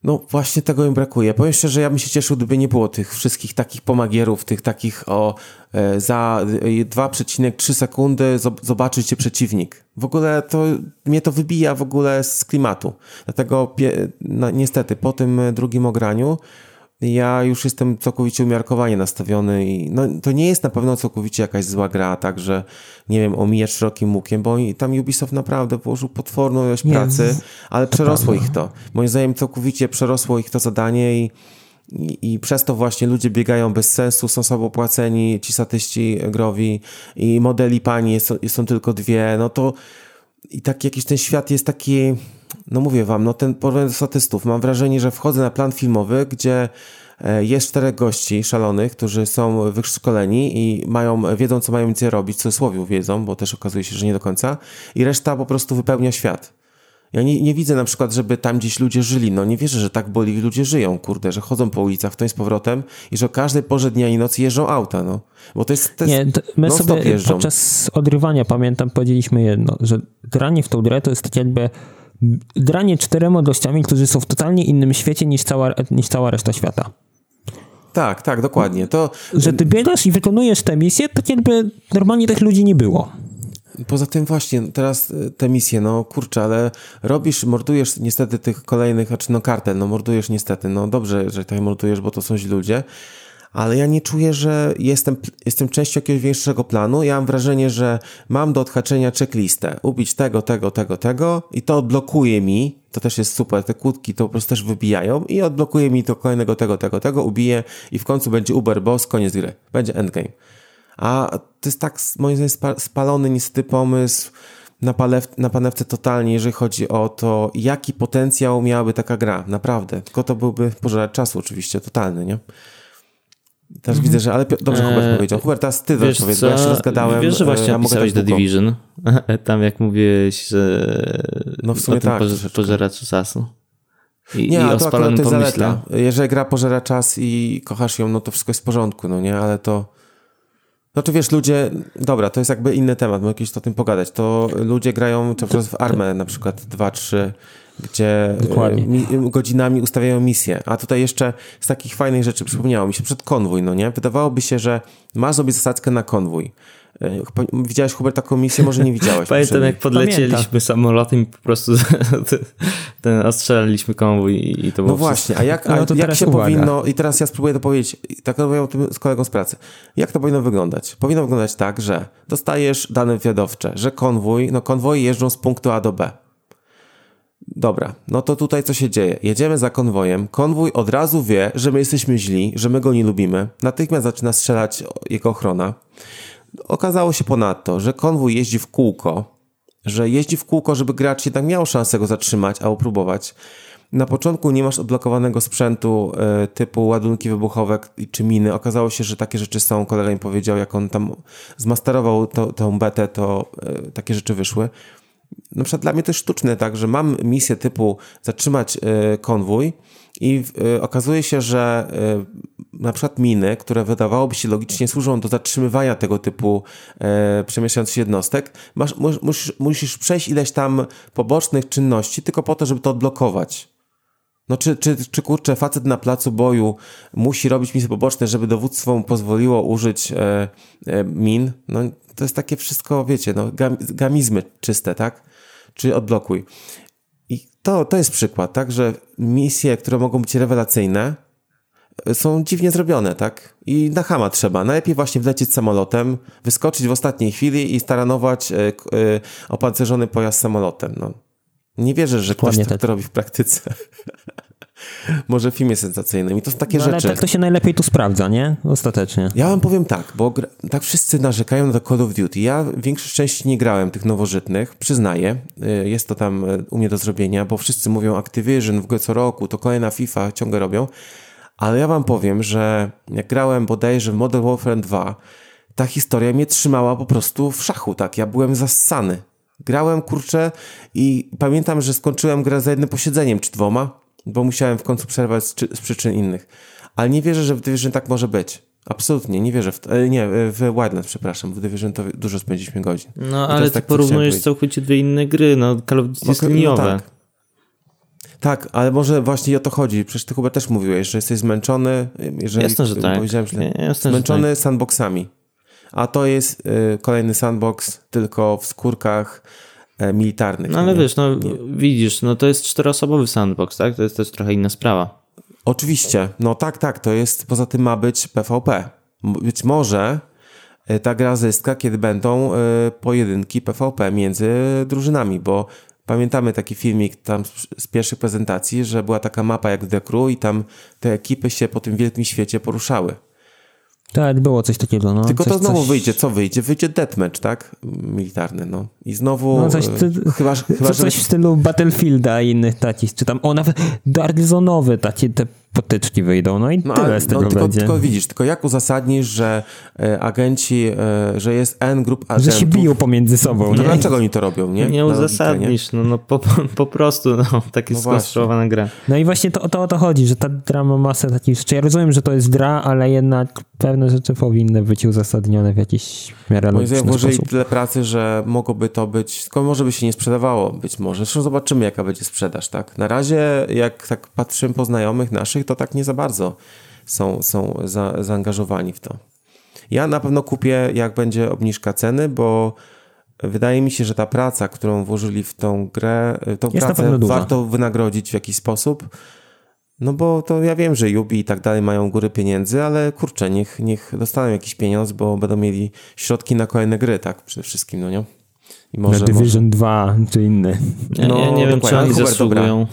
no właśnie tego im brakuje. Powiem szczerze, ja bym się cieszył, gdyby nie było tych wszystkich takich pomagierów, tych takich o e, za 2,3 sekundy zobaczyć cię przeciwnik. W ogóle to mnie to wybija w ogóle z klimatu. Dlatego no, niestety po tym drugim ograniu ja już jestem całkowicie umiarkowanie nastawiony i no, to nie jest na pewno całkowicie jakaś zła gra, także nie wiem, omijać szerokim łukiem, bo tam Ubisoft naprawdę położył potworną ilość nie, pracy, ale przerosło prawda. ich to. Moim zdaniem całkowicie przerosło ich to zadanie i, i, i przez to właśnie ludzie biegają bez sensu, są słabo płaceni, ci statyści growi i modeli pani są, są tylko dwie, no to i tak jakiś ten świat jest taki no mówię wam, no ten do statystów, mam wrażenie, że wchodzę na plan filmowy, gdzie e, jest czterech gości szalonych, którzy są wyszkoleni i mają, wiedzą, co mają więcej robić, w cudzysłowie wiedzą, bo też okazuje się, że nie do końca, i reszta po prostu wypełnia świat. Ja nie, nie, widzę na przykład, żeby tam gdzieś ludzie żyli. No nie wierzę, że tak boli ludzie żyją, kurde, że chodzą po ulicach, to jest powrotem i że o każdej porze dnia i nocy jeżdżą auta, no. Bo to jest, to jest
Nie, to my sobie jeżdżą. podczas odrywania, pamiętam, powiedzieliśmy jedno, że granie w tą grę to jest tak jakby granie czterema gościami, którzy są w totalnie innym świecie niż cała, niż cała reszta świata.
Tak, tak, dokładnie. To...
Że ty biegasz i wykonujesz tę misję, tak jakby normalnie tych ludzi nie było.
Poza tym właśnie, teraz e, te misje, no kurczę, ale robisz, mordujesz niestety tych kolejnych, znaczy no kartel, no mordujesz niestety, no dobrze, że tak mordujesz, bo to są źli ludzie, ale ja nie czuję, że jestem, jestem częścią jakiegoś większego planu. Ja mam wrażenie, że mam do odhaczenia checklistę. Ubić tego, tego, tego, tego i to odblokuje mi, to też jest super, te kłódki to po prostu też wybijają i odblokuje mi to kolejnego tego, tego, tego, ubiję i w końcu będzie Uber Boss, koniec gry. Będzie endgame. A to jest tak, moim zdaniem, spalony niestety pomysł na, palew, na panewce totalnie, jeżeli chodzi o to, jaki potencjał miałaby taka gra. Naprawdę. Tylko to byłby pożerać czasu oczywiście, totalny, nie? Teraz mhm. widzę, że, ale dobrze Hubert eee, powiedział. Hubert, teraz ty wiesz powiedz, bo ja się rozgadałem.
Wiesz, że właśnie e, napisałeś The Division. [LAUGHS] Tam jak mówiłeś, że
no w sumie tak,
pożer, pożeraczu czasu.
I, nie, i to akurat to jest zaleta. Jeżeli gra pożera czas i kochasz ją, no to wszystko jest w porządku, no nie? Ale to... No to wiesz, ludzie, dobra, to jest jakby inny temat, mogę kiedyś o tym pogadać. To ludzie grają czas w armę na przykład 2-3 gdzie e, mi, godzinami ustawiają misje. A tutaj jeszcze z takich fajnych rzeczy przypomniało mi się przed konwój, no nie? Wydawałoby się, że masz sobie zasadzkę na konwój. E, widziałeś, Hubert, taką misję? Może nie widziałeś. [LAUGHS]
Pamiętam, jak podlecieliśmy Pamiętam. samolotem i po prostu [LAUGHS] ten, ostrzelaliśmy konwój i to było
No właśnie, a jak, [LAUGHS] a no jak się uwaga. powinno... I teraz ja spróbuję to powiedzieć, tak o tym z kolegą z pracy. Jak to powinno wyglądać? Powinno wyglądać tak, że dostajesz dane wywiadowcze, że konwój, no konwoje jeżdżą z punktu A do B Dobra, no to tutaj co się dzieje? Jedziemy za konwojem. Konwój od razu wie, że my jesteśmy źli, że my go nie lubimy. Natychmiast zaczyna strzelać jego ochrona. Okazało się ponadto, że konwój jeździ w kółko, że jeździ w kółko, żeby gracz jednak miał szansę go zatrzymać albo próbować. Na początku nie masz odblokowanego sprzętu y, typu ładunki wybuchowe czy miny. Okazało się, że takie rzeczy są. Kolega mi powiedział, jak on tam zmasterował tą betę, to y, takie rzeczy wyszły na przykład dla mnie to jest sztuczne, tak, że mam misję typu zatrzymać y, konwój i y, okazuje się, że y, na przykład miny, które wydawałoby się logicznie służą do zatrzymywania tego typu przemieszczających się jednostek, masz, musisz, musisz przejść ileś tam pobocznych czynności tylko po to, żeby to odblokować. No czy, czy, czy kurczę, facet na placu boju musi robić misje poboczne, żeby dowództwo mu pozwoliło użyć e, e, min? No to jest takie wszystko, wiecie, no gamizmy czyste, tak? Czy odblokuj. I to, to jest przykład, tak? Że misje, które mogą być rewelacyjne, e, są dziwnie zrobione, tak? I na hama trzeba. Najlepiej właśnie wlecieć samolotem, wyskoczyć w ostatniej chwili i staranować e, e, opancerzony pojazd samolotem. No. Nie wierzę, że ktoś tak, tak to robi w praktyce. [LAUGHS] Może w filmie sensacyjnym. I to są takie no, rzeczy. Ale
tak to się najlepiej tu sprawdza, nie? Ostatecznie.
Ja wam powiem tak, bo tak wszyscy narzekają na Call of Duty. Ja większość części nie grałem tych nowożytnych, przyznaję. Y, jest to tam y, u mnie do zrobienia, bo wszyscy mówią Activision w ogóle co roku, to kolejna FIFA ciągle robią. Ale ja wam powiem, że jak grałem bodajże w Modern Warfare 2, ta historia mnie trzymała po prostu w szachu, tak? Ja byłem zassany. Grałem, kurczę, i pamiętam, że skończyłem grę za jednym posiedzeniem czy dwoma, bo musiałem w końcu przerwać z, z przyczyn innych. Ale nie wierzę, że w Division tak może być. Absolutnie, nie wierzę w. E, nie, e, w Wildlands, przepraszam. W Division to dużo spędziliśmy godzin.
No, ale ty tak, porównujesz całkowicie dwie inne gry. No, Call of Duty jest no, liniowe. No,
tak. tak. ale może właśnie o to chodzi. Przecież ty chyba też mówiłeś, że jesteś zmęczony.
Jeżeli, Jasne, że tak. Źle,
Jasne, zmęczony tak. sandboxami. A to jest y, kolejny sandbox, tylko w skórkach E, militarnych.
No ale nie, wiesz, no nie. widzisz, no to jest czteroosobowy sandbox, tak? To jest też trochę inna sprawa.
Oczywiście, no tak, tak, to jest, poza tym ma być PvP. Być może e, ta gra zyska, kiedy będą e, pojedynki PvP między drużynami, bo pamiętamy taki filmik tam z pierwszych prezentacji, że była taka mapa jak w The Crew i tam te ekipy się po tym wielkim świecie poruszały.
Tak, było coś takiego. No.
Tylko
coś,
to znowu coś... wyjdzie, co wyjdzie? Wyjdzie deathmatch, tak? Militarny, no. I znowu...
No coś, ty, chyba, [LAUGHS] chyba, coś że... w stylu Battlefielda i innych takich, czy tam, o nawet Dark Zone'owy, takie te potyczki wyjdą, no i no, tyle z tego no,
tylko,
będzie.
Tylko widzisz, tylko jak uzasadnisz, że e, agenci, e, że jest N grup agentów...
Że się biją pomiędzy sobą,
no, dlaczego oni to robią, nie?
Nie uzasadnisz, no, no po, po prostu, no, takie no skonstruowana gra.
No i właśnie to, to o to chodzi, że ta gra ma masę takich rzeczy. Ja rozumiem, że to jest gra, ale jednak pewne rzeczy powinny być uzasadnione w jakiś miarę Moim zdaniem włożyli
tyle pracy, że mogłoby to być, tylko może by się nie sprzedawało być może. Zresztą zobaczymy, jaka będzie sprzedaż, tak? Na razie, jak tak patrzymy po znajomych naszych, to tak nie za bardzo są, są za, zaangażowani w to. Ja na pewno kupię, jak będzie obniżka ceny, bo wydaje mi się, że ta praca, którą włożyli w tą grę, tą Jest pracę warto wynagrodzić w jakiś sposób. No bo to ja wiem, że Yubi i tak dalej mają góry pieniędzy, ale kurczę, niech, niech dostaną jakiś pieniądz, bo będą mieli środki na kolejne gry, tak? Przede wszystkim, no nie?
I może, na Division może... 2 czy inne.
No, ja nie wiem, czy oni zasługują.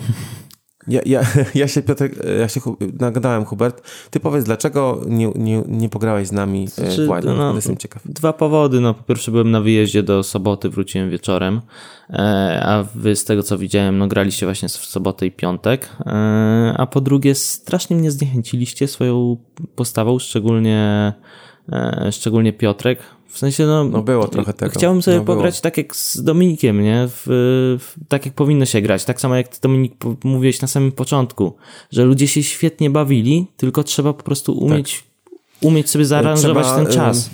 Ja, ja, [LAUGHS] ja się, Piotr, ja się nagadałem, Hubert. Ty powiedz, dlaczego nie, nie, nie pograłeś z nami e, znaczy, w no, Jestem ciekaw.
Dwa powody. No, po pierwsze byłem na wyjeździe do soboty, wróciłem wieczorem, e, a wy z tego co widziałem, no graliście właśnie w sobotę i piątek. E, a po drugie, strasznie mnie zniechęciliście swoją postawą, szczególnie szczególnie Piotrek. W sensie, no,
no było trochę tego.
Chciałbym sobie
no
pograć tak jak z Dominikiem, nie? W, w, tak jak powinno się grać. Tak samo jak ty, Dominik, mówiłeś na samym początku, że ludzie się świetnie bawili, tylko trzeba po prostu umieć, tak. umieć sobie zaaranżować trzeba, ten czas.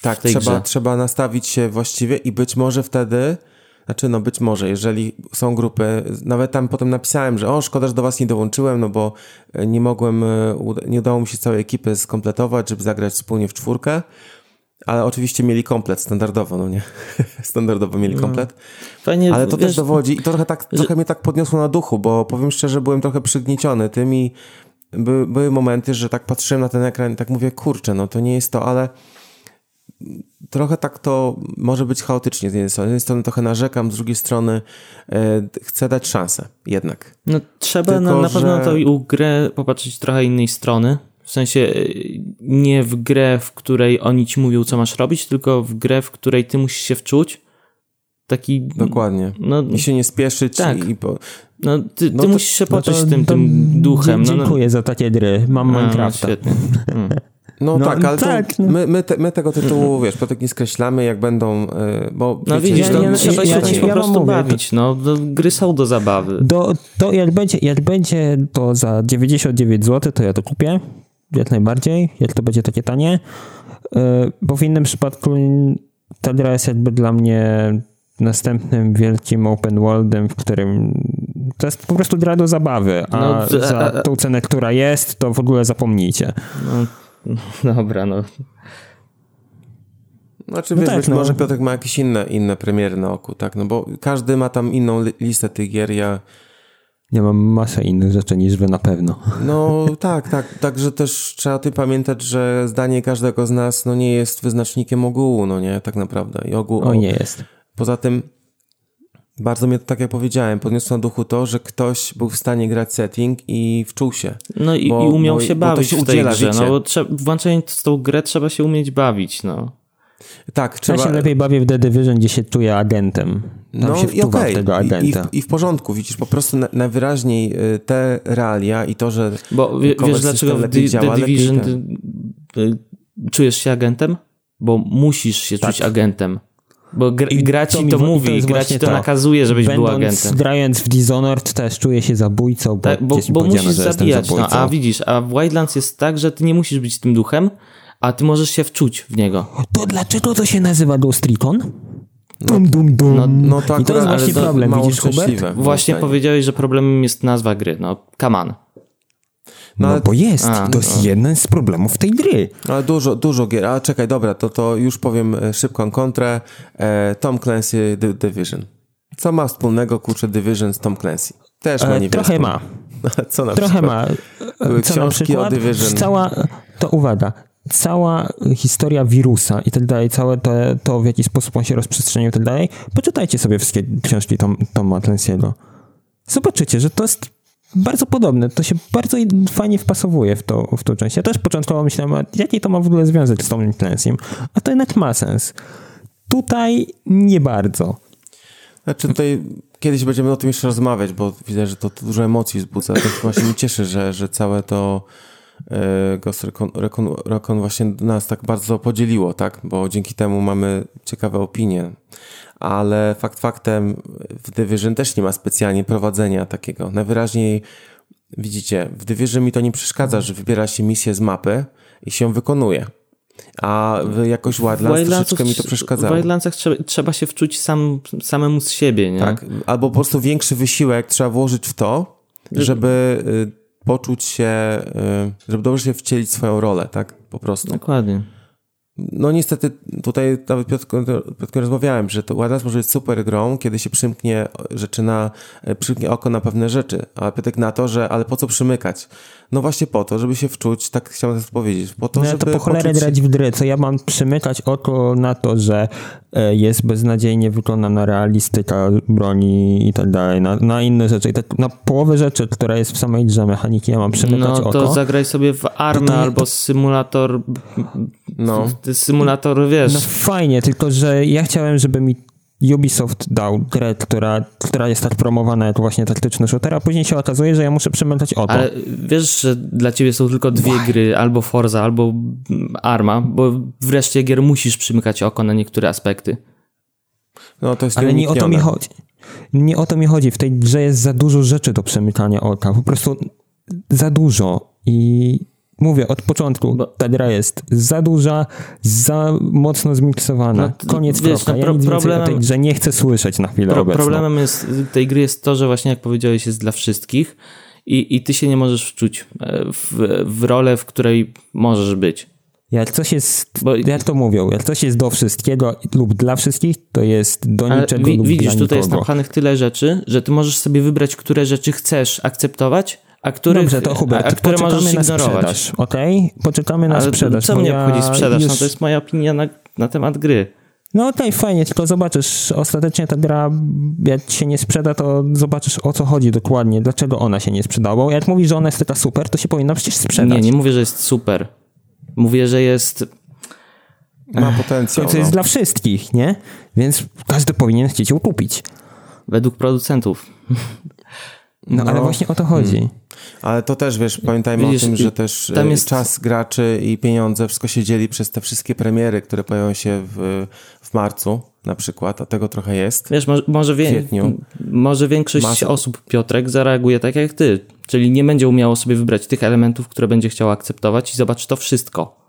tak, trzeba, trzeba nastawić się właściwie i być może wtedy. Znaczy, no być może, jeżeli są grupy, nawet tam potem napisałem, że o, szkoda, że do was nie dołączyłem, no bo nie mogłem, e, nie udało mi się całej ekipy skompletować, żeby zagrać wspólnie w czwórkę. Ale oczywiście mieli komplet standardowo, no nie? [LAUGHS] standardowo mieli no. komplet. Fajnie, Ale to wiesz, też dowodzi i trochę, tak, że... trochę mnie tak podniosło na duchu, bo powiem szczerze, byłem trochę przygnieciony tym i by, były momenty, że tak patrzyłem na ten ekran i tak mówię, kurczę, no to nie jest to, ale trochę tak to może być chaotycznie z jednej strony. Z jednej strony trochę narzekam, z drugiej strony e, chcę dać szansę jednak.
No trzeba Tylko, na, na pewno że... to i u grę popatrzeć trochę innej strony, w sensie y, nie w grę, w której oni ci mówią, co masz robić, tylko w grę, w której ty musisz się wczuć. Taki.
Dokładnie. No, I się nie spieszyć. Tak. I, po...
No, ty, no ty musisz się poczuć no to, tym, tym duchem.
No, no. Dziękuję no, za takie gry. Mam A, Minecrafta.
Świetnie. Hmm. [LAUGHS]
No, no, tak, ale tak, no. my, my, te, my, tego tytułu, [LAUGHS] wiesz, potem nie skreślamy, jak będą, yy, bo...
No wiecie, widzisz, to ja, trzeba ja, się ja, po prostu mówię, bawić, no, gry są do zabawy.
Do, to jak będzie, jak będzie to za 99 zł, to ja to kupię jak najbardziej, jak to będzie takie tanie, e, bo w innym przypadku ta gra jest jakby dla mnie następnym wielkim open worldem, w którym to jest po prostu gra do zabawy, a no, za tą cenę, która jest, to w ogóle zapomnijcie.
No, dobra, no.
Znaczy, no wiesz, tak, być no. może Piotrek ma jakieś inne, inne premiery na oku, tak? No bo każdy ma tam inną listę tych gier. Ja
ja mam masę innych rzeczy niż wy na pewno.
No tak, tak. Także też trzeba ty pamiętać, że zdanie każdego z nas no, nie jest wyznacznikiem ogółu, no nie, tak naprawdę. I ogół,
o, nie jest.
Poza tym bardzo mnie, tak jak powiedziałem, podniosło na duchu to, że ktoś był w stanie grać setting i wczuł się.
No i, bo, i umiał bo, się bawić się w tej udziela, grze. No, bo trzeba, włączając tą grę trzeba się umieć bawić, no.
Tak,
trzeba... Ja się lepiej bawię w The Division, gdzie się czuję agentem. Tam no się i okej, okay. I,
I, I, w porządku, widzisz, po prostu na, najwyraźniej y, te realia i to, że
Bo wie, wiesz dlaczego w The, działa, The Division ty, ty, czujesz się agentem? Bo musisz się tak. czuć agentem. Bo gr, gra ci to, to mówi, to gra ci to, to, nakazuje, żebyś Będąc, był agentem.
grając w Dishonored też czuję się zabójcą, bo, tak,
bo, bo musisz zabijać. No, a widzisz, a w Wildlands jest tak, że ty nie musisz być tym duchem, a ty możesz się wczuć w niego.
To dlaczego to się nazywa Ghost Recon? Dum, dum, dum. No,
no to,
I to jest właśnie problem, widzisz Hubert?
Właśnie no, powiedziałeś, że problemem jest nazwa gry. No, come on.
No, no bo jest. A, to jest no. jeden z problemów tej gry.
Ale dużo, dużo gier. A czekaj, dobra, to, to już powiem e, szybką kontrę. E, Tom Clancy The Division. Co ma wspólnego, kurczę, Division z Tom Clancy? Też ma e, niewiele.
Trochę ma. [LAUGHS]
Co na
Trochę
przykład?
ma. Były Co książki na przykład? o Division. Cała, to uwaga, cała historia wirusa i tak dalej, całe to, to w jaki sposób on się rozprzestrzenił i tak dalej, poczytajcie sobie wszystkie książki Tom, Toma Clancy'ego. Zobaczycie, że to jest bardzo podobne. To się bardzo fajnie wpasowuje w, to, w tą część. Ja też początkowo myślałem, jaki to ma w ogóle związek z Tomem Clancy'em, a to jednak ma sens. Tutaj nie bardzo.
Znaczy tutaj kiedyś będziemy o tym jeszcze rozmawiać, bo widzę, że to, dużo emocji wzbudza. To właśnie mnie cieszy, że, że całe to Ghost Recon, Recon, Recon właśnie nas tak bardzo podzieliło, tak? Bo dzięki temu mamy ciekawe opinie. Ale fakt faktem w Division też nie ma specjalnie prowadzenia takiego. Najwyraźniej widzicie, w Division mi to nie przeszkadza, że wybiera się misję z mapy i się wykonuje. A jakoś Wildlands troszeczkę mi to przeszkadzało.
W Wildlandsach trzeba, trzeba się wczuć sam, samemu z siebie, nie?
Tak, albo po prostu większy wysiłek trzeba włożyć w to, żeby y, poczuć się, y, żeby dobrze się wcielić w swoją rolę, tak? Po prostu.
Dokładnie.
No niestety tutaj nawet Piotrkiem, Piotrkiem rozmawiałem, że to Wildlands może być super grą, kiedy się przymknie rzeczy na, przymknie oko na pewne rzeczy, a Piotrek na to, że ale po co przymykać? No właśnie po to, żeby się wczuć, tak chciałem powiedzieć, po to,
no,
żeby
to po cholerę
poczuć...
grać w gry, co ja mam przymykać oko na to, że e, jest beznadziejnie wykonana realistyka broni i tak dalej, na, na inne rzeczy. I tak, na połowę rzeczy, która jest w samej grze mechaniki, ja mam przymykać
no,
oko.
No to zagraj sobie w Armę to, albo symulator no. symulator, wiesz. No
fajnie, tylko że ja chciałem, żeby mi Ubisoft dał grę, która, która jest tak promowana jak właśnie taktyczny shooter, a później się okazuje, że ja muszę przemętać o to.
Ale wiesz, że dla ciebie są tylko dwie Why? gry, albo Forza, albo Arma, bo wreszcie gier musisz przymykać oko na niektóre aspekty.
No to jest
Ale nie o to mi chodzi. Nie o to mi chodzi. W tej grze jest za dużo rzeczy do przemykania oka. Po prostu za dużo. I mówię od początku, Bo... ta gra jest za duża, za mocno zmiksowana. No, Koniec wiesz, kropka. No, pro, ja nic problemem, o tej grze nie chcę słyszeć na chwilę pro, obecną.
Problemem jest, tej gry jest to, że właśnie jak powiedziałeś jest dla wszystkich i, i ty się nie możesz wczuć e, w, w rolę, w której możesz być.
Jak coś jest, Bo, jak to mówią, jak coś jest do wszystkiego lub dla wszystkich, to jest do niczego wi, lub
Widzisz, tutaj jest napchanych tyle rzeczy, że ty możesz sobie wybrać, które rzeczy chcesz akceptować, a których,
Dobrze, to Hubert, a, które możesz na ignorować. Okej, okay? poczekamy na Ale sprzedaż.
Co mnie ja obchodzi sprzedaż? Już... No to jest moja opinia na, na temat gry.
No okej, okay, fajnie, tylko zobaczysz, ostatecznie ta gra, jak się nie sprzeda, to zobaczysz o co chodzi dokładnie, dlaczego ona się nie sprzedała. Jak mówisz, że ona jest taka super, to się powinna przecież sprzedać.
Nie, nie mówię, że jest super. Mówię, że jest...
Ma potencjał.
To jest no. dla wszystkich, nie? Więc każdy powinien chcieć ją kupić.
Według producentów. [LAUGHS]
No, no, ale właśnie o to chodzi. Hmm.
Ale to też, wiesz, pamiętajmy Widzisz, o tym, że też tam e, jest... czas graczy i pieniądze, wszystko się dzieli przez te wszystkie premiery, które pojawią się w, w marcu na przykład, a tego trochę jest.
Wiesz, może, może, wie, może większość Mas... osób, Piotrek, zareaguje tak jak ty, czyli nie będzie umiało sobie wybrać tych elementów, które będzie chciał akceptować i zobaczy to wszystko.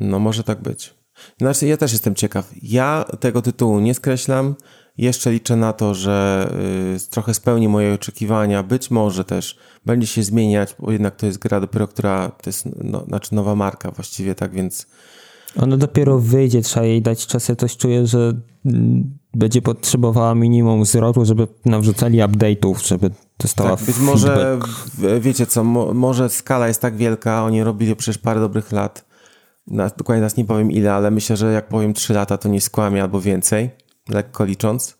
No może tak być. Znaczy, ja też jestem ciekaw. Ja tego tytułu nie skreślam, jeszcze liczę na to, że y, trochę spełni moje oczekiwania. Być może też będzie się zmieniać, bo jednak to jest gra dopiero, która to jest no, znaczy nowa marka właściwie, tak więc.
Ona dopiero wyjdzie, trzeba jej dać czas. Ja coś czuję, że mm, będzie potrzebowała minimum z roku, żeby nawrzucali update'ów, żeby dostała tak,
Być może, wiecie co, mo, może skala jest tak wielka, oni robili przecież parę dobrych lat. Na, dokładnie nas nie powiem ile, ale myślę, że jak powiem 3 lata, to nie skłamie albo więcej lekko licząc.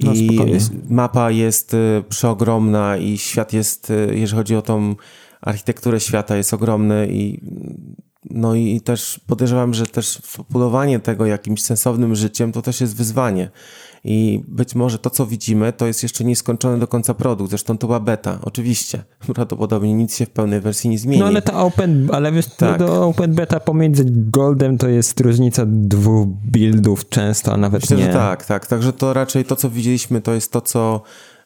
No, I mapa jest y, przeogromna i świat jest, y, jeżeli chodzi o tą architekturę świata, jest ogromny i no i też podejrzewam, że też populowanie tego jakimś sensownym życiem to też jest wyzwanie. I być może to, co widzimy, to jest jeszcze nieskończony do końca produkt. Zresztą to była beta, oczywiście. [LAUGHS] Prawdopodobnie nic się w pełnej wersji nie zmieni.
No ale ta open, ale wiesz, tak. do open beta pomiędzy Goldem to jest różnica dwóch buildów często, a nawet
Myślę,
nie.
Że tak, tak. Także to raczej to, co widzieliśmy, to jest to, co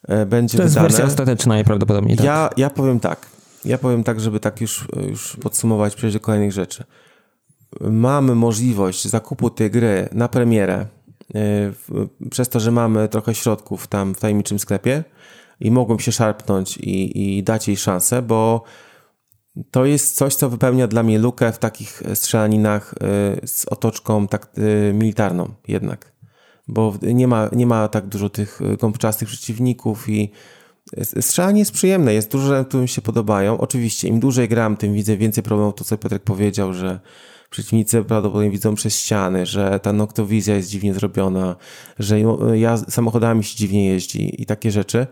e, będzie
To jest
wydane.
wersja ostateczna najprawdopodobniej, tak.
Ja, ja powiem tak. Ja powiem tak, żeby tak już, już podsumować, przejść do kolejnych rzeczy. Mamy możliwość zakupu tej gry na premierę przez to, że mamy trochę środków tam w tajemniczym sklepie i mogłem się szarpnąć i, i dać jej szansę, bo to jest coś, co wypełnia dla mnie lukę w takich strzelaninach y, z otoczką tak y, militarną jednak. Bo nie ma, nie ma tak dużo tych gąbczastych przeciwników i strzelanie jest przyjemne, jest dużo które mi się podobają. Oczywiście im dłużej gram, tym widzę więcej problemów, to co Piotrek powiedział, że przeciwnicy prawdopodobnie widzą przez ściany, że ta noktowizja jest dziwnie zrobiona, że ja samochodami się dziwnie jeździ i takie rzeczy,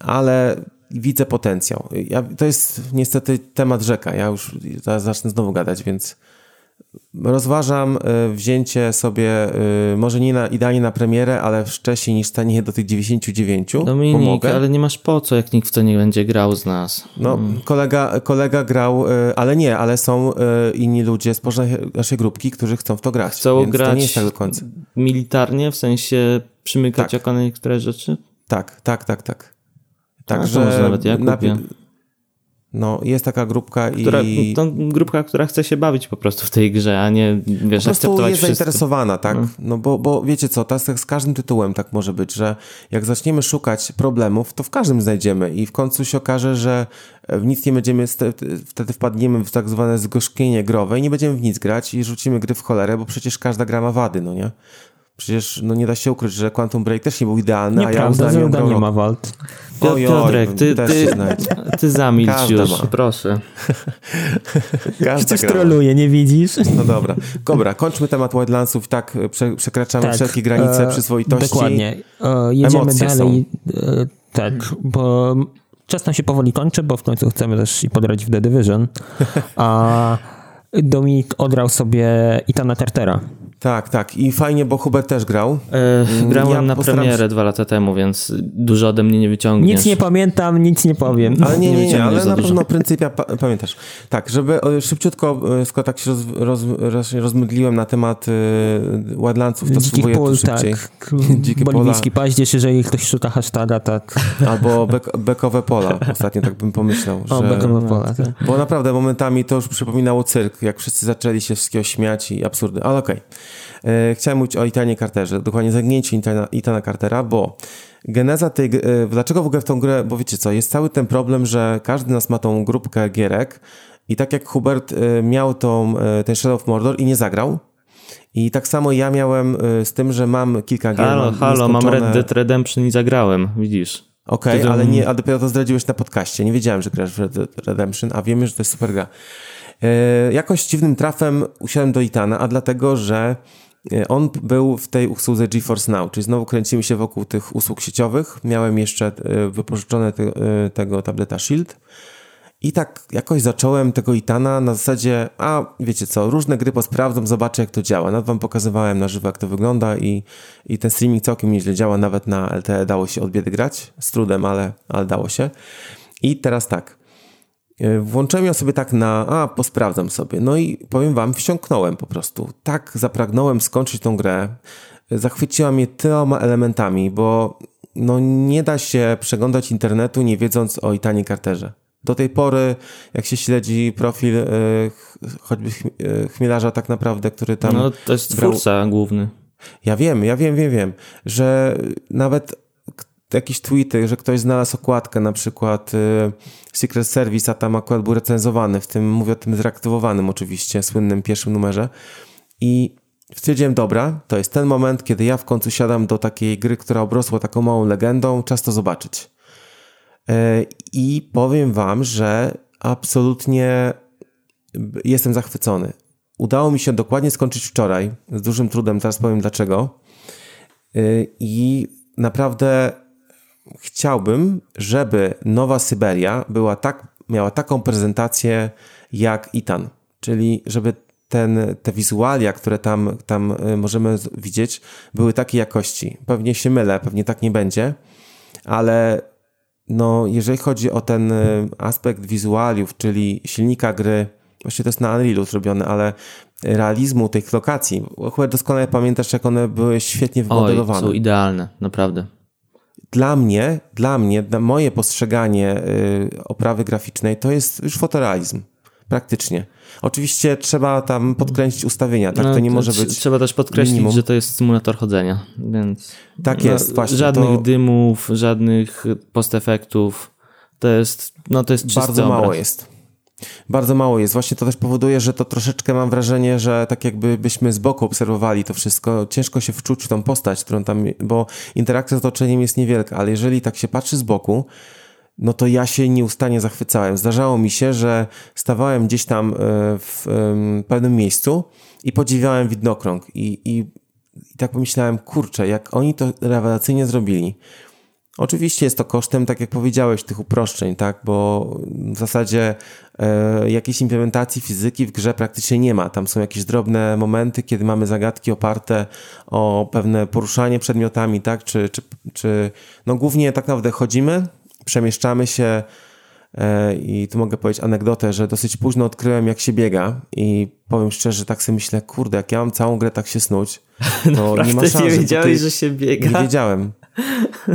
ale widzę potencjał. Ja, to jest niestety temat rzeka. Ja już zacznę znowu gadać, więc Rozważam e, wzięcie sobie, e, może nie na, idealnie na premierę, ale wcześniej niż stanie do tych 99.
Dominik, pomogę. ale nie masz po co, jak nikt w to nie będzie grał z nas.
No, hmm. kolega, kolega grał, e, ale nie, ale są inni ludzie z naszej grupki, którzy chcą w to grać.
Chcą grać to nie jest tak do końca. militarnie, w sensie przymykać tak. na niektóre rzeczy?
Tak, tak, tak, tak.
Także, A, może nawet ja kupię.
No, jest taka grupka
która,
i...
To grupka, która chce się bawić po prostu w tej grze, a nie, wiesz, po akceptować
jest
wszystko.
zainteresowana, tak? No, no bo, bo wiecie co, teraz z każdym tytułem tak może być, że jak zaczniemy szukać problemów, to w każdym znajdziemy i w końcu się okaże, że w nic nie będziemy, wtedy wpadniemy w tak zwane zgorzkienie growe i nie będziemy w nic grać i rzucimy gry w cholerę, bo przecież każda gra ma wady, no nie? Przecież no nie da się ukryć, że Quantum Break też nie był idealny,
Nieprawda,
a ja uznałem
nie ma wad.
Piotrek, ty, ty, ty zamilcz już, ma. proszę.
Przecież troluje, nie widzisz?
No dobra. Dobra, kończmy temat Wildlandsów. Tak, prze, przekraczamy tak, wszelkie granice e, przyzwoitości.
Dokładnie. E, jedziemy Emocje dalej. E, tak, bo czas nam się powoli kończy, bo w końcu chcemy też i podrać w The Division. A Dominik odrał sobie Itana Tartera.
Tak, tak. I fajnie, bo Hubert też grał.
E, grałem ja na premierę się... dwa lata temu, więc dużo ode mnie nie wyciągniesz.
Nic nie pamiętam, nic nie powiem.
Ale nie, nie, nie, nie ale na pewno pryncypia pa pamiętasz. Tak, żeby szybciutko, e, skoro tak się roz, roz, roz, rozmydliłem na temat y, Wildlandsów, to
Dzikich
spróbuję
pól,
szybciej.
Tak. [LAUGHS] Dzikie Boliwijski pola. paździerz, jeżeli ktoś szuka hashtaga, tak.
Albo bek, bekowe pola. Ostatnio tak bym pomyślał.
O, że... bekowe pola, tak.
Bo naprawdę momentami to już przypominało cyrk, jak wszyscy zaczęli się wszystkiego śmiać i absurdy. Ale okej. Okay. E, chciałem mówić o Itanie Carterze, dokładnie zagnięcie Itana, Itana Cartera, bo geneza tej, e, dlaczego w ogóle w tą grę, bo wiecie co, jest cały ten problem, że każdy z nas ma tą grupkę gierek i tak jak Hubert e, miał tą, ten Shadow of Mordor i nie zagrał, i tak samo ja miałem z tym, że mam kilka gier.
Halo, halo, mam Red Dead Redemption i zagrałem, widzisz.
Okej, okay, ale, nie, a dopiero to zdradziłeś na podcaście. Nie wiedziałem, że grasz w Red Dead Redemption, a wiemy, że to jest super gra. Jakoś dziwnym trafem usiadłem do Itana, a dlatego, że on był w tej usłudze GeForce Now, czyli znowu kręcimy się wokół tych usług sieciowych. Miałem jeszcze e, wypożyczone te, e, tego tableta Shield. I tak jakoś zacząłem tego Itana na zasadzie, a wiecie co, różne gry posprawdzam, zobaczę jak to działa. Nawet wam pokazywałem na żywo jak to wygląda i, i ten streaming całkiem nieźle działa, nawet na LTE dało się od biedy grać, z trudem, ale, ale dało się. I teraz tak, E, włączyłem ją sobie tak na, a posprawdzam sobie. No i powiem wam, wsiąknąłem po prostu. Tak zapragnąłem skończyć tą grę. Zachwyciła mnie tyloma elementami, bo no nie da się przeglądać internetu nie wiedząc o Itanie Carterze. Do tej pory, jak się śledzi profil e, choćby e, chmielarza tak naprawdę, który tam...
No to jest twórca brał... główny.
Ja wiem, ja wiem, wiem, wiem, że nawet jakieś tweety, że ktoś znalazł okładkę, na przykład y, Secret Service, a tam akurat był recenzowany, w tym mówię o tym zreaktywowanym oczywiście, słynnym pierwszym numerze. I stwierdziłem, dobra, to jest ten moment, kiedy ja w końcu siadam do takiej gry, która obrosła taką małą legendą, czas to zobaczyć. Y, I powiem wam, że absolutnie jestem zachwycony. Udało mi się dokładnie skończyć wczoraj, z dużym trudem, teraz powiem dlaczego. Y, I naprawdę chciałbym, żeby Nowa Syberia była tak, miała taką prezentację jak Itan, czyli żeby ten, te wizualia, które tam, tam y, możemy widzieć, były takiej jakości. Pewnie się mylę, pewnie tak nie będzie, ale no, jeżeli chodzi o ten y, aspekt wizualiów, czyli silnika gry, właściwie to jest na Unrealu zrobione, ale realizmu tych lokacji, chyba doskonale pamiętasz, jak one były świetnie wymodelowane.
Oj, są idealne, naprawdę
dla mnie, dla mnie, dla moje postrzeganie y, oprawy graficznej to jest już fotorealizm. Praktycznie. Oczywiście trzeba tam podkręcić ustawienia, tak? No, to nie może być.
Trzeba też podkreślić, minimum. że to jest symulator chodzenia, więc.
Tak no, jest, właśnie.
Żadnych to... dymów, żadnych postefektów. To jest, no to jest
Bardzo
mało
obraz. jest. Bardzo mało jest. Właśnie to też powoduje, że to troszeczkę mam wrażenie, że tak jakby byśmy z boku obserwowali to wszystko. Ciężko się wczuć w tą postać, którą tam, bo interakcja z otoczeniem jest niewielka, ale jeżeli tak się patrzy z boku, no to ja się nieustannie zachwycałem. Zdarzało mi się, że stawałem gdzieś tam e, w pewnym miejscu i podziwiałem widnokrąg i, i, i tak pomyślałem, kurczę, jak oni to rewelacyjnie zrobili. Oczywiście jest to kosztem, tak jak powiedziałeś, tych uproszczeń, tak? Bo w zasadzie e, jakiejś implementacji fizyki w grze praktycznie nie ma. Tam są jakieś drobne momenty, kiedy mamy zagadki oparte o pewne poruszanie przedmiotami, tak? Czy, czy, czy no głównie tak naprawdę chodzimy, przemieszczamy się e, i tu mogę powiedzieć anegdotę, że dosyć późno odkryłem jak się biega i powiem szczerze, tak sobie myślę, kurde, jak ja mam całą grę tak się snuć, [LAUGHS] to nie ma szans.
nie wiedziałeś, że się biega?
Nie wiedziałem.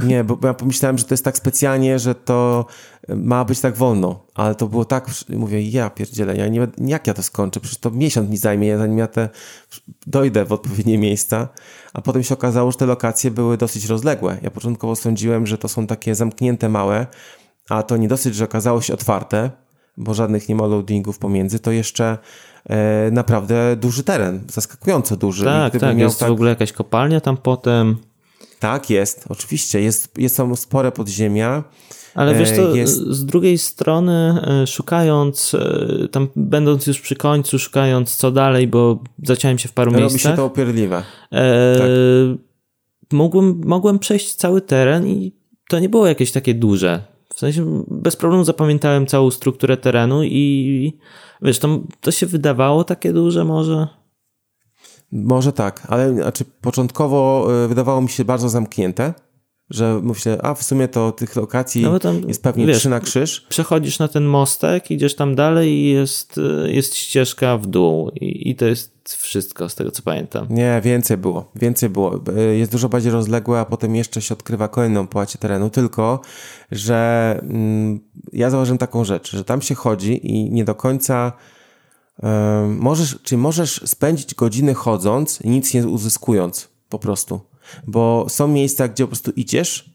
Nie, bo ja pomyślałem, że to jest tak specjalnie, że to ma być tak wolno, ale to było tak, mówię, ja pierdzielę, ja nie, jak ja to skończę, przecież to miesiąc mi zajmie, zanim ja te dojdę w odpowiednie miejsca, a potem się okazało, że te lokacje były dosyć rozległe. Ja początkowo sądziłem, że to są takie zamknięte małe, a to nie dosyć, że okazało się otwarte, bo żadnych nie ma loadingów pomiędzy, to jeszcze e, naprawdę duży teren, zaskakująco duży.
Tak, tak, jest tak... w ogóle jakaś kopalnia tam potem.
Tak, jest, oczywiście. Jest, jest są spore podziemia.
Ale wiesz to, e, jest... z drugiej strony e, szukając, e, tam będąc już przy końcu, szukając co dalej, bo zaciąłem się w paru
Robi
miejscach.
Robi się to upierdliwe.
E, tak. mogłem, mogłem przejść cały teren i to nie było jakieś takie duże. W sensie bez problemu zapamiętałem całą strukturę terenu i wiesz, to, to się wydawało takie duże może.
Może tak, ale znaczy początkowo wydawało mi się bardzo zamknięte że myślę, a w sumie to tych lokacji no tam, jest pewnie wiesz, trzy na krzyż.
Przechodzisz na ten mostek, idziesz tam dalej i jest, jest ścieżka w dół i, i to jest wszystko z tego co pamiętam.
Nie, więcej było, więcej było. Jest dużo bardziej rozległe, a potem jeszcze się odkrywa kolejną płacie terenu, tylko, że mm, ja zauważyłem taką rzecz, że tam się chodzi i nie do końca możesz, czy możesz spędzić godziny chodząc i nic nie uzyskując po prostu. Bo są miejsca, gdzie po prostu idziesz,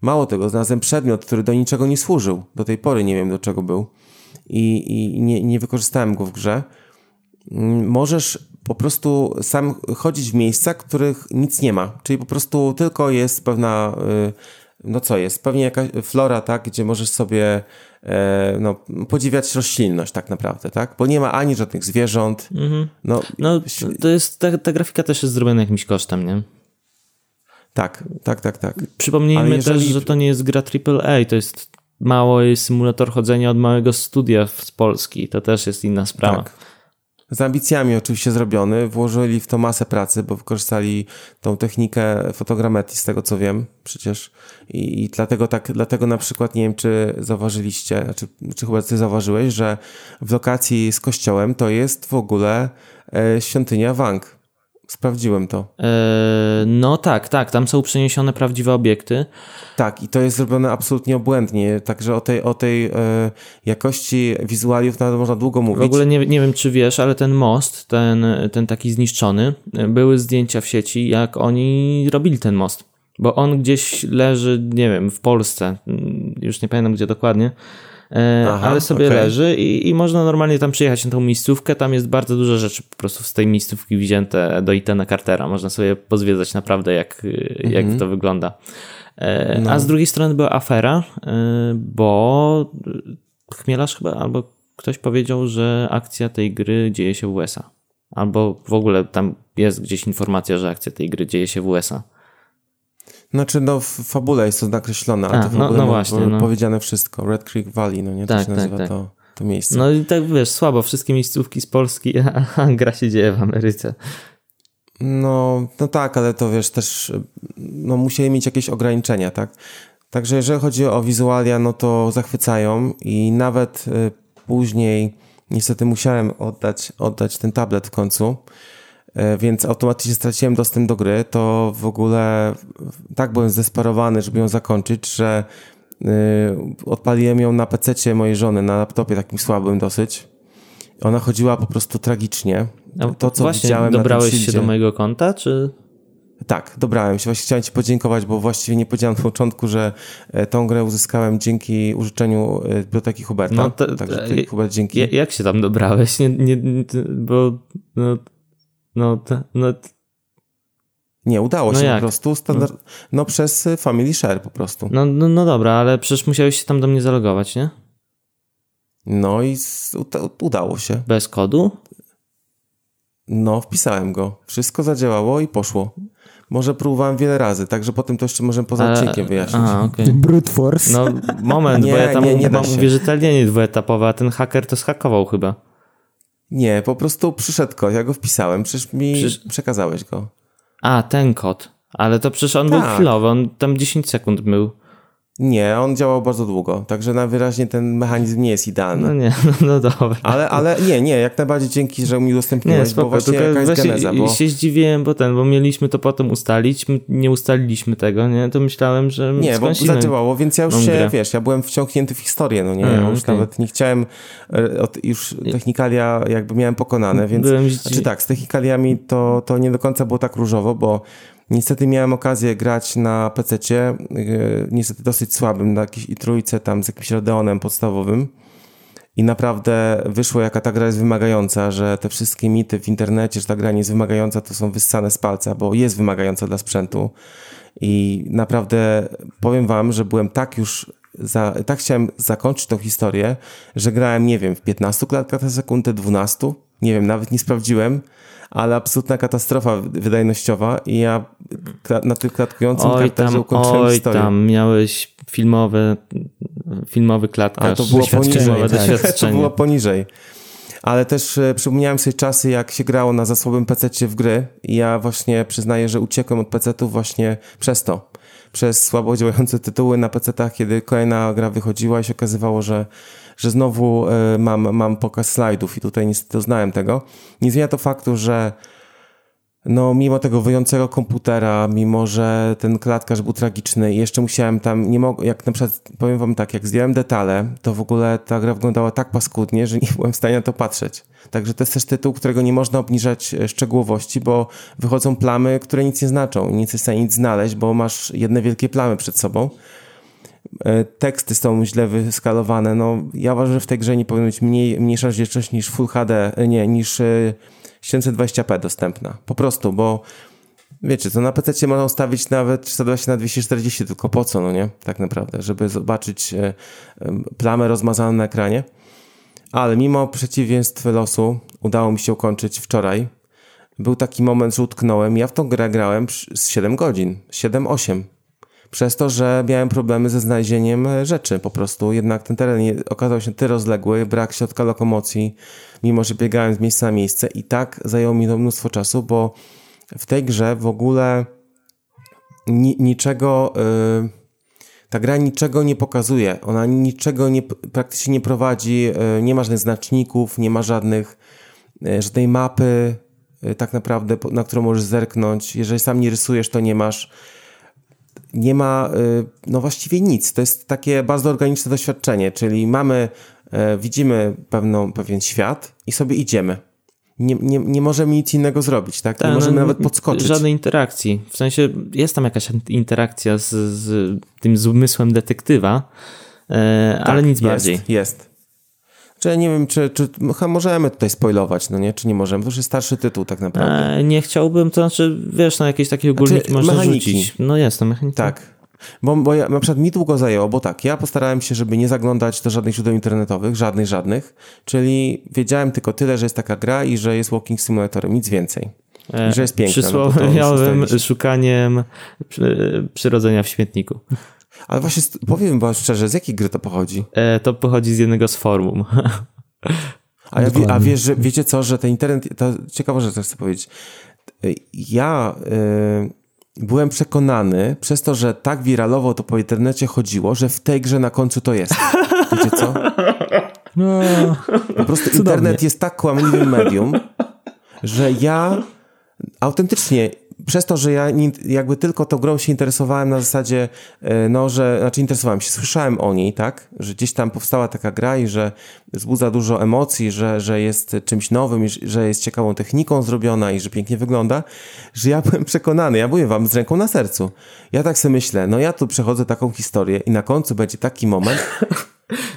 mało tego, znalazłem przedmiot, który do niczego nie służył. Do tej pory nie wiem, do czego był. I, i nie, nie wykorzystałem go w grze. Mm, możesz po prostu sam chodzić w miejscach, których nic nie ma. Czyli po prostu tylko jest pewna, y, no co jest, pewnie jakaś flora, tak, gdzie możesz sobie e, no, podziwiać roślinność tak naprawdę, tak? Bo nie ma ani żadnych zwierząt. Mhm.
No, no, to jest, ta, ta grafika też jest zrobiona jakimś kosztem, nie?
Tak, tak, tak, tak.
Przypomnijmy jeżeli... też, że to nie jest gra AAA, to jest mały symulator chodzenia od małego studia z Polski. To też jest inna sprawa. Tak.
Z ambicjami oczywiście zrobiony, włożyli w to masę pracy, bo wykorzystali tą technikę fotogrametrii, z tego co wiem, przecież. I, i dlatego tak, dlatego na przykład nie wiem, czy zauważyliście, czy, czy chyba ty zauważyłeś, że w lokacji z kościołem to jest w ogóle e, świątynia Wang. Sprawdziłem to.
Eee, no tak, tak, tam są przeniesione prawdziwe obiekty.
Tak, i to jest zrobione absolutnie obłędnie, także o tej, o tej e, jakości wizualiów nawet można długo mówić.
W ogóle nie, nie wiem, czy wiesz, ale ten most, ten, ten taki zniszczony, były zdjęcia w sieci, jak oni robili ten most. Bo on gdzieś leży, nie wiem, w Polsce, już nie pamiętam gdzie dokładnie, E, Aha, ale sobie okay. leży i, i można normalnie tam przyjechać na tą miejscówkę. Tam jest bardzo dużo rzeczy po prostu z tej miejscówki wzięte do Itana Cartera. Można sobie pozwiedzać naprawdę, jak, jak mhm. to wygląda. E, no. A z drugiej strony była afera, e, bo Chmielarz chyba albo ktoś powiedział, że akcja tej gry dzieje się w USA. Albo w ogóle tam jest gdzieś informacja, że akcja tej gry dzieje się w USA.
Znaczy, no w fabule jest to nakreślone, ale A, to no, no właśnie, no. powiedziane wszystko. Red Creek Valley, no nie? Tak, to się nazywa tak, tak. To, to miejsce.
No i tak wiesz, słabo, wszystkie miejscówki z Polski, [LAUGHS] a gra się dzieje w Ameryce.
No, no tak, ale to wiesz, też no musieli mieć jakieś ograniczenia, tak? Także jeżeli chodzi o wizualia, no to zachwycają i nawet y, później niestety musiałem oddać, oddać ten tablet w końcu, więc automatycznie straciłem dostęp do gry, to w ogóle tak byłem zdesperowany, żeby ją zakończyć, że e, odpaliłem ją na PC mojej żony, na laptopie takim słabym dosyć. Ona chodziła po prostu tragicznie.
To, co Właśnie, widziałem dobrałeś na się do mojego konta, czy...
Tak, dobrałem się. Właśnie chciałem Ci podziękować, bo właściwie nie powiedziałem na początku, że e, tą grę uzyskałem dzięki użyczeniu biblioteki Huberta. No to, Także Hubert, dzięki.
Jak się tam dobrałeś? Nie, nie, bo no, no, no.
Nie, udało no się jak? po prostu. Standard... No. no. przez y, Family Share po prostu.
No, no, no dobra, ale przecież musiałeś się tam do mnie zalogować, nie?
No i udało się.
Bez kodu?
No, wpisałem go. Wszystko zadziałało i poszło. Może próbowałem wiele razy, także potem to jeszcze możemy poza odcinkiem wyjaśnić. Aha,
okay. Brute force.
No moment, nie, bo ja tam nie, nie mam uwierzytelnienie dwuetapowe, a ten haker to schakował chyba.
Nie, po prostu przyszedł kod, ja go wpisałem, przecież mi przekazałeś go.
A, ten kod. Ale to przecież on tak. był chwilowy, on tam 10 sekund był.
Nie, on działał bardzo długo, także najwyraźniej ten mechanizm nie jest idealny.
No nie, no, [LAUGHS] no dobra.
Ale, ale nie, nie, jak najbardziej dzięki, że mi udostępniłeś, nie, spoko, bo właśnie jaka jest właśnie geneza. Bo...
się zdziwiłem, bo ten, bo mieliśmy to potem ustalić, nie ustaliliśmy tego, nie, to myślałem, że
Nie, bo zadziałało, więc ja już się, grę. wiesz, ja byłem wciągnięty w historię, no nie, ja już okay. nawet nie chciałem, e, już technikalia jakby miałem pokonane, więc, Byłem znaczy tak, z technikaliami to, to nie do końca było tak różowo, bo Niestety miałem okazję grać na PC, e, niestety dosyć słabym, na jakiejś i trójce tam z jakimś Radeonem podstawowym. I naprawdę wyszło, jaka ta gra jest wymagająca, że te wszystkie mity w internecie, że ta gra nie jest wymagająca, to są wyssane z palca, bo jest wymagająca dla sprzętu. I naprawdę powiem wam, że byłem tak już, za, tak chciałem zakończyć tą historię, że grałem, nie wiem, w 15 klatkach na sekundę, 12, nie wiem, nawet nie sprawdziłem ale absolutna katastrofa wydajnościowa i ja na tym klatkującym oj karterze ukończyłem
oj
historię.
tam, miałeś filmowe, filmowy klatkarz,
ale to było poniżej, tak. [LAUGHS] to było poniżej. Ale też e, przypomniałem sobie czasy, jak się grało na zasłabym PC w gry i ja właśnie przyznaję, że uciekłem od PC-ów właśnie przez to. Przez słabo działające tytuły na PC-tach, kiedy kolejna gra wychodziła i się okazywało, że że znowu e, mam, mam pokaz slajdów i tutaj niestety uznałem tego. Nie zmienia to faktu, że no, mimo tego wyjącego komputera, mimo że ten klatkarz był tragiczny jeszcze musiałem tam, nie mogę, jak na przykład, powiem wam tak, jak zdjąłem detale, to w ogóle ta gra wyglądała tak paskudnie, że nie [LAUGHS] byłem w stanie na to patrzeć. Także to jest też tytuł, którego nie można obniżać e, szczegółowości, bo wychodzą plamy, które nic nie znaczą nie jesteś w stanie nic znaleźć, bo masz jedne wielkie plamy przed sobą. E, teksty są źle wyskalowane. No, ja uważam, że w tej grze nie powinno być mniej, mniejsza rozdzielczość niż Full HD, e, nie, niż 720p e, dostępna. Po prostu, bo wiecie, to na PC można ustawić nawet 320 na 240, tylko po co, no nie? Tak naprawdę, żeby zobaczyć plamę rozmazaną na ekranie. Ale mimo przeciwieństw losu udało mi się ukończyć wczoraj. Był taki moment, że utknąłem. Ja w tą grę grałem z 7 godzin, 7-8 przez to, że miałem problemy ze znalezieniem e, rzeczy po prostu. Jednak ten teren okazał się tyle rozległy, brak środka lokomocji, mimo że biegałem z miejsca na miejsce i tak zajęło mi to mnóstwo czasu, bo w tej grze w ogóle ni niczego... Yy, ta gra niczego nie pokazuje, ona niczego nie, praktycznie nie prowadzi, yy, nie ma żadnych znaczników, nie ma żadnych, żadnej mapy, tak naprawdę, na którą możesz zerknąć. Jeżeli sam nie rysujesz, to nie masz nie ma y, no właściwie nic. To jest takie bardzo organiczne doświadczenie, czyli mamy, e, widzimy pewną, pewien świat i sobie idziemy. Nie, nie, nie możemy nic innego zrobić, tak? nie tak, możemy no, nawet podskoczyć.
Żadnej interakcji. W sensie jest tam jakaś interakcja z, z tym zmysłem detektywa, e, tak, ale nic
jest,
bardziej.
Jest. Czy nie wiem, czy, czy możemy tutaj spoilować, no nie? Czy nie możemy? To już jest starszy tytuł tak naprawdę.
E, nie chciałbym, to znaczy, wiesz, na jakieś takie ogólniki znaczy, można mechaniki. rzucić. No jest, to mechanika.
Tak. Bo, bo ja, na przykład mi długo zajęło, bo tak, ja postarałem się, żeby nie zaglądać do żadnych źródeł internetowych, żadnych, żadnych, czyli wiedziałem tylko tyle, że jest taka gra i że jest walking simulatorem, nic więcej. I że jest piękna.
Przysłowiowym no szukaniem przyrodzenia w śmietniku.
Ale właśnie powiem wam szczerze, z jakiej gry to pochodzi?
E, to pochodzi z jednego z forum.
A, ja, a wiesz, że, wiecie co, że ten internet, to ciekawe rzecz chcę powiedzieć. Ja y, byłem przekonany przez to, że tak wiralowo to po internecie chodziło, że w tej grze na końcu to jest. Wiecie co? No, po prostu cudownie. internet jest tak kłamliwym medium, że ja autentycznie przez to, że ja jakby tylko tą grą się interesowałem na zasadzie, e, no, że, znaczy interesowałem się, słyszałem o niej, tak, że gdzieś tam powstała taka gra i że wzbudza dużo emocji, że, że jest czymś nowym, że jest ciekawą techniką zrobiona i że pięknie wygląda, że ja [LAUGHS] byłem przekonany, ja mówię wam z ręką na sercu. Ja tak sobie myślę, no ja tu przechodzę taką historię i na końcu będzie taki moment,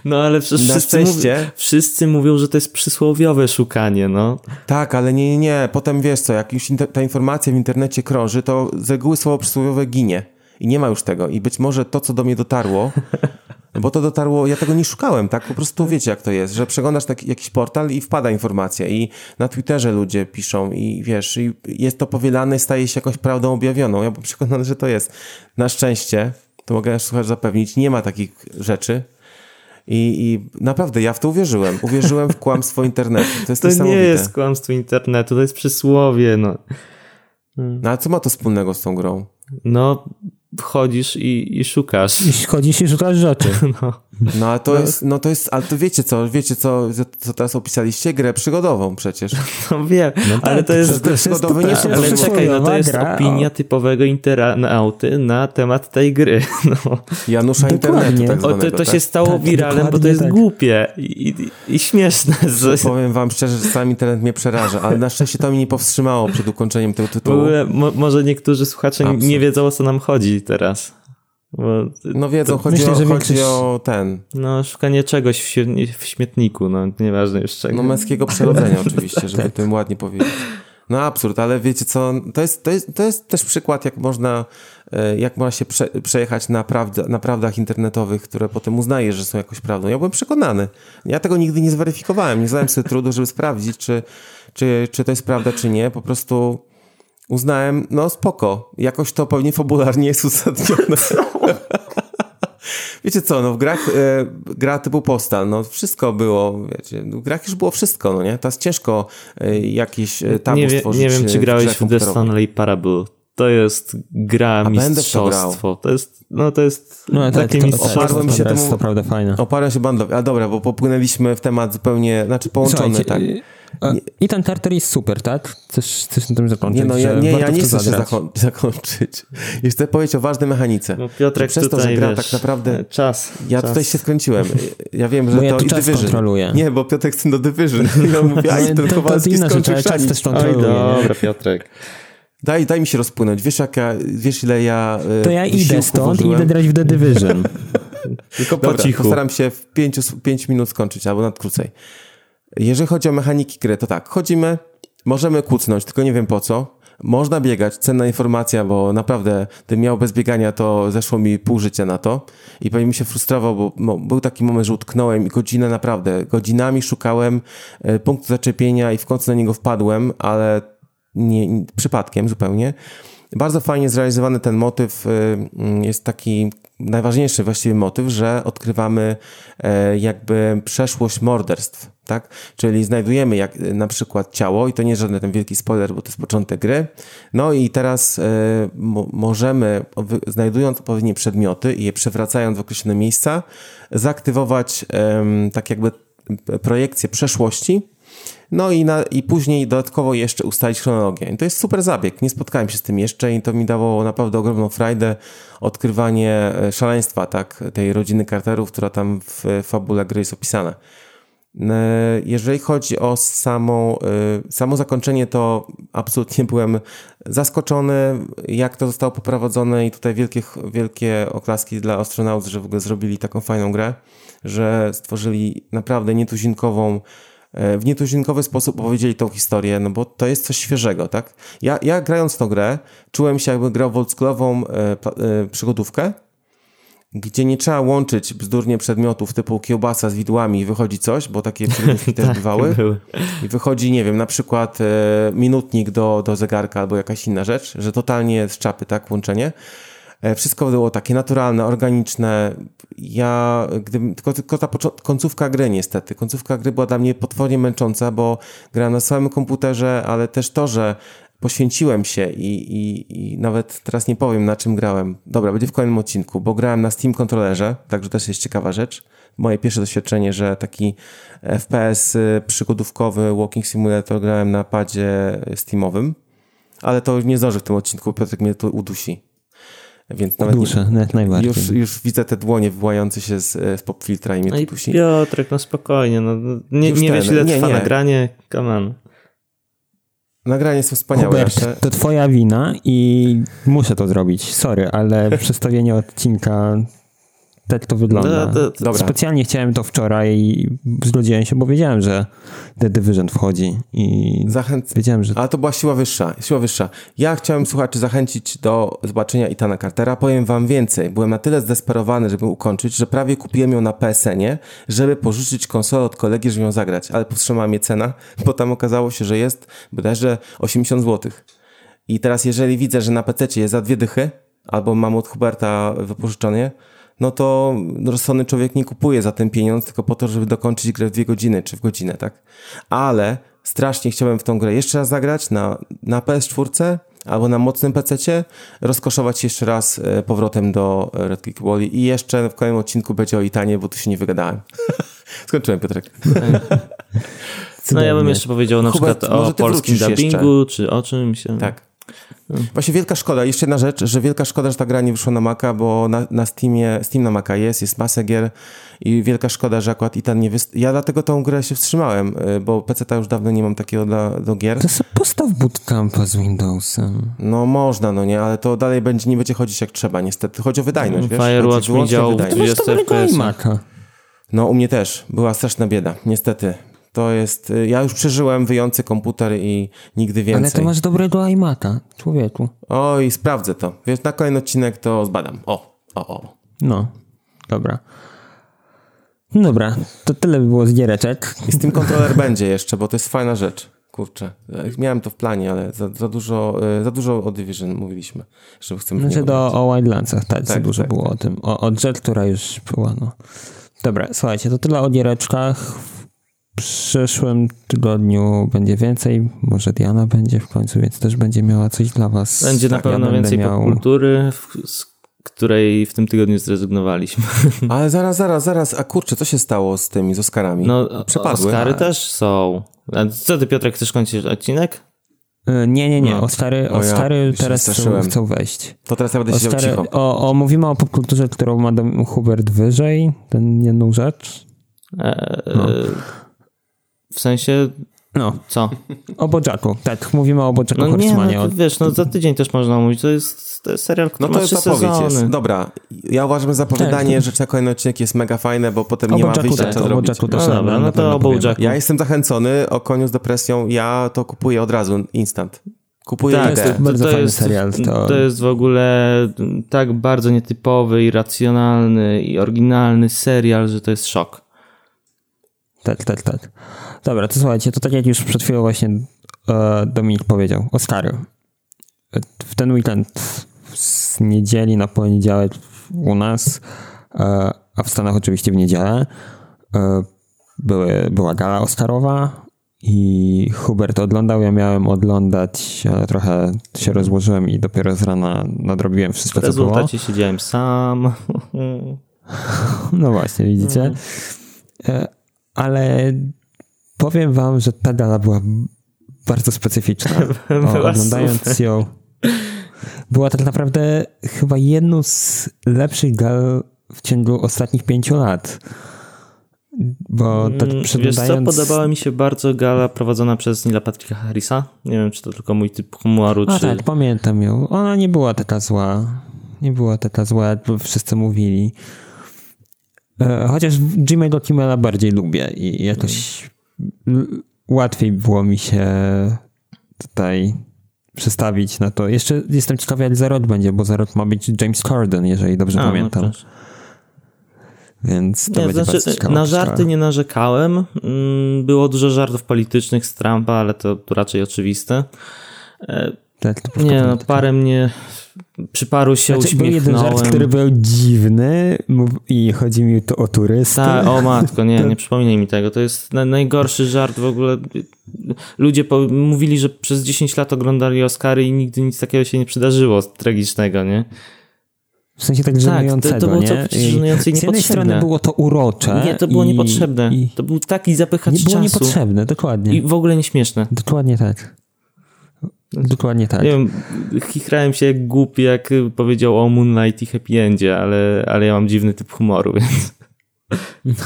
no ale przecież wszyscy, mówią, wszyscy mówią, że to jest przysłowiowe szukanie, no.
Tak, ale nie, nie, nie. Potem wiesz co, jak już ta informacja w internecie krąży, to z reguły słowo przysłowiowe ginie. I nie ma już tego. I być może to, co do mnie dotarło, [LAUGHS] bo to dotarło, ja tego nie szukałem, tak? Po prostu wiecie, jak to jest, że przeglądasz taki, jakiś portal i wpada informacja i na Twitterze ludzie piszą i wiesz, i jest to powielane staje się jakąś prawdą objawioną. Ja byłem [LAUGHS] przekonany, że to jest. Na szczęście, to mogę słuchacz zapewnić, nie ma takich rzeczy, i, I naprawdę ja w to uwierzyłem. Uwierzyłem w kłamstwo internetu. To jest
To nie jest kłamstwo internetu, to jest przysłowie. No.
no ale co ma to wspólnego z tą grą?
No, wchodzisz i, i szukasz.
I chodzisz i szukasz rzeczy. [LAUGHS]
No. No, ale to no. jest, no to jest, ale to wiecie co, wiecie co, co teraz opisaliście? Grę przygodową przecież. [LAUGHS]
No wiem, no tak, ale to jest...
Grę przygodową nie są
Ale czekaj, no to jest gra, opinia o... typowego internauty na temat tej gry. [LAUGHS] No.
Janusza Dokładnie. internetu tak zwanego,
o, to, to
tak?
się stało tak, wiralem, bo to jest tak. głupie i, i, i śmieszne. [LAUGHS] Że...
Powiem wam szczerze, że sam internet mnie przeraża, ale na szczęście to mi nie powstrzymało przed ukończeniem tego tytułu.
ogóle, mo, może niektórzy słuchacze Absolut. nie wiedzą, o co nam chodzi teraz.
No wiedzą, chodzi, myślę, o, chodzi większość... o ten.
No, szukanie czegoś w, w śmietniku, no nieważne już czego.
No męskiego [LAUGHS] przerodzenia oczywiście, żeby tym ładnie powiedzieć. No absurd, ale wiecie co, to jest, to jest, to jest też przykład, jak można, e, jak można się prze, przejechać na, prawda, na prawdach internetowych, które potem uznajesz, że są jakoś prawdą. Ja byłem przekonany. Ja tego nigdy nie zweryfikowałem. Nie zadałem sobie trudu, żeby sprawdzić, czy, czy, czy to jest prawda, czy nie. Po prostu uznałem, no spoko, jakoś to pewnie fabularnie jest uzasadnione. [LAUGHS] Wiecie co, no w grach, e, gra typu Postal, no wszystko było, wiecie, w grach już było wszystko, no nie? Teraz ciężko e, jakiś e, tabu
nie,
stworzyć.
Nie wiem, czy grałeś w The Stanley Parable. To jest gra A mistrzostwo. To, to jest, no to jest no, takie mistrzostwo.
Oparłem się temu, to prawda fajne.
Oparłem się bandlowi. A dobra, bo popłynęliśmy w temat zupełnie, znaczy połączony, tak.
I ten Tartar jest super, tak? Chcesz, chcesz na tym zakończyć?
Nie, no ja nie, ja nie chcę się zako [LAUGHS] zakończyć. I chcę powiedzieć o ważnej mechanice.
No Piotrek
przez
to, że
gra
wiesz,
tak naprawdę...
Czas.
Ja
czas.
tutaj się skręciłem. Ja wiem, że
bo ja
to
tu
i
czas
Division.
kontroluję.
Nie, bo Piotrek chce do Division. I on mówi, aj, ten Kowalski skończył
czas też kontroluję.
dobra, Piotrek.
Daj, daj mi się rozpłynąć. Wiesz, jak ja, wiesz ile ja
e, To ja idę stąd i idę grać w The Division. [LAUGHS]
Tylko po Dobra, cichu. Postaram się w 5 minut skończyć, albo nawet krócej. Jeżeli chodzi o mechaniki gry, to tak, chodzimy, możemy kucnąć, tylko nie wiem po co. Można biegać, cenna informacja, bo naprawdę, gdybym miał bez biegania, to zeszło mi pół życia na to i pewnie mi się frustrował, bo był taki moment, że utknąłem i godzinę naprawdę, godzinami szukałem e, punktu zaczepienia i w końcu na niego wpadłem, ale nie, przypadkiem zupełnie. Bardzo fajnie zrealizowany ten motyw. Mm, jest taki najważniejszy właściwie motyw, że odkrywamy e, jakby przeszłość morderstw, tak? Czyli znajdujemy jak na przykład ciało i to nie jest żaden ten wielki spoiler, bo to jest początek gry. No i teraz e, możemy, znajdując odpowiednie przedmioty i je przewracając w określone miejsca, zaaktywować tak jakby projekcję przeszłości no i, na, i później dodatkowo jeszcze ustalić chronologię. I to jest super zabieg. Nie spotkałem się z tym jeszcze i to mi dało naprawdę ogromną frajdę odkrywanie e, szaleństwa tak, tej rodziny Carterów, która tam w fabule gry jest opisana. E, jeżeli chodzi o samą, e, samo zakończenie, to absolutnie [LAUGHS] byłem zaskoczony, jak to zostało poprowadzone i tutaj wielkie, wielkie oklaski dla astronautów, że w ogóle zrobili taką fajną grę, że stworzyli naprawdę nietuzinkową w nietuzinkowy sposób opowiedzieli tą historię, no bo to jest coś świeżego, tak? Ja, ja grając tą grę, czułem się jakby grał w oldschoolową e, e, przygodówkę, gdzie nie trzeba łączyć bzdurnie przedmiotów typu kiełbasa z widłami i wychodzi coś, bo takie [LAUGHS] przygodówki też tak, bywały. I wychodzi, nie wiem, na przykład e, minutnik do, do zegarka albo jakaś inna rzecz, że totalnie z czapy, tak, łączenie. E, wszystko było takie naturalne, organiczne. Ja, gdybym, tylko, tylko ta końcówka gry niestety. Końcówka gry była dla mnie potwornie męcząca, bo grałem na samym komputerze, ale też to, że poświęciłem się i, i, i nawet teraz nie powiem na czym grałem. Dobra, będzie w kolejnym odcinku, bo grałem na Steam kontrolerze, także też jest ciekawa rzecz. Moje pierwsze doświadczenie, że taki FPS y, przygodówkowy Walking Simulator grałem na padzie Steamowym, ale to nie zdąży w tym odcinku, Piotrek mnie tu udusi. Więc nawet
Duszę, nie, najbardziej.
Już, już widzę te dłonie wyłające się z, z popfiltra i mnie
no tu Piotrek, no spokojnie, no, nie, nie wiesz ile nie, trwa nie. nagranie, come on.
Nagranie są wspaniałe.
Hubert, to twoja wina i muszę to zrobić, sorry, ale [LAUGHS] przedstawienie odcinka tak to wygląda. No, to, to, Specjalnie chciałem to wczoraj i zgodziłem się, bo wiedziałem, że The Division wchodzi i
Zachęc...
wiedziałem, że...
Ale to była siła wyższa, siła wyższa. Ja chciałem słuchaczy zachęcić do zobaczenia Itana Cartera. Powiem wam więcej. Byłem na tyle zdesperowany, żeby ukończyć, że prawie kupiłem ją na PSN-ie, żeby pożyczyć konsolę od kolegi, żeby ją zagrać. Ale powstrzymała mnie cena, [LAUGHS] bo tam okazało się, że jest bodajże 80 zł. I teraz jeżeli widzę, że na PC jest za dwie dychy, albo mam od Huberta wypożyczenie, no to rozsądny człowiek nie kupuje za ten pieniądz tylko po to, żeby dokończyć grę w dwie godziny czy w godzinę, tak? Ale strasznie chciałem w tą grę jeszcze raz zagrać na, na PS4 albo na mocnym PC-cie, rozkoszować jeszcze raz e, powrotem do Red Click Wally i jeszcze w kolejnym odcinku będzie o Itanie, bo tu się nie wygadałem. [LAUGHS] Skończyłem, Piotrek. [LAUGHS]
no ja bym jeszcze powiedział na Hubert, przykład o polskim dubbingu, jeszcze. czy o czymś.
Tak. Właśnie wielka szkoda, jeszcze jedna rzecz, że wielka szkoda, że ta gra nie wyszła na Maca, bo na, na Steamie, Steam na Maca jest, jest masa gier i wielka szkoda, że akurat Itan nie wyst... Ja dlatego tą grę się wstrzymałem, y, bo PC-ta już dawno nie mam takiego dla, do gier.
To sobie postaw bootcampa z Windowsem.
No można, no nie, ale to dalej będzie, nie będzie chodzić jak trzeba, niestety. Chodzi o wydajność, wiesz?
Firewatch mi działał 20 FPS.
No u mnie też, była straszna bieda, niestety. To jest, y, ja już przeżyłem wyjący komputer i nigdy więcej.
Ale to masz dobrego iMac'a, człowieku.
Oj, sprawdzę to. Wiesz, na kolejny odcinek to zbadam. O, o, o.
No, dobra. Dobra, to tyle by było z giereczek.
I z tym kontroler [LAUGHS] będzie jeszcze, bo to jest fajna rzecz. Kurczę, miałem to w planie, ale za, za dużo, y, za dużo o Division mówiliśmy, że chcemy
Znaczy do, o Wildlandsach, tak, tak, za dużo tak, było tak. o tym. O, o Jet, która już była, no. Dobra, słuchajcie, to tyle o giereczkach przyszłym tygodniu będzie więcej. Może Diana będzie w końcu, więc też będzie miała coś dla Was.
Będzie na pewno ja więcej miał... popkultury, z której w tym tygodniu zrezygnowaliśmy. [LAUGHS]
Ale zaraz, zaraz, zaraz. A kurczę, co się stało z tymi, z Oscarami?
No, Przepadły. Oscary też są. A co ty, Piotrek, chcesz kończyć odcinek?
E, nie, nie, nie. No. Oscary, Oscary ja teraz chcą, chcą, wejść.
To teraz ja będę Oscary, siedział cicho.
O, o, mówimy o popkulturze, którą ma Hubert wyżej, ten jedną rzecz.
E, no. W sensie.
No.
Co?
O Bojacku. Tak, mówimy o Bojacku
no nie, no, wiesz, no za tydzień też można mówić. To jest, to jest serial, który
No to jest zapowiedź jest. Dobra. Ja uważam, że zapowiadanie, tak. że na kolejny odcinek jest mega fajne, bo potem o nie Bojacku, ma wyjścia, tak, co o zrobić.
Bojacku też
no dobra, no to o Bojacku.
Ja jestem zachęcony, o koniu z depresją, ja to kupuję od razu, instant. Kupuję tak,
ideę. To, bardzo to fajny jest, serial.
To... to jest w ogóle tak bardzo nietypowy i racjonalny i oryginalny serial, że to jest szok.
Tak, tak, tak. Dobra, to słuchajcie, to tak jak już przed chwilą właśnie e, Dominik powiedział, Oscary. W ten weekend z niedzieli na poniedziałek u nas, e, a w Stanach oczywiście w niedzielę, e, były, była gala Oscarowa i Hubert oglądał, ja miałem oglądać, ale trochę się rozłożyłem i dopiero z rana nadrobiłem wszystko, co było. W
rezultacie siedziałem sam. [LAUGHS]
No właśnie, widzicie. Ale powiem wam, że ta gala była bardzo specyficzna. [LAUGHS] O, oglądając super. ją, była tak naprawdę chyba jedną z lepszych gal w ciągu ostatnich pięciu lat. Bo tak mm, przeglądając...
Wiesz co, podobała mi się bardzo gala prowadzona przez Nila Patricka Harrisa. Nie wiem, czy to tylko mój typ humoru,
A
czy...
tak, pamiętam ją. Ona nie była taka zła. Nie była taka zła, jak wszyscy mówili. E, chociaż Gmail Kimmela bardziej lubię i jakoś łatwiej było mi się tutaj przestawić na to. Jeszcze jestem ciekawy, jak za rok będzie, bo za rok ma być James Corden, jeżeli dobrze A, no pamiętam. No Więc to nie, będzie znaczy,
Na żarty nie narzekałem. Mm, było dużo żartów politycznych z Trumpa, ale to raczej oczywiste. Tak, nie, no, parę mnie przyparu się znaczy, uśmiechnąłem.
Był jeden żart, który był dziwny i chodzi mi tu o turystę.
Tak, o [LAUGHS] matko, nie, nie przypominaj mi tego. To jest najgorszy żart w ogóle. Ludzie mówili, że przez 10 lat oglądali Oscary i nigdy nic takiego się nie przydarzyło tragicznego, nie?
W sensie tak żenującego, tak, to, to było
nie? To żenujące i
Z jednej strony było to urocze.
Nie, to było i, niepotrzebne. I, to był taki zapychacz nie
czasu. Było niepotrzebne, dokładnie.
I w ogóle nieśmieszne.
Dokładnie tak. Dokładnie tak.
Nie wiem, chichrałem się jak głupi, jak powiedział o Moonlight i Happy Endzie, ale, ale ja mam dziwny typ humoru, więc... [LAUGHS]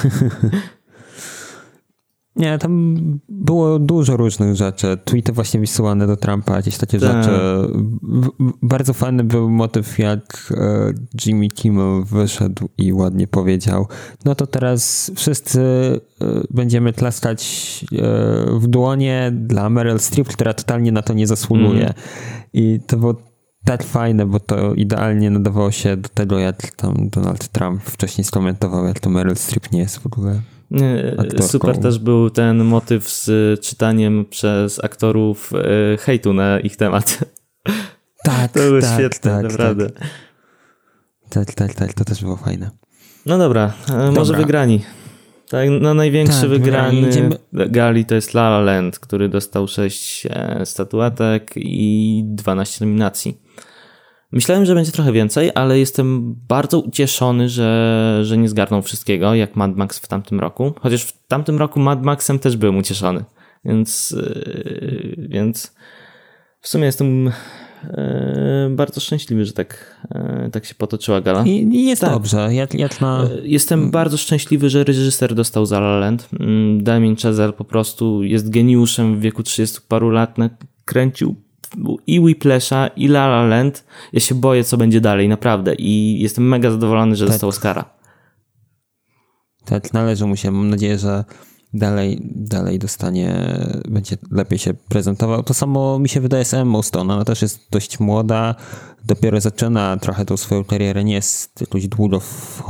Nie, tam było dużo różnych rzeczy. Tweety właśnie wysyłane do Trumpa, jakieś takie tak. rzeczy. Bardzo fajny był motyw, jak e, Jimmy Kimmel wyszedł i ładnie powiedział, no to teraz wszyscy e, będziemy klaskać e, w dłonie dla Meryl Streep, która totalnie na to nie zasługuje. Mm. I to było tak fajne, bo to idealnie nadawało się do tego, jak tam Donald Trump wcześniej skomentował, jak to Meryl Streep nie jest w ogóle
Aktorką. Super też był ten motyw z czytaniem przez aktorów e, hejtu na ich temat. [LAUGHS]
Tak,
to było
tak,
świetne,
tak,
naprawdę.
Tak. Tak, tak, tak, to też było fajne.
No dobra, dobra. może wygrani. Tak, no największy tak, wygrany idziemy... gali to jest La La Land, który dostał 6 e, statuetek i 12 nominacji. Myślałem, że będzie trochę więcej, ale jestem bardzo ucieszony, że, że nie zgarnął wszystkiego, jak Mad Max w tamtym roku. Chociaż w tamtym roku Mad Maxem też byłem ucieszony. Więc, yy, więc w sumie jestem yy, bardzo szczęśliwy, że tak, yy, tak się potoczyła gala.
I, jest tak. dobrze. Jak, jak na...
Jestem bardzo szczęśliwy, że reżyser dostał za La Land. Mm, Damien Chazelle po prostu jest geniuszem w wieku 30 paru lat. Kręcił i Whiplasha, i La La Land. Ja się boję, co będzie dalej, naprawdę. I jestem mega zadowolony, że tak. dostał Oscara.
Tak, należy mu się. Mam nadzieję, że dalej, dalej dostanie, będzie lepiej się prezentował. To samo mi się wydaje z Emma Stone. Ona też jest dość młoda, dopiero zaczyna trochę tą swoją karierę, nie jest jakoś długo w,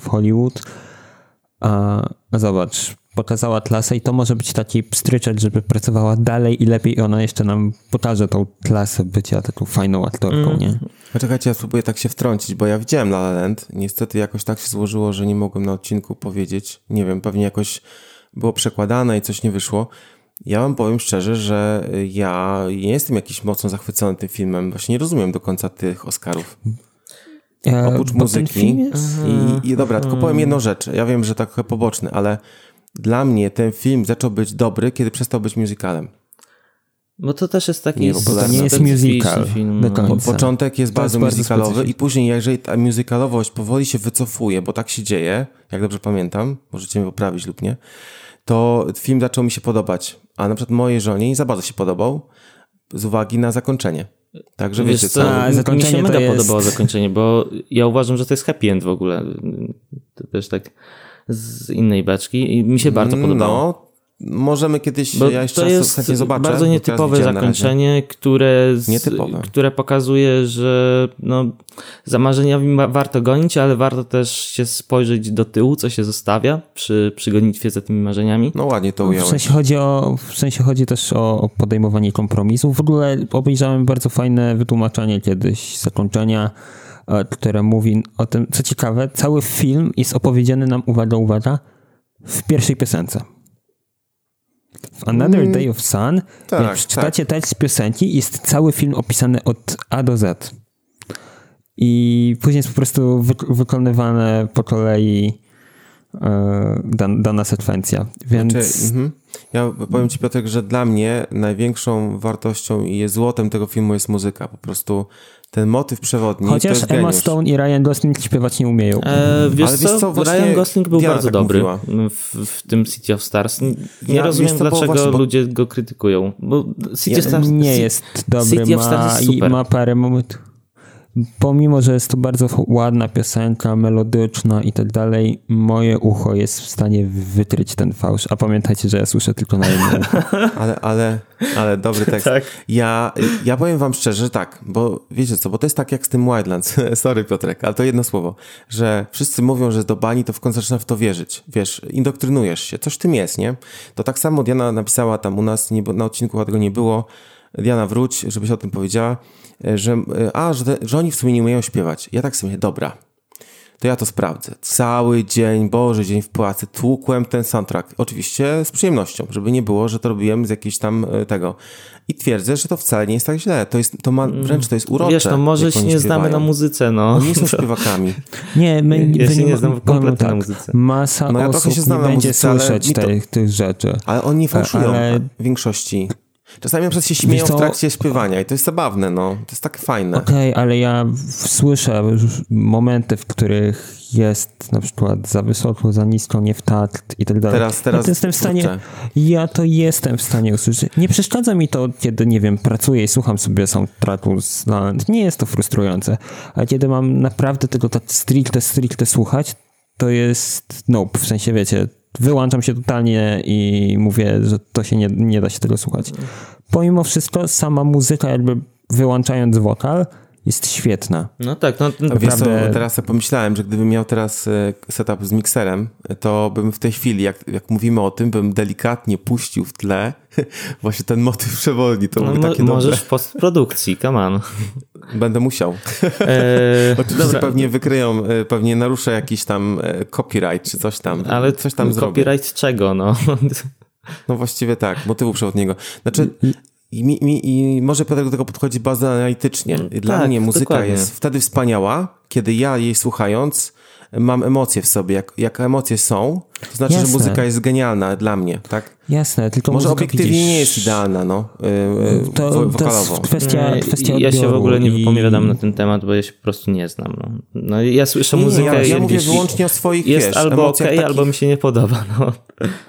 w Hollywood. A zobacz, pokazała klasę i to może być taki pstryczek, żeby pracowała dalej i lepiej i ona jeszcze nam pokaże tą klasę bycia taką fajną aktorką, mm. nie?
Poczekajcie, ja spróbuję tak się wtrącić, bo ja widziałem La La Land. Niestety jakoś tak się złożyło, że nie mogłem na odcinku powiedzieć. Nie wiem, pewnie jakoś było przekładane i coś nie wyszło. Ja wam powiem szczerze, że ja nie jestem jakiś mocno zachwycony tym filmem. Właśnie nie rozumiem do końca tych Oscarów. E, Oprócz muzyki. Jest... I, I dobra, tylko powiem jedną rzecz. Ja wiem, że tak trochę poboczny, ale dla mnie ten film zaczął być dobry, kiedy przestał być musicalem.
Bo to też jest taki...
Nie, bo to nie jest musical film. Do
końca. Początek jest bardzo jest musicalowy bardzo i później, jeżeli ta musicalowość powoli się wycofuje, bo tak się dzieje, jak dobrze pamiętam, możecie mnie poprawić lub nie, to film zaczął mi się podobać. A na przykład mojej żonie nie za bardzo się podobał z uwagi na zakończenie. Także
Wiesz wiecie, co, a, zakończenie mi się mega jest... podobało zakończenie, bo ja uważam, że to jest happy end w ogóle. To też tak z innej beczki i mi się bardzo mm, podobało. No,
możemy kiedyś, Bo ja jeszcze to jest chętnie zobaczę.
bardzo nietypowe zakończenie, które, z, nietypowe. które pokazuje, że no, za marzeniami warto gonić, ale warto też się spojrzeć do tyłu, co się zostawia przy, przy gonitwie za tymi marzeniami.
No ładnie to ująłeś.
W sensie chodzi, o, w sensie chodzi też o, podejmowanie kompromisów. W ogóle obejrzałem bardzo fajne wytłumaczenie kiedyś zakończenia które mówi o tym, co ciekawe, cały film jest opowiedziany nam, uwaga, uwaga, w pierwszej piosence. W Another mm, Day of Sun, tak, jak przeczytacie tak. tekst piosenki, jest cały film opisany od A do Z. I później jest po prostu wykonywane po kolei e, dana sekwencja. Więc... Znaczy, mm -hmm.
Ja powiem ci Piotrek, że dla mnie największą wartością i złotem tego filmu jest muzyka. Po prostu ten motyw przewodni.
Chociaż Emma geniusz. Stone i Ryan Gosling śpiewać nie umieją. E,
wiesz, Ale co? wiesz co, Ryan Gosling był bardzo tak dobry w, w, tym City of Stars. Nie ja, rozumiem, dlaczego właśnie, bo... ludzie go krytykują. Bo City ja, of Stars
nie jest dobry, City ma, of Stars jest super. ma parę momentów pomimo, że jest to bardzo ładna piosenka, melodyczna i tak dalej, moje ucho jest w stanie wytryć ten fałsz. A pamiętajcie, że ja słyszę tylko na jedno [LAUGHS]
ale, ale, ale dobry tekst. tak. ja, ja powiem wam szczerze, że tak, bo wiecie co, bo to jest tak jak z tym Wildlands. [LAUGHS] Sorry Piotrek, ale to jedno słowo, że wszyscy mówią, że do bani, to w końcu zaczyna w to wierzyć. Wiesz, indoktrynujesz się, coś w tym jest, nie? To tak samo Diana napisała tam u nas, nie, na odcinku tego nie było, Diana wróć, żebyś o tym powiedziała, że, e, a, że, że oni w sumie nie umieją śpiewać. Ja tak sobie, dobra, to ja to sprawdzę. Cały dzień, Boże, dzień w pracy, tłukłem ten soundtrack. Oczywiście z przyjemnością, żeby nie było, że to robiłem z jakiegoś tam e, tego. I twierdzę, że to wcale nie jest tak źle. To jest, to ma, mm. wręcz to jest urocze.
Wiesz, no może się nie znamy na muzyce, no.
Oni nie są [LAUGHS] śpiewakami.
nie, my
ja się nie, nie znam kompletnie tak, na muzyce.
Masa no ja osób się znam nie będzie muzyce, słyszeć to, tych, tych rzeczy.
Ale oni nie fałszują ale... w większości. Czasami na przykład się śmieją w trakcie śpiewania i to jest zabawne, no. To jest tak fajne.
Okej, okay, ale ja słyszę momenty, w których jest na przykład za wysoko, za nisko, nie w takt i tak dalej.
Teraz, teraz.
Ja to jestem w stanie, ja to jestem w stanie usłyszeć. Nie przeszkadza mi to, kiedy, nie wiem, pracuję i słucham sobie soundtracku z Land. Nie jest to frustrujące, ale kiedy mam naprawdę tego tak stricte, stricte słuchać, to jest nope, w sensie, wiecie, wyłączam się totalnie i mówię, że to się nie, nie da się tego słuchać. Pomimo wszystko sama muzyka jakby wyłączając wokal jest świetna.
No tak, no
Wiesz naprawdę... co, teraz sobie pomyślałem, że gdybym miał teraz e, setup z mikserem, to bym w tej chwili, jak, jak mówimy o tym, bym delikatnie puścił w tle [LAUGHS] właśnie ten motyw przewodni. To no, takie
Możesz
dobre.
w postprodukcji, come on. [LAUGHS]
Będę musiał. [LAUGHS] Oczywiście dobra. pewnie wykryją, e, pewnie naruszę jakiś tam e, copyright czy coś tam.
Ale
coś tam
copyright zrobię. czego, no?
No właściwie tak, motywu przewodniego. Znaczy... I, mi, I może Piotr do tego podchodzi bardzo analitycznie. Dla tak, mnie muzyka dokładnie. jest wtedy wspaniała, kiedy ja jej słuchając mam emocje w sobie. Jak, jak emocje są, to znaczy, Jasne. że muzyka jest genialna dla mnie, tak?
Jasne, tylko
Może obiektywnie widzisz... nie jest idealna, no, yy, to, wokalowo. To jest
kwestia, kwestia
Ja się w ogóle nie i... wypowiadam na ten temat, bo ja się po prostu nie znam. No, no ja słyszę nie, muzykę
ja, ja mówię wyłącznie o swoich,
Jest
wiesz,
albo okej, okay, albo mi się nie podoba, no.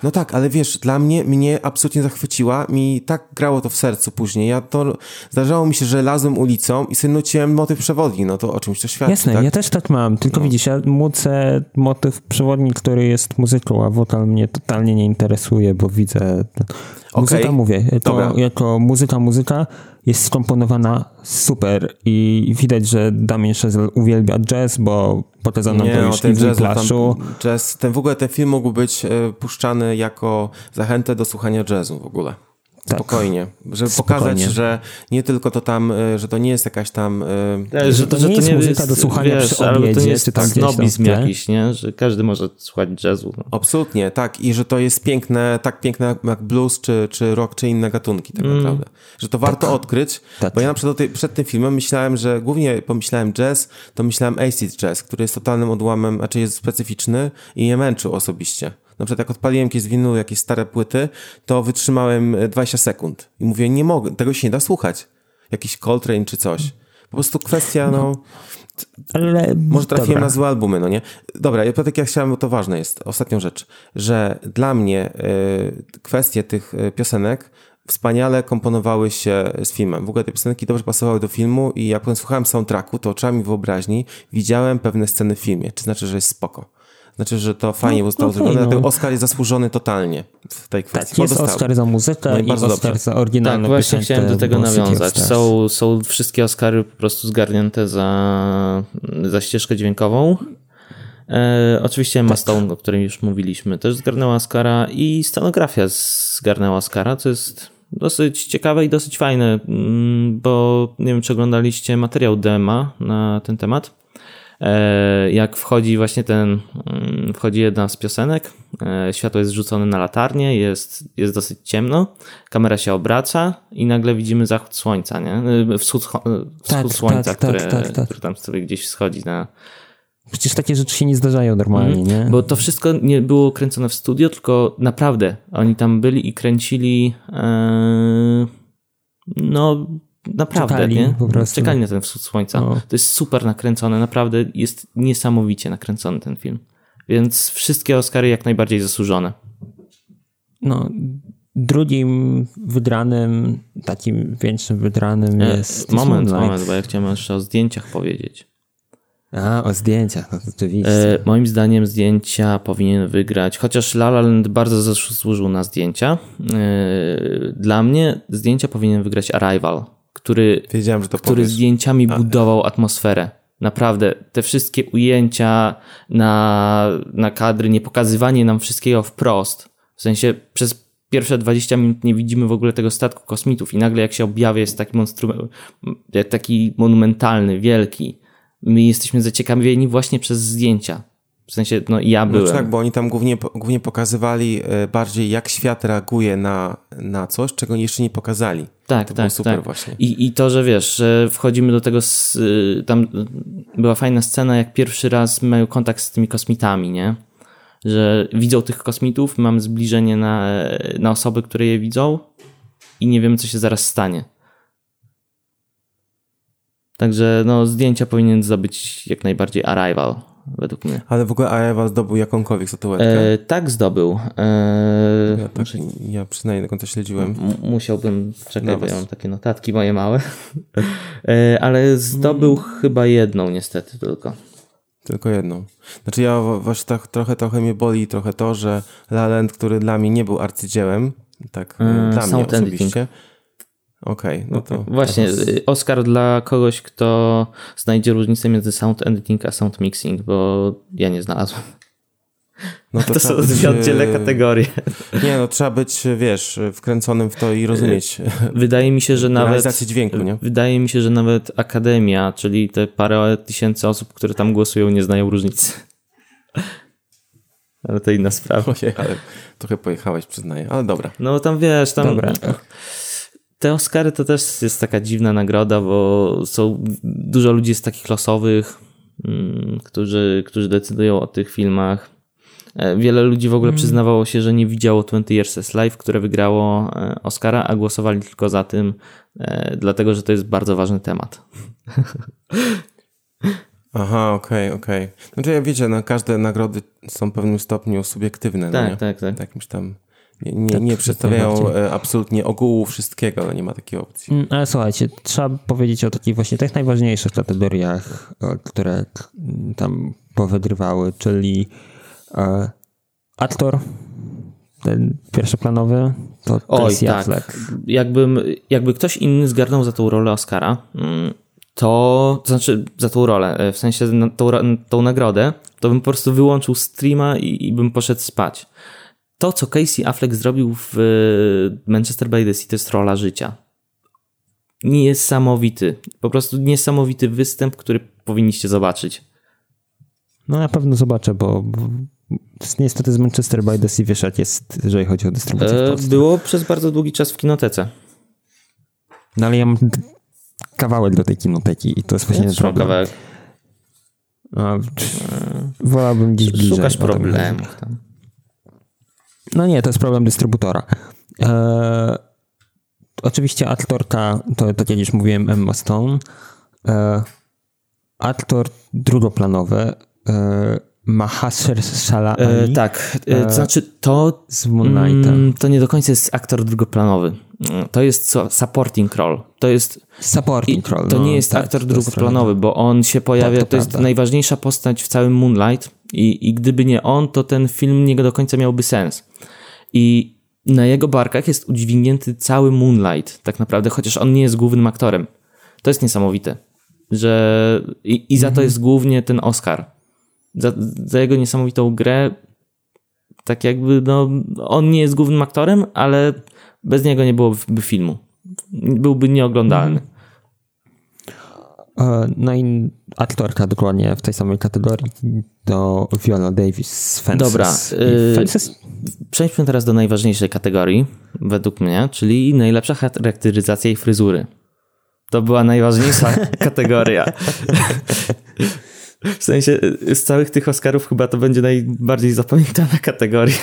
No tak, ale wiesz, dla mnie, mnie absolutnie zachwyciła, mi tak grało to w sercu później. Ja to, zdarzało mi się, że lazłem ulicą i sobie nuciłem motyw przewodni, no to o czymś to świadczy,
Jasne,
tak?
ja też tak mam, tylko no. widzisz, ja mucę motyw przewodni, który jest muzyką, a wokal mnie totalnie nie interesuje, bo widzę... Muzyka, okay. mówię, jako, jako muzyka, muzyka jest skomponowana super i widać, że Damien Chazelle uwielbia jazz, bo pokazał nam to już ten jazz, tam,
jazz, ten w ogóle ten film mógł być e, puszczany jako zachętę do słuchania jazzu w ogóle. Tak. Spokojnie, żeby Spokojnie. pokazać, że nie tylko to tam, e, że to nie jest jakaś tam...
E, tak, że, to, że to nie jest muzyka jest, do słuchania wiesz, przy obiedzie, to nie jest
tak snobizm jakiś, nie? Że każdy może słuchać jazzu. No.
Absolutnie, tak. I że to jest piękne, tak piękne jak blues, czy, czy rock, czy inne gatunki tak mm. naprawdę. Że to warto tak. odkryć, tak. bo ja na przykład przed tym filmem myślałem, że głównie pomyślałem jazz, to myślałem acid jazz, który jest totalnym odłamem, znaczy jest specyficzny i mnie męczył osobiście. Na przykład jak odpaliłem jakieś z winylu, jakieś stare płyty, to wytrzymałem 20 e, sekund. I mówię, nie mogę, tego się nie da słuchać. Jakiś Coltrane czy coś. Po prostu kwestia, no... Ale, może trafiłem dobra. na złe albumy, no nie? Dobra, ja tak jak chciałem, bo to ważne jest, ostatnią rzecz, że dla mnie y, kwestie tych e, piosenek wspaniale komponowały się z filmem. W ogóle te piosenki dobrze pasowały do filmu i jak potem słuchałem soundtracku, to oczami wyobraźni widziałem pewne sceny w filmie, czy znaczy, że jest spoko. Znaczy, że to fajnie no, zostało okay, zrobione, no. dlatego Oscar jest zasłużony totalnie w tej kwestii.
Tak, jest dostał. Oscar za muzykę no i, i Oscar dobrze. za oryginalne
Tak, właśnie chciałem do tego nawiązać. Są, są wszystkie Oscary po prostu zgarnięte za, za ścieżkę dźwiękową. E, oczywiście Emma tak. Stone, o której już mówiliśmy, też zgarnęła Oscara i scenografia zgarnęła Oscara, co jest dosyć ciekawe i dosyć fajne, mm, bo nie wiem, czy oglądaliście materiał Dema na ten temat. E, jak wchodzi właśnie ten, mm, wchodzi jedna z piosenek, e, światło jest rzucone na latarnię, jest, jest dosyć ciemno, kamera się obraca i nagle widzimy zachód słońca, nie? E, wschód, wschód tak, słońca, tak, które, tak, tak, tak, które tam sobie gdzieś wschodzi na,
Przecież takie rzeczy się nie zdarzają normalnie, mm, nie?
Bo to wszystko nie było kręcone w studio, tylko naprawdę oni tam byli i kręcili. Ee, no, Naprawdę, Czekali nie? Po prostu. Czekali na ten wschód słońca. To jest super nakręcone, naprawdę jest niesamowicie nakręcony ten film. Więc wszystkie Oscary jak najbardziej zasłużone.
No, drugim wydranym, takim większym wydranym e, jest.
Moment, moment, bo ja chciałem jeszcze o zdjęciach powiedzieć.
A, o zdjęciach, no rzeczywiście.
E, moim zdaniem zdjęcia powinien wygrać, chociaż La La Land bardzo zasłużył na zdjęcia. E, dla mnie zdjęcia powinien wygrać Arrival który,
Wiedziałem, że to
który zdjęciami budował atmosferę. Naprawdę, te wszystkie ujęcia na, na kadry, nie pokazywanie nam wszystkiego wprost. W sensie przez pierwsze 20 minut nie widzimy w ogóle tego statku kosmitów i nagle jak się objawia jest taki monstrum, taki monumentalny, wielki. My jesteśmy zaciekawieni właśnie przez zdjęcia. W sensie, no ja byłem. No
tak, bo oni tam głównie, głównie pokazywali e, bardziej, jak świat reaguje na, na coś, czego jeszcze nie pokazali.
Tak,
to
tak,
super
tak.
właśnie.
I, I to, że wiesz, że wchodzimy do tego, z, y, tam była fajna scena, jak pierwszy raz mają kontakt z tymi kosmitami, nie? Że widzą tych kosmitów, mamy zbliżenie na, na osoby, które je widzą i nie wiemy, co się zaraz stanie. Także no, zdjęcia powinien zdobyć jak najbardziej Arrival według mnie.
Ale w ogóle Aewa zdobył jakąkolwiek statuetkę? E,
tak, zdobył. E,
ja, tak, muszę... ja przynajmniej do końca śledziłem.
M musiałbym, czekaj, bo ja mam takie notatki moje małe. e, ale zdobył hmm. chyba jedną niestety tylko.
Tylko jedną. Znaczy ja właśnie tak, trochę, trochę mnie boli trochę to, że La Land, który dla mnie nie był arcydziełem, tak mm, dla mnie osobiście, editing. Okej, okay, no to.
Właśnie, teraz... Y, Oscar dla kogoś, kto znajdzie różnicę między sound editing a sound mixing, bo ja nie znalazłem. No to, to są dwie oddzielne kategorie.
Nie, no trzeba być, wiesz, wkręconym w to i rozumieć.
Wydaje mi się, że nawet.
dźwięku, nie?
Wydaje mi się, że nawet Akademia, czyli te parę tysięcy osób, które tam głosują, nie znają różnicy. [LAUGHS] Ale to inna sprawa.
Ojej, ale trochę pojechałeś, przyznaję, ale dobra.
No tam wiesz, tam. Dobra. Te Oscary to też jest taka dziwna nagroda, bo są dużo ludzi jest takich losowych, mm, którzy, którzy decydują o tych filmach. E, wiele ludzi w ogóle mm. przyznawało się, że nie widziało 20 Years Life, które wygrało e, Oscara, a głosowali tylko za tym, e, dlatego że to jest bardzo ważny temat. [LAUGHS]
Aha, okej, okay, okej. Okay. Znaczy, ja wiecie, no, każde nagrody są w pewnym stopniu subiektywne.
Tak,
no
tak, tak.
Jakimś tam nie, nie, tak, nie przedstawiają absolutnie ogółu wszystkiego, no nie ma takiej opcji.
Mm, ale słuchajcie, trzeba powiedzieć o takich właśnie tych najważniejszych kategoriach, które tam powydrywały, czyli e, aktor, ten pierwszoplanowy, to Oj, tak.
Jakbym, jakby ktoś inny zgarnął za tą rolę Oscara, mm, to, to znaczy za tą rolę, e, w sensie tą, tą nagrodę, to bym po prostu wyłączył streama i, i bym poszedł spać. To, co Casey Affleck zrobił w e, Manchester by the Sea, to jest rola życia. Niesamowity. Po prostu niesamowity występ, który powinniście zobaczyć.
No na pewno zobaczę, bo niestety z Manchester by the Sea wiesz jak jest, jeżeli chodzi o dystrybucję
e, Było przez bardzo długi czas w kinotece.
No ale ja mam kawałek do tej kinoteki i to jest właśnie
ja problem. kawałek.
A, wolałbym gdzieś bliżej.
Szukasz problemów tam.
No nie, to jest problem dystrybutora. E, oczywiście aktorka, to tak jak już mówiłem, Emma Stone. E, aktor drugoplanowy e, Mahasher Shala
e, Tak, e, to znaczy to...
Z Moon Mm,
to nie do końca jest aktor drugoplanowy. To jest co, supporting role. To jest...
Supporting role.
To no, nie jest tak, aktor drugoplanowy, bo on się pojawia, to, to, to jest najważniejsza postać w całym Moonlight i, i gdyby nie on, to ten film nie do końca miałby sens. I na jego barkach jest udźwignięty cały Moonlight, tak naprawdę, chociaż on nie jest głównym aktorem. To jest niesamowite, że i, i za to mhm. jest głównie ten Oscar. Za, za jego niesamowitą grę, tak jakby, no, on nie jest głównym aktorem, ale bez niego nie byłoby filmu. Byłby nieoglądalny. Mhm.
E, no i aktorka dokładnie w tej samej kategorii to Viola Davis z Fences.
Dobra, yy, Fences? przejdźmy teraz do najważniejszej kategorii, według mnie, czyli najlepsza charakteryzacja jej fryzury. To była najważniejsza [LAUGHS] kategoria. [LAUGHS] W sensie z całych tych Oscarów chyba to będzie najbardziej zapamiętana kategoria.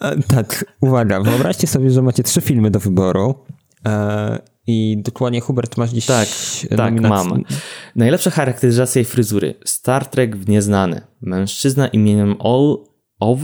E, tak, uwaga, wyobraźcie sobie, że macie trzy filmy do wyboru e, i dokładnie Hubert masz dziś
Tak, tak, mam. Najlepsza charakteryzacja jej fryzury. Star Trek w Nieznany. Mężczyzna imieniem All of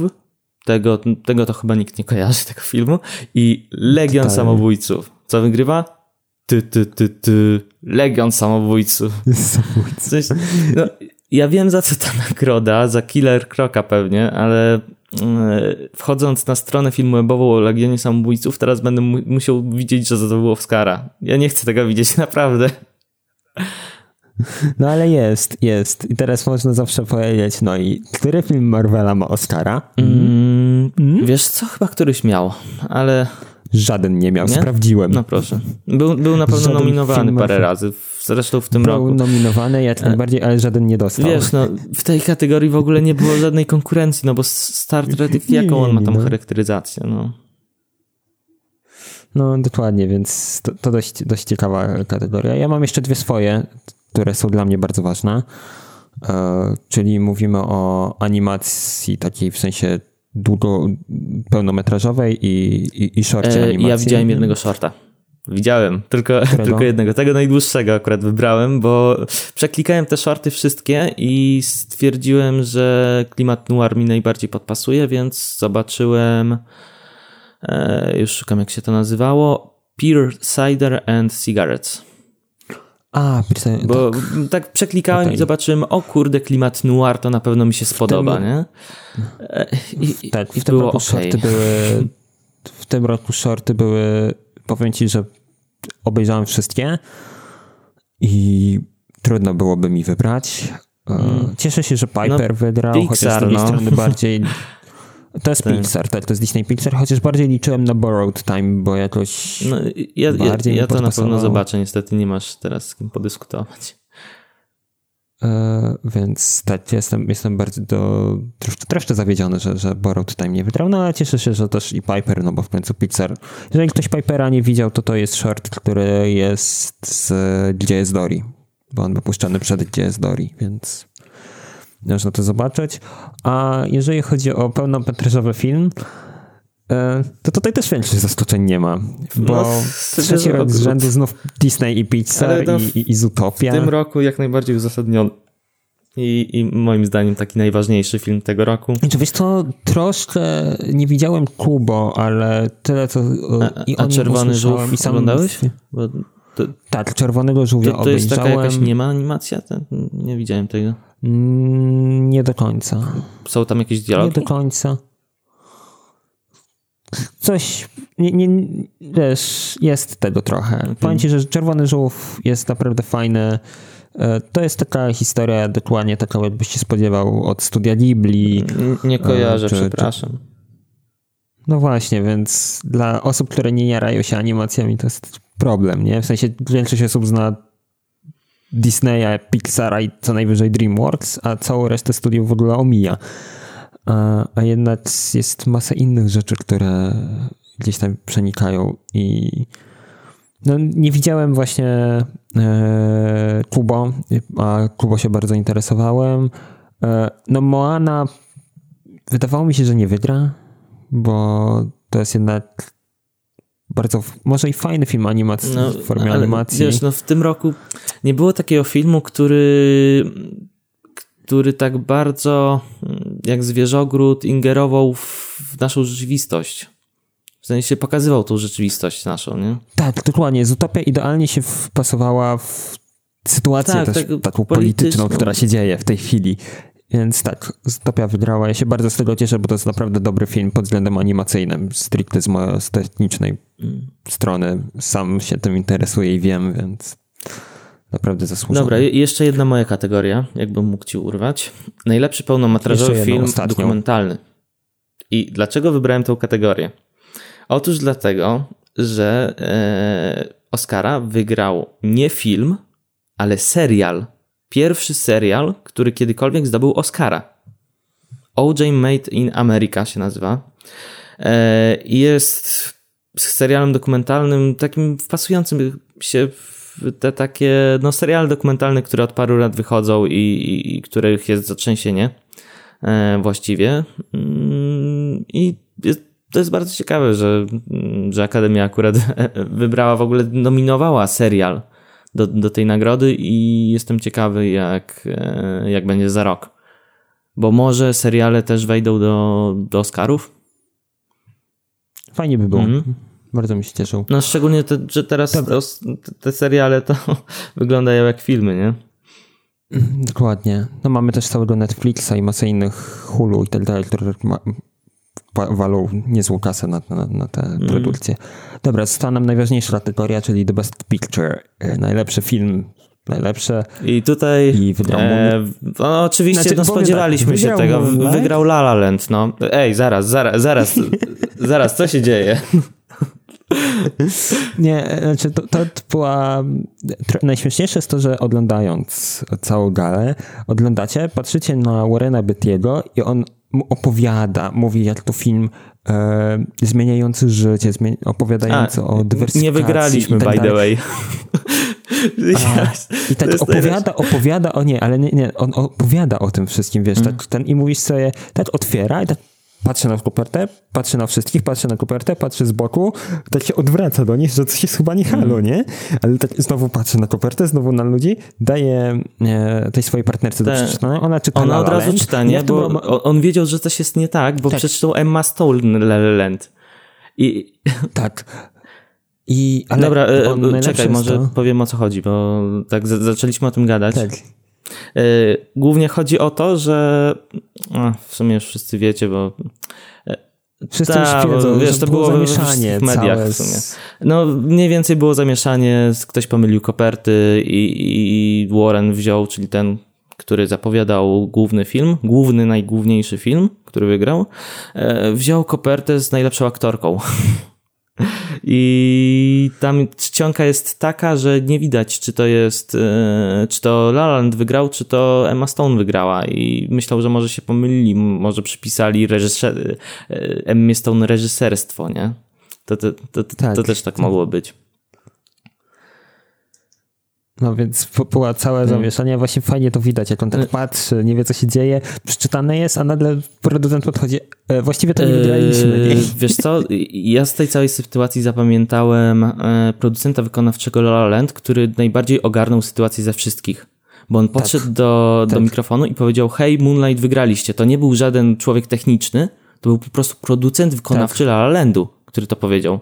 tego, tego to chyba nikt nie kojarzy, tego filmu. I Legion Totalnie. Samobójców. Co wygrywa? Ty, ty, ty, ty. Legion Samobójców. Samobójców. no, ja wiem za co ta [LAUGHS] nagroda, za Killer Kroka pewnie, ale mm, wchodząc na stronę filmową o Legionie Samobójców, teraz będę mu musiał widzieć, że to było Oscara. Ja nie chcę tego widzieć, [LAUGHS] naprawdę.
No ale jest, jest. I teraz można zawsze powiedzieć, no i który film Marvela ma Oscara?
Mm, mm? Wiesz co, chyba któryś miał, ale...
Żaden nie miał, nie? sprawdziłem.
No proszę. Był, był na pewno żaden nominowany parę razy, zresztą w tym
był
roku.
Był nominowany jak najbardziej, ale żaden nie dostał.
Wiesz, no w tej kategorii w ogóle nie było żadnej konkurencji, no bo Star Trek, jaką on ma tam no. charakteryzację, no.
No dokładnie, więc to, to dość, dość ciekawa kategoria. Ja mam jeszcze dwie swoje, które są dla mnie bardzo ważne. E, czyli mówimy o animacji takiej w sensie długo, pełnometrażowej i, i, i shorcie e, animacji.
Ja widziałem jednego shorta. Widziałem, tylko, [LAUGHS] tylko jednego, tego najdłuższego akurat wybrałem, bo przeklikałem te shorty wszystkie i stwierdziłem, że klimat noir mi najbardziej podpasuje, więc zobaczyłem, e, już szukam jak się to nazywało, Peer Cider and Cigarettes.
A,
Bo tak, tak przeklikałem okay. i zobaczyłem, o kurde, klimat noir to na pewno mi się spodoba, tym, nie?
I, tak, i w tym roku okay. shorty były w tym roku shorty były powiem ci, że obejrzałem wszystkie i trudno byłoby mi wybrać. E, mm. Cieszę się, że Piper no, wygrał, Pixar, chociaż z drugiej no. strony bardziej [LAUGHS] To jest tak. Pixar, tak, to jest Disney Pixar, chociaż bardziej liczyłem na Borrowed Time, bo jakoś no,
ja, bardziej ja, ja to na pewno zobaczę, niestety nie masz teraz z kim podyskutować.
E, więc tak, jestem, jestem bardzo do, troszkę, troszkę zawiedziony, że, że Borrowed Time nie wygrał, no ale cieszę się, że też i Piper, no bo w końcu Pixar. Jeżeli ktoś Pipera nie widział, to to jest short, który jest z Gdzie jest Dory, bo on wypuszczony przed Gdzie jest Dory, więc można to zobaczyć. A jeżeli chodzi o pełnometrażowy film, to tutaj też większych zaskoczeń nie ma, bo no, trzeci rok z rzędu znów Disney i Pixar no, i, i, Zootopia.
W tym roku jak najbardziej uzasadniony. I, I, moim zdaniem taki najważniejszy film tego roku.
Czy wiesz co, troszkę nie widziałem Kubo, ale tyle co
a, i a Czerwony Żółw i sam... oglądałeś? Bo
to, tak, Czerwonego Żółwia
to, to jest taka jakaś niema animacja? Nie widziałem tego.
Mm, nie do końca.
Są tam jakieś dialogi?
Nie do końca. Coś, nie, nie, wiesz, jest tego trochę. Okay. Powiem ci, że Czerwony Żółw jest naprawdę fajny. E, to jest taka historia dokładnie taka, jakbyś się spodziewał od studia Ghibli.
Nie kojarzę, czy, przepraszam. Czy...
No właśnie, więc dla osób, które nie jarają się animacjami, to jest problem, nie? W sensie większość osób zna Disneya, Pixara i co najwyżej DreamWorks, a całą resztę studiów w ogóle omija. A, a jednak jest masa innych rzeczy, które gdzieś tam przenikają i no, nie widziałem właśnie e, Kubo, a Kubo się bardzo interesowałem. E, no Moana wydawało mi się, że nie wygra, bo to jest jednak bardzo, może i fajny film animacji no, w formie animacji.
Wiesz, no w tym roku nie było takiego filmu, który który tak bardzo jak zwierzogród ingerował w naszą rzeczywistość. W sensie pokazywał tą rzeczywistość naszą, nie?
Tak, dokładnie. Zutopia idealnie się wpasowała w sytuację tak, tak, taką polityczną, która się dzieje w tej chwili. Więc tak, Zutopia wygrała. Ja się bardzo z tego cieszę, bo to jest naprawdę dobry film pod względem animacyjnym, stricte z, mojej, z technicznej mm. strony. Sam się tym interesuję i wiem, więc naprawdę zasłużony.
Dobra, jeszcze jedna moja kategoria, jakbym mógł ci urwać. Najlepszy pełnometrażowy film ostatnią. dokumentalny. I dlaczego wybrałem tę kategorię? Otóż dlatego, że e, Oscara wygrał nie film, ale serial pierwszy serial, który kiedykolwiek zdobył Oscara. OJ Made in America się nazywa. E, jest serialem dokumentalnym, takim wpasującym się w te takie, no seriale dokumentalne, które od paru lat wychodzą i, i, i których jest zatrzęsienie e, właściwie. Mm, I jest, to jest bardzo ciekawe, że, że Akademia akurat [LAUGHS] wybrała, w ogóle nominowała serial do, do tej nagrody i jestem ciekawy, jak, e, jak będzie za rok. Bo może seriale też wejdą do, do Oscarów?
Fajnie by było. Mm. Bardzo mi się cieszył.
No szczególnie, te, że teraz te, te seriale to [LAUGHS] wyglądają jak filmy, nie?
Dokładnie. No mamy też całego Netflixa i masę innych Hulu i tak dalej, które walą niezłą kasę na, na, na te mm. produkcje. Dobra, została nam najważniejsza kategoria, czyli The Best Picture. E, najlepszy film najlepsze.
I tutaj.
I wygrał e,
no, Oczywiście znaczy, no, spodziewaliśmy tak, się tego. Wygrał La La Land, no. Ej, zaraz, zaraz, zaraz, [LAUGHS] zaraz, co się dzieje? [LAUGHS]
Nie, znaczy to, to była. Najśmieszniejsze jest to, że oglądając całą galę, oglądacie, patrzycie na Warrena Bettiego i on opowiada, mówi jak to film e, zmieniający życie, zmieni opowiadający A, o dywersyfikacji.
Nie wygraliśmy, tak by the way. [LAUGHS]
A, I tak opowiada, opowiada o nie, ale nie, nie, on opowiada o tym wszystkim, wiesz, mm. tak, ten, i mówisz sobie, tak otwiera i tak Patrzę na kopertę, patrzę na wszystkich, patrzę na kopertę, patrzę z boku, tak się odwraca do nich, że coś jest chyba nie halo, mm. nie? Ale tak znowu patrzę na kopertę, znowu na ludzi, daję e, tej swojej partnerce do przeczytania, ona czyta
Ona od razu czyta, nie? Bo ma... on wiedział, że coś jest nie tak, bo tak. przeczytał Emma Stone La La Land. I...
Tak. I, ale
Dobra, e, czekaj, może to... powiem o co chodzi, bo tak zaczęliśmy o tym gadać. Tak. E, głównie chodzi o to, że w sumie już wszyscy wiecie, bo
e, Wszyscy Ta, już wiedzą, wiesz, to było, było zamieszanie
w mediach w sumie. No, mniej więcej było zamieszanie, ktoś pomylił koperty i, i Warren wziął, czyli ten, który zapowiadał główny film, główny, najgłówniejszy film, który wygrał, e, wziął kopertę z najlepszą aktorką. [LAUGHS] I tam czcionka jest taka, że nie widać, czy to jest, e, czy to Laland wygrał, czy to Emma Stone wygrała. I myślał, że może się pomylili, może przypisali reżyser, e, Emma Stone reżyserstwo, nie? To, to, to, to, tak. to też tak mogło być.
No więc była całe hmm. zamieszanie, właśnie fajnie to widać, jak on tak patrzy, nie wie co się dzieje, przeczytane jest, a nagle producent podchodzi, e, właściwie to nie wygraliśmy.
Nie? Wiesz co, ja z tej całej sytuacji zapamiętałem e, producenta wykonawczego La La Land, który najbardziej ogarnął sytuację ze wszystkich. Bo on podszedł tak, do, tak. do mikrofonu i powiedział, hej, Moonlight wygraliście. To nie był żaden człowiek techniczny, to był po prostu producent wykonawczy tak. La La Landu, który to powiedział.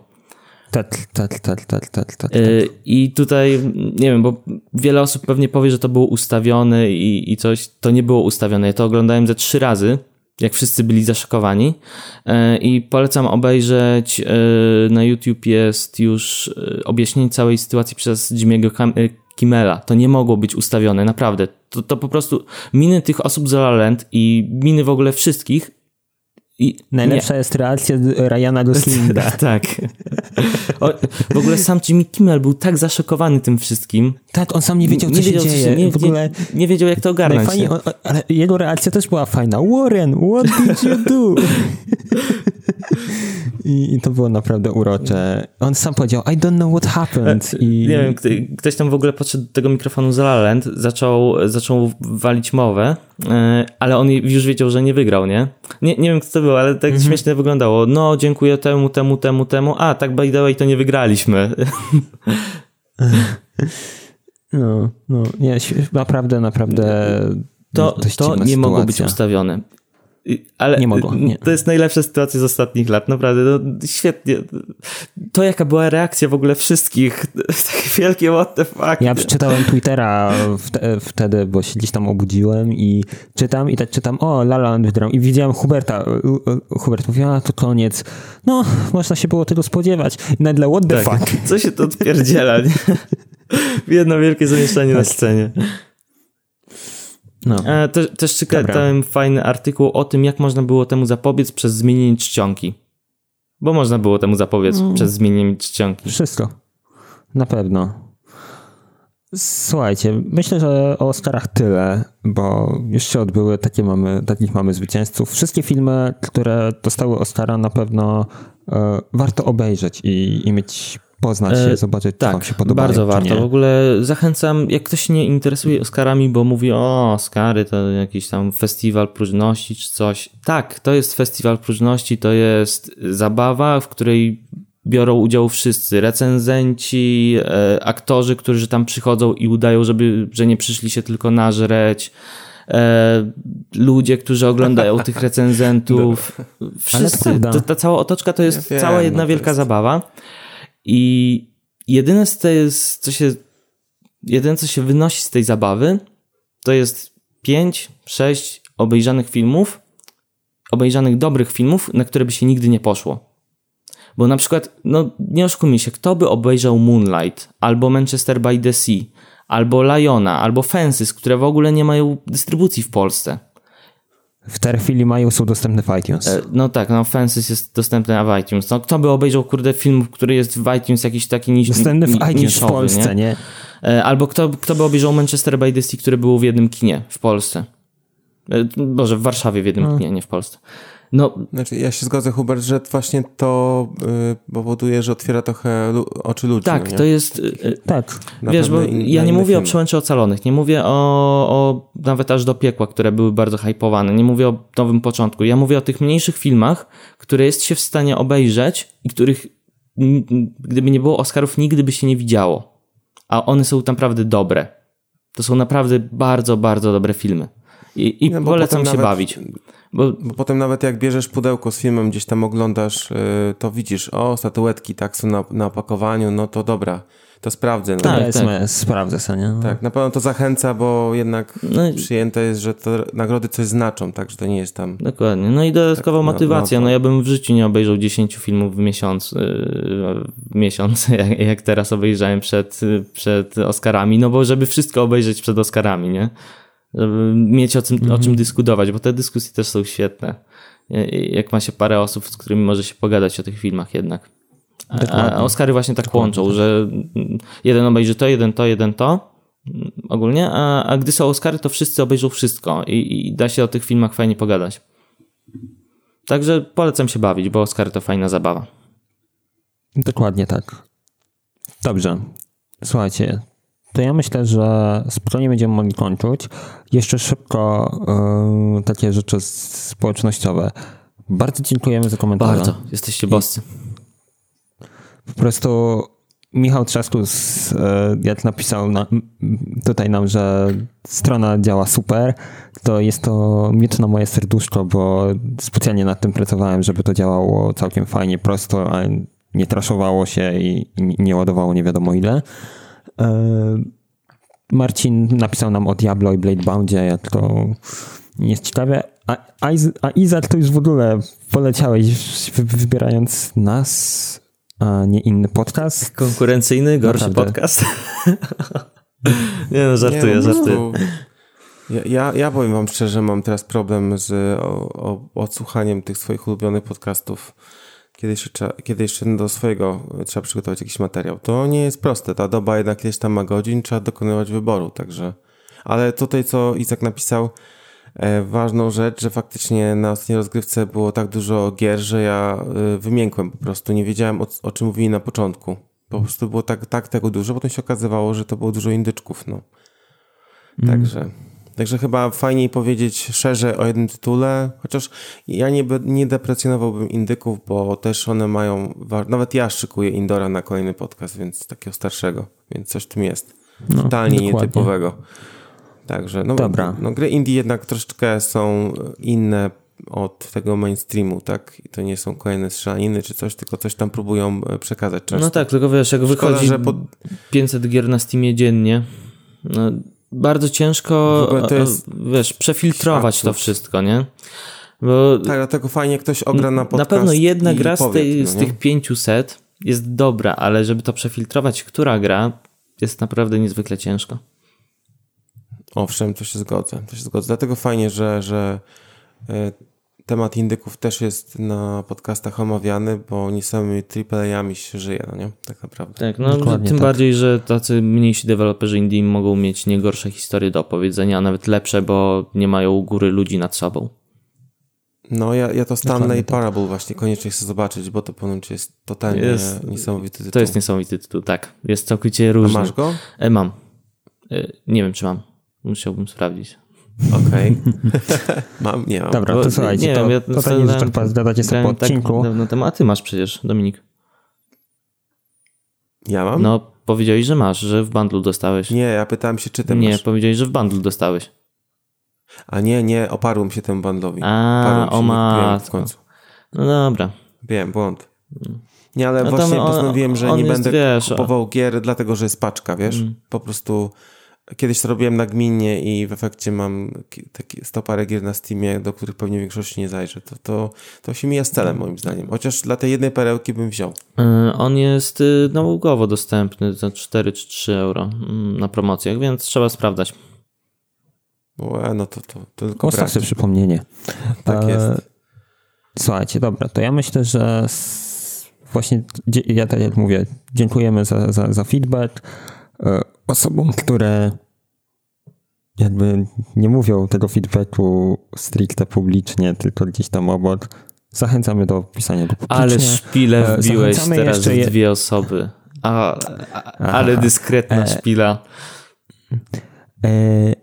Tak, tak, tak, tak, tak, tak.
I tutaj, nie wiem, bo wiele osób pewnie powie, że to było ustawione i, i coś. To nie było ustawione. Ja to oglądałem ze trzy razy, jak wszyscy byli zaszokowani. E, I polecam obejrzeć. E, na YouTube jest już objaśnienie całej sytuacji przez Jimmy'ego Kimmela. To nie mogło być ustawione, naprawdę. To, to po prostu miny tych osób z La Land i miny w ogóle wszystkich
i Najlepsza nie. jest reakcja Ryana [LAUGHS] Goslinga.
tak. O, w ogóle sam Jimmy Kimmel był tak zaszokowany tym wszystkim.
Tak, on sam nie wiedział, co nie się wiedział, dzieje. Się,
nie,
w ogóle...
nie, wiedział, jak to ogarnąć. Fajnie, on,
ale jego reakcja też była fajna. Warren, what did you do? [LAUGHS] I, I, to było naprawdę urocze. On sam powiedział, I don't know what happened. I...
Nie wiem, ktoś tam w ogóle podszedł do tego mikrofonu z La Land, zaczął, zaczął walić mowę, e, ale on już wiedział, że nie wygrał, nie? Nie, nie wiem, kto to był, ale tak mhm. śmiesznie wyglądało. No, dziękuję temu, temu, temu, temu. A, tak by the way, to nie wygraliśmy. [LAUGHS]
No, no, nie, naprawdę, naprawdę.
To, to nie mogło być ustawione. Ale
nie mogło. Nie.
To jest najlepsza sytuacja z ostatnich lat, naprawdę. No, świetnie. To, jaka była reakcja w ogóle wszystkich, [LAUGHS] takie wielkie what the fuck.
Ja przeczytałem Twittera wtedy, bo się gdzieś tam obudziłem i czytam i tak czytam, o, La La Land i widziałem Huberta. Hubert mówił, a to koniec. No, można się było tego spodziewać. I nagle what the tak. fuck.
Co się to odpierdziela, nie? [LAUGHS] Jedno wielkie zamieszanie na tak. scenie. No. E, też, też czytałem fajny artykuł o tym, jak można było temu zapobiec przez zmienienie czcionki. Bo można było temu zapobiec mm. przez zmienienie czcionki.
Wszystko. Na pewno. Słuchajcie, myślę, że o Oscarach tyle, bo już się odbyły, takie mamy, takich mamy zwycięzców. Wszystkie filmy, które dostały Oscara na pewno e, warto obejrzeć i, i mieć poznać się, e, zobaczyć, tak, co wam się podoba.
Bardzo warto. W ogóle zachęcam, jak ktoś się nie interesuje Oscarami, bo mówi, o, Oscary to jakiś tam festiwal próżności czy coś. Tak, to jest festiwal próżności, to jest zabawa, w której biorą udział wszyscy, recenzenci, e, aktorzy, którzy tam przychodzą i udają, żeby, że nie przyszli się tylko nażreć, e, ludzie, którzy oglądają tych recenzentów, [LAUGHS] wszyscy. To, ta cała otoczka to jest ja wiem, cała jedna no wielka jest... zabawa. I jedyne, z tej, co się, jedyne, co się wynosi z tej zabawy, to jest 5, 6 obejrzanych filmów, obejrzanych dobrych filmów, na które by się nigdy nie poszło. Bo na przykład, no nie oszukujmy się, kto by obejrzał Moonlight, albo Manchester by the Sea, albo Liona, albo Fences, które w ogóle nie mają dystrybucji w Polsce
w tej chwili mają, są dostępne w iTunes. E,
no tak, no Fences jest dostępny w iTunes. No, kto by obejrzał, kurde, film, który jest w iTunes jakiś taki niż
Dostępny w iTunes niszowy, w Polsce, nie?
nie? Albo kto, kto by obejrzał Manchester by the Sea, który był w jednym kinie w Polsce. E, Boże, w Warszawie w jednym no. kinie, nie w Polsce.
No, znaczy, ja się zgodzę, Hubert, że właśnie to y, powoduje, że otwiera trochę oczy ludzi.
Tak,
no
to jest. Y, y tak. Wiesz, bo in, ja nie mówię filmy. o przełęczy ocalonych, nie mówię o, o nawet aż do piekła, które były bardzo hypowane, nie mówię o nowym początku. Ja mówię o tych mniejszych filmach, które jest się w stanie obejrzeć i których gdyby nie było Oscarów, nigdy by się nie widziało. A one są naprawdę dobre. To są naprawdę bardzo, bardzo dobre filmy. I, i no, polecam się nawet... bawić.
Bo... Bo... potem nawet jak bierzesz pudełko z filmem, gdzieś tam oglądasz, y, to widzisz, o, statuetki tak są na, na opakowaniu, no to dobra, to sprawdzę. No.
Tak, tak. sprawdzę sobie, nie? No.
Tak, na pewno to zachęca, bo jednak no i... przyjęte jest, że te nagrody coś znaczą, tak, że to nie jest tam...
Dokładnie, no i dodatkowa tak, motywacja, no, no, ja bym w życiu nie obejrzał 10 filmów w miesiąc, yy, w miesiąc [LAUGHS] jak, jak teraz obejrzałem przed, przed Oscarami, no bo żeby wszystko obejrzeć przed Oscarami, nie? Żeby mieć o, tym, o czym dyskutować, bo te dyskusje też są świetne. Jak ma się parę osób, z którymi może się pogadać o tych filmach jednak. A Oscary właśnie tak Dokładnie. łączą, że jeden obejrzy to, jeden to, jeden to ogólnie, a, a gdy są Oscary, to wszyscy obejrzą wszystko i, i da się o tych filmach fajnie pogadać. Także polecam się bawić, bo Oscary to fajna zabawa.
Dokładnie tak. Dobrze. Słuchajcie, to ja myślę, że spokojnie będziemy mogli kończyć. Jeszcze szybko yy, takie rzeczy społecznościowe. Bardzo dziękujemy za komentarze.
Bardzo. Jesteście boscy.
Po prostu Michał Trzaskus, e, jak napisał na, tutaj nam, że strona działa super, to jest to miecz na moje serduszko, bo specjalnie nad tym pracowałem, żeby to działało całkiem fajnie, prosto, a nie traszowało się i nie ładowało nie wiadomo ile. E, Marcin napisał nam o Diablo i Bladeboundzie, jak to jest ciekawe. A, a, a Izak to już w ogóle poleciałeś wybierając nas a nie inny podcast.
Konkurencyjny, gorszy Naprawdę. podcast. [LAUGHS] nie no, żartuję, nie, no, żartuję.
Ja, ja, ja powiem wam szczerze, mam teraz problem z o, o, odsłuchaniem tych swoich ulubionych podcastów. Kiedy jeszcze, kiedy jeszcze do swojego trzeba przygotować jakiś materiał. To nie jest proste. Ta doba jednak ileś tam ma godzin, trzeba dokonywać wyboru, także... Ale tutaj, co Izak napisał, E, ważną rzecz, że faktycznie na ostatniej rozgrywce było tak dużo gier, że ja e, wymiękłem po prostu. Nie wiedziałem o, o czym mówili na początku. Po prostu było tak, tak tego dużo, potem się okazywało, że to było dużo indyczków. No. Mm. Także, także chyba fajniej powiedzieć szerzej o jednym tytule, chociaż ja nie, nie deprecjonowałbym indyków, bo też one mają, nawet ja szykuję Indora na kolejny podcast, więc takiego starszego, więc coś w tym jest. No, Totalnie dokładnie. nietypowego. Także, no, Dobra. no gry indie jednak troszeczkę są inne od tego mainstreamu, tak? I to nie są kolejne strzelaniny czy coś, tylko coś tam próbują e, przekazać często.
No tak, tylko wiesz, jak Szkoda, wychodzi pod... 500 gier na Steamie dziennie, no, bardzo ciężko, to jest wiesz, przefiltrować to wszystko, nie?
Bo tak, dlatego fajnie ktoś ogra na podcast
Na pewno jedna gra z, tej, z tych 500 jest dobra, ale żeby to przefiltrować, która gra, jest naprawdę niezwykle ciężko.
Owszem, to się zgodzę. To się zgodzę. Dlatego fajnie, że, że e, temat indyków też jest na podcastach omawiany, bo nie samymi AAA-ami się żyje, no nie? Tak naprawdę.
Tak, no Dokładnie tym tak. bardziej, że tacy mniejsi deweloperzy indie mogą mieć nie gorsze historie do opowiedzenia, a nawet lepsze, bo nie mają góry ludzi nad sobą.
No, ja, ja to Stanley tak. Parable właśnie koniecznie chcę zobaczyć, bo to ponoć jest totalnie jest, niesamowity tytuł.
To jest niesamowity tytuł, tak. Jest całkowicie różny.
A masz go?
E, mam. E, nie wiem, czy mam. Musiałbym sprawdzić.
Okej. Okay. [LAUGHS] mam, nie mam.
Dobra, to słuchajcie, nie to, wiem, ja to, to nie jest sobie po odcinku.
Tak, no temat, a ty masz przecież, Dominik.
Ja mam?
No, powiedziałeś, że masz, że w bundlu dostałeś.
Nie, ja pytałem się, czy ty
Nie,
masz.
powiedziałeś, że w bundlu dostałeś.
A nie, nie, oparłem się temu bundlowi.
A, o matko. w końcu. No dobra.
Wiem, błąd. Nie, ale no właśnie on, postanowiłem, że nie będę wiesz, kupował gier, dlatego że jest paczka, wiesz? Mm. Po prostu Kiedyś to robiłem nagminnie i w efekcie mam takie 100 parę gier na Steamie, do których pewnie większości nie zajrzę. To, to, to się mija z celem moim zdaniem. Chociaż dla tej jednej perełki bym wziął.
E, on jest y, nałogowo dostępny za 4 czy 3 euro mm, na promocjach, więc trzeba sprawdzać.
Łe, no to, to, to tylko
Ostatnie przypomnienie.
tak jest. E,
słuchajcie, dobra, to ja myślę, że właśnie ja tak jak mówię, dziękujemy za, za, za feedback e, osobom, które jakby nie mówią tego feedbacku stricte publicznie, tylko gdzieś tam obok. Zachęcamy do pisania do publicznie.
Ale szpilę e, wbiłeś Zachęcamy teraz w dwie osoby. A, a, ale dyskretna e, szpila.
E,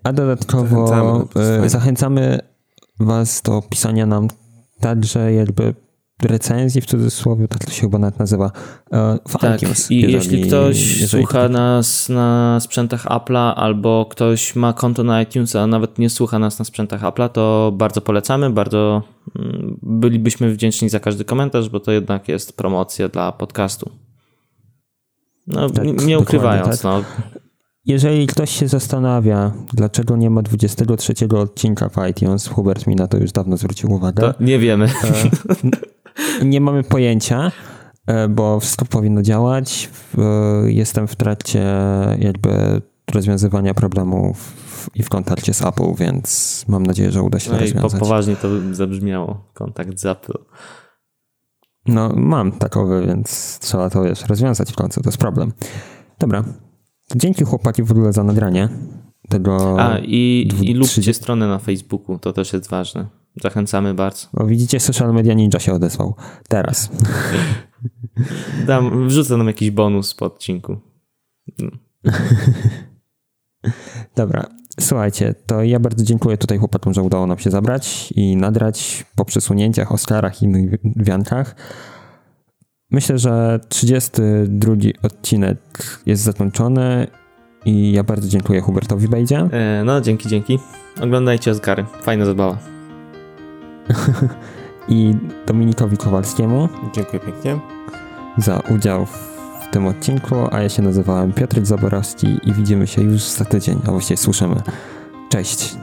a dodatkowo zachęcamy, zachęcamy was do pisania nam także jakby recenzji w cudzysłowie, tak to się chyba nawet nazywa, e, w
tak, iTunes. I jeżeli, ktoś jeżeli słucha nas na sprzętach Apple'a albo ktoś ma konto na iTunes, a nawet nie słucha nas na sprzętach Apple'a, to bardzo polecamy, bardzo mm, bylibyśmy wdzięczni za każdy komentarz, bo to jednak jest promocja dla podcastu. No, tak, nie ukrywając, tak. no.
Jeżeli ktoś się zastanawia, dlaczego nie ma 23 odcinka w iTunes, Hubert mi na to już dawno zwrócił uwagę. To
nie wiemy.
E, Nie mamy pojęcia, e, bo wszystko powinno działać. Jestem w trakcie jakby rozwiązywania problemu w w, i w kontakcie z Apple, więc mam nadzieję, że uda się
no
to rozwiązać.
Po, poważnie to zabrzmiało, kontakt z Apple.
No, mam takowy, więc trzeba to wiesz, rozwiązać w końcu, to jest problem. Dobra. Dzięki chłopaki w ogóle za nagranie tego.
A, i, i lubcie 30... stronę na Facebooku, to też jest ważne. Zachęcamy bardzo.
O, widzicie, Social Media Ninja się odezwał. Teraz. [LAUGHS]
Dam, wrzucę nam jakiś bonus po odcinku. [LAUGHS]
Dobra. Słuchajcie, to ja bardzo dziękuję tutaj chłopakom, że udało nam się zabrać i nadrać po przesunięciach, Oscarach i innych wiankach. Myślę, że 32 odcinek jest zakończony i ja bardzo dziękuję Hubertowi Bejdzie.
E, no, dzięki, dzięki. Oglądajcie Oscary. Fajna zabawa. [LAUGHS]
I Dominikowi Kowalskiemu.
Dziękuję pięknie.
Za udział w tym odcinku, a ja się nazywałem Piotr Zaborowski i widzimy się już za tydzień, a właściwie słyszymy. Cześć.